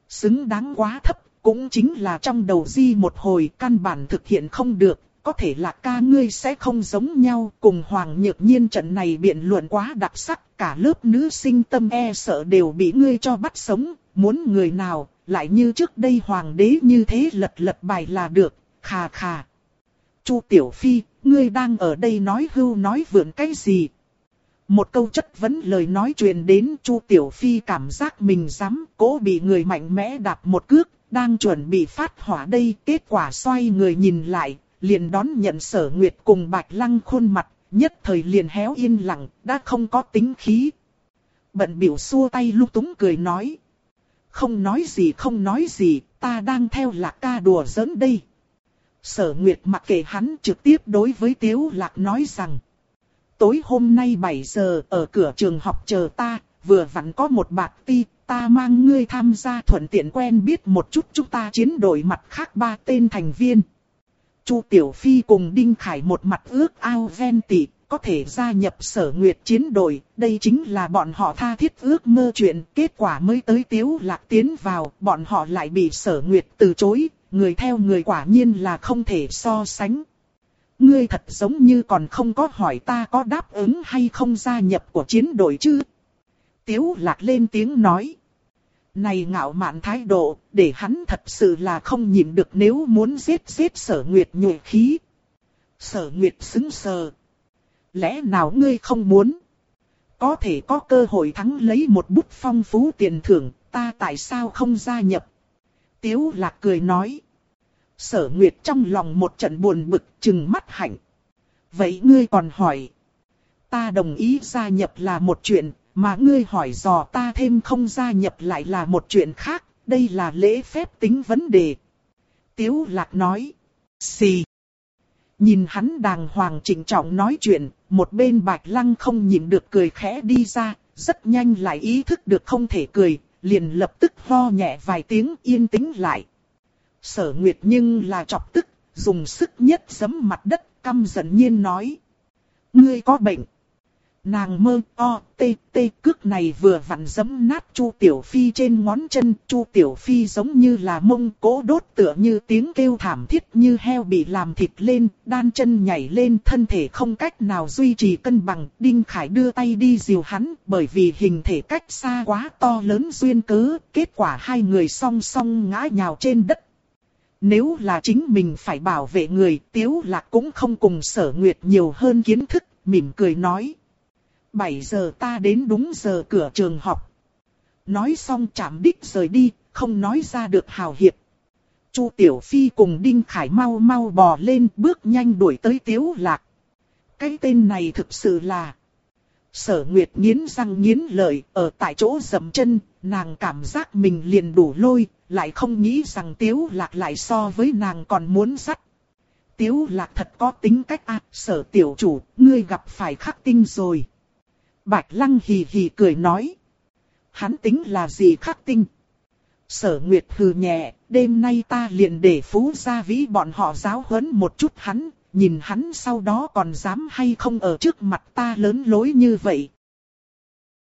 Xứng đáng quá thấp, cũng chính là trong đầu di một hồi căn bản thực hiện không được, có thể là ca ngươi sẽ không giống nhau, cùng Hoàng Nhược Nhiên trận này biện luận quá đặc sắc, cả lớp nữ sinh tâm e sợ đều bị ngươi cho bắt sống, muốn người nào, lại như trước đây Hoàng đế như thế lật lật bài là được, khà khà. Chu Tiểu Phi, ngươi đang ở đây nói hưu nói vượn cái gì? Một câu chất vấn lời nói truyền đến Chu Tiểu Phi cảm giác mình dám cố bị người mạnh mẽ đạp một cước, đang chuẩn bị phát hỏa đây, kết quả xoay người nhìn lại, liền đón nhận sở nguyệt cùng bạch lăng khuôn mặt, nhất thời liền héo yên lặng, đã không có tính khí. Bận biểu xua tay lúc túng cười nói. Không nói gì không nói gì, ta đang theo lạc ca đùa giỡn đây. Sở Nguyệt mặc kệ hắn trực tiếp đối với Tiếu Lạc nói rằng. Tối hôm nay 7 giờ ở cửa trường học chờ ta, vừa vặn có một bạc ti, ta mang ngươi tham gia thuận tiện quen biết một chút chúng ta chiến đội mặt khác ba tên thành viên. Chu Tiểu Phi cùng Đinh Khải một mặt ước ao ven tị, có thể gia nhập sở nguyệt chiến đội, đây chính là bọn họ tha thiết ước mơ chuyện, kết quả mới tới tiếu lạc tiến vào, bọn họ lại bị sở nguyệt từ chối, người theo người quả nhiên là không thể so sánh. Ngươi thật giống như còn không có hỏi ta có đáp ứng hay không gia nhập của chiến đội chứ? Tiếu lạc lên tiếng nói. Này ngạo mạn thái độ, để hắn thật sự là không nhịn được nếu muốn giết giết sở nguyệt nhụy khí. Sở nguyệt xứng sờ. Lẽ nào ngươi không muốn? Có thể có cơ hội thắng lấy một bút phong phú tiền thưởng, ta tại sao không gia nhập? Tiếu lạc cười nói. Sở Nguyệt trong lòng một trận buồn bực chừng mắt hạnh. Vậy ngươi còn hỏi. Ta đồng ý gia nhập là một chuyện, mà ngươi hỏi dò ta thêm không gia nhập lại là một chuyện khác, đây là lễ phép tính vấn đề. Tiếu lạc nói. Xì. Nhìn hắn đàng hoàng chỉnh trọng nói chuyện, một bên bạch lăng không nhìn được cười khẽ đi ra, rất nhanh lại ý thức được không thể cười, liền lập tức ho nhẹ vài tiếng yên tĩnh lại. Sở Nguyệt nhưng là chọc tức, dùng sức nhất giấm mặt đất, căm giận nhiên nói. Ngươi có bệnh. Nàng mơ o tê tê cước này vừa vặn giấm nát Chu Tiểu Phi trên ngón chân. Chu Tiểu Phi giống như là mông cố đốt tựa như tiếng kêu thảm thiết như heo bị làm thịt lên. Đan chân nhảy lên thân thể không cách nào duy trì cân bằng. Đinh Khải đưa tay đi dìu hắn bởi vì hình thể cách xa quá to lớn duyên cớ. Kết quả hai người song song ngã nhào trên đất. Nếu là chính mình phải bảo vệ người, Tiếu Lạc cũng không cùng sở nguyệt nhiều hơn kiến thức, mỉm cười nói. 7 giờ ta đến đúng giờ cửa trường học. Nói xong chạm đích rời đi, không nói ra được hào hiệp. Chu Tiểu Phi cùng Đinh Khải mau mau bò lên bước nhanh đuổi tới Tiếu Lạc. Cái tên này thực sự là... Sở Nguyệt nghiến răng nghiến lợi, ở tại chỗ dầm chân, nàng cảm giác mình liền đủ lôi, lại không nghĩ rằng Tiếu Lạc lại so với nàng còn muốn sắt. Tiếu Lạc thật có tính cách à, sở tiểu chủ, ngươi gặp phải khắc tinh rồi. Bạch Lăng hì hì cười nói. Hắn tính là gì khắc tinh? Sở Nguyệt hừ nhẹ, đêm nay ta liền để phú gia vĩ bọn họ giáo huấn một chút hắn, nhìn hắn sau đó còn dám hay không ở trước mặt ta lớn lối như vậy,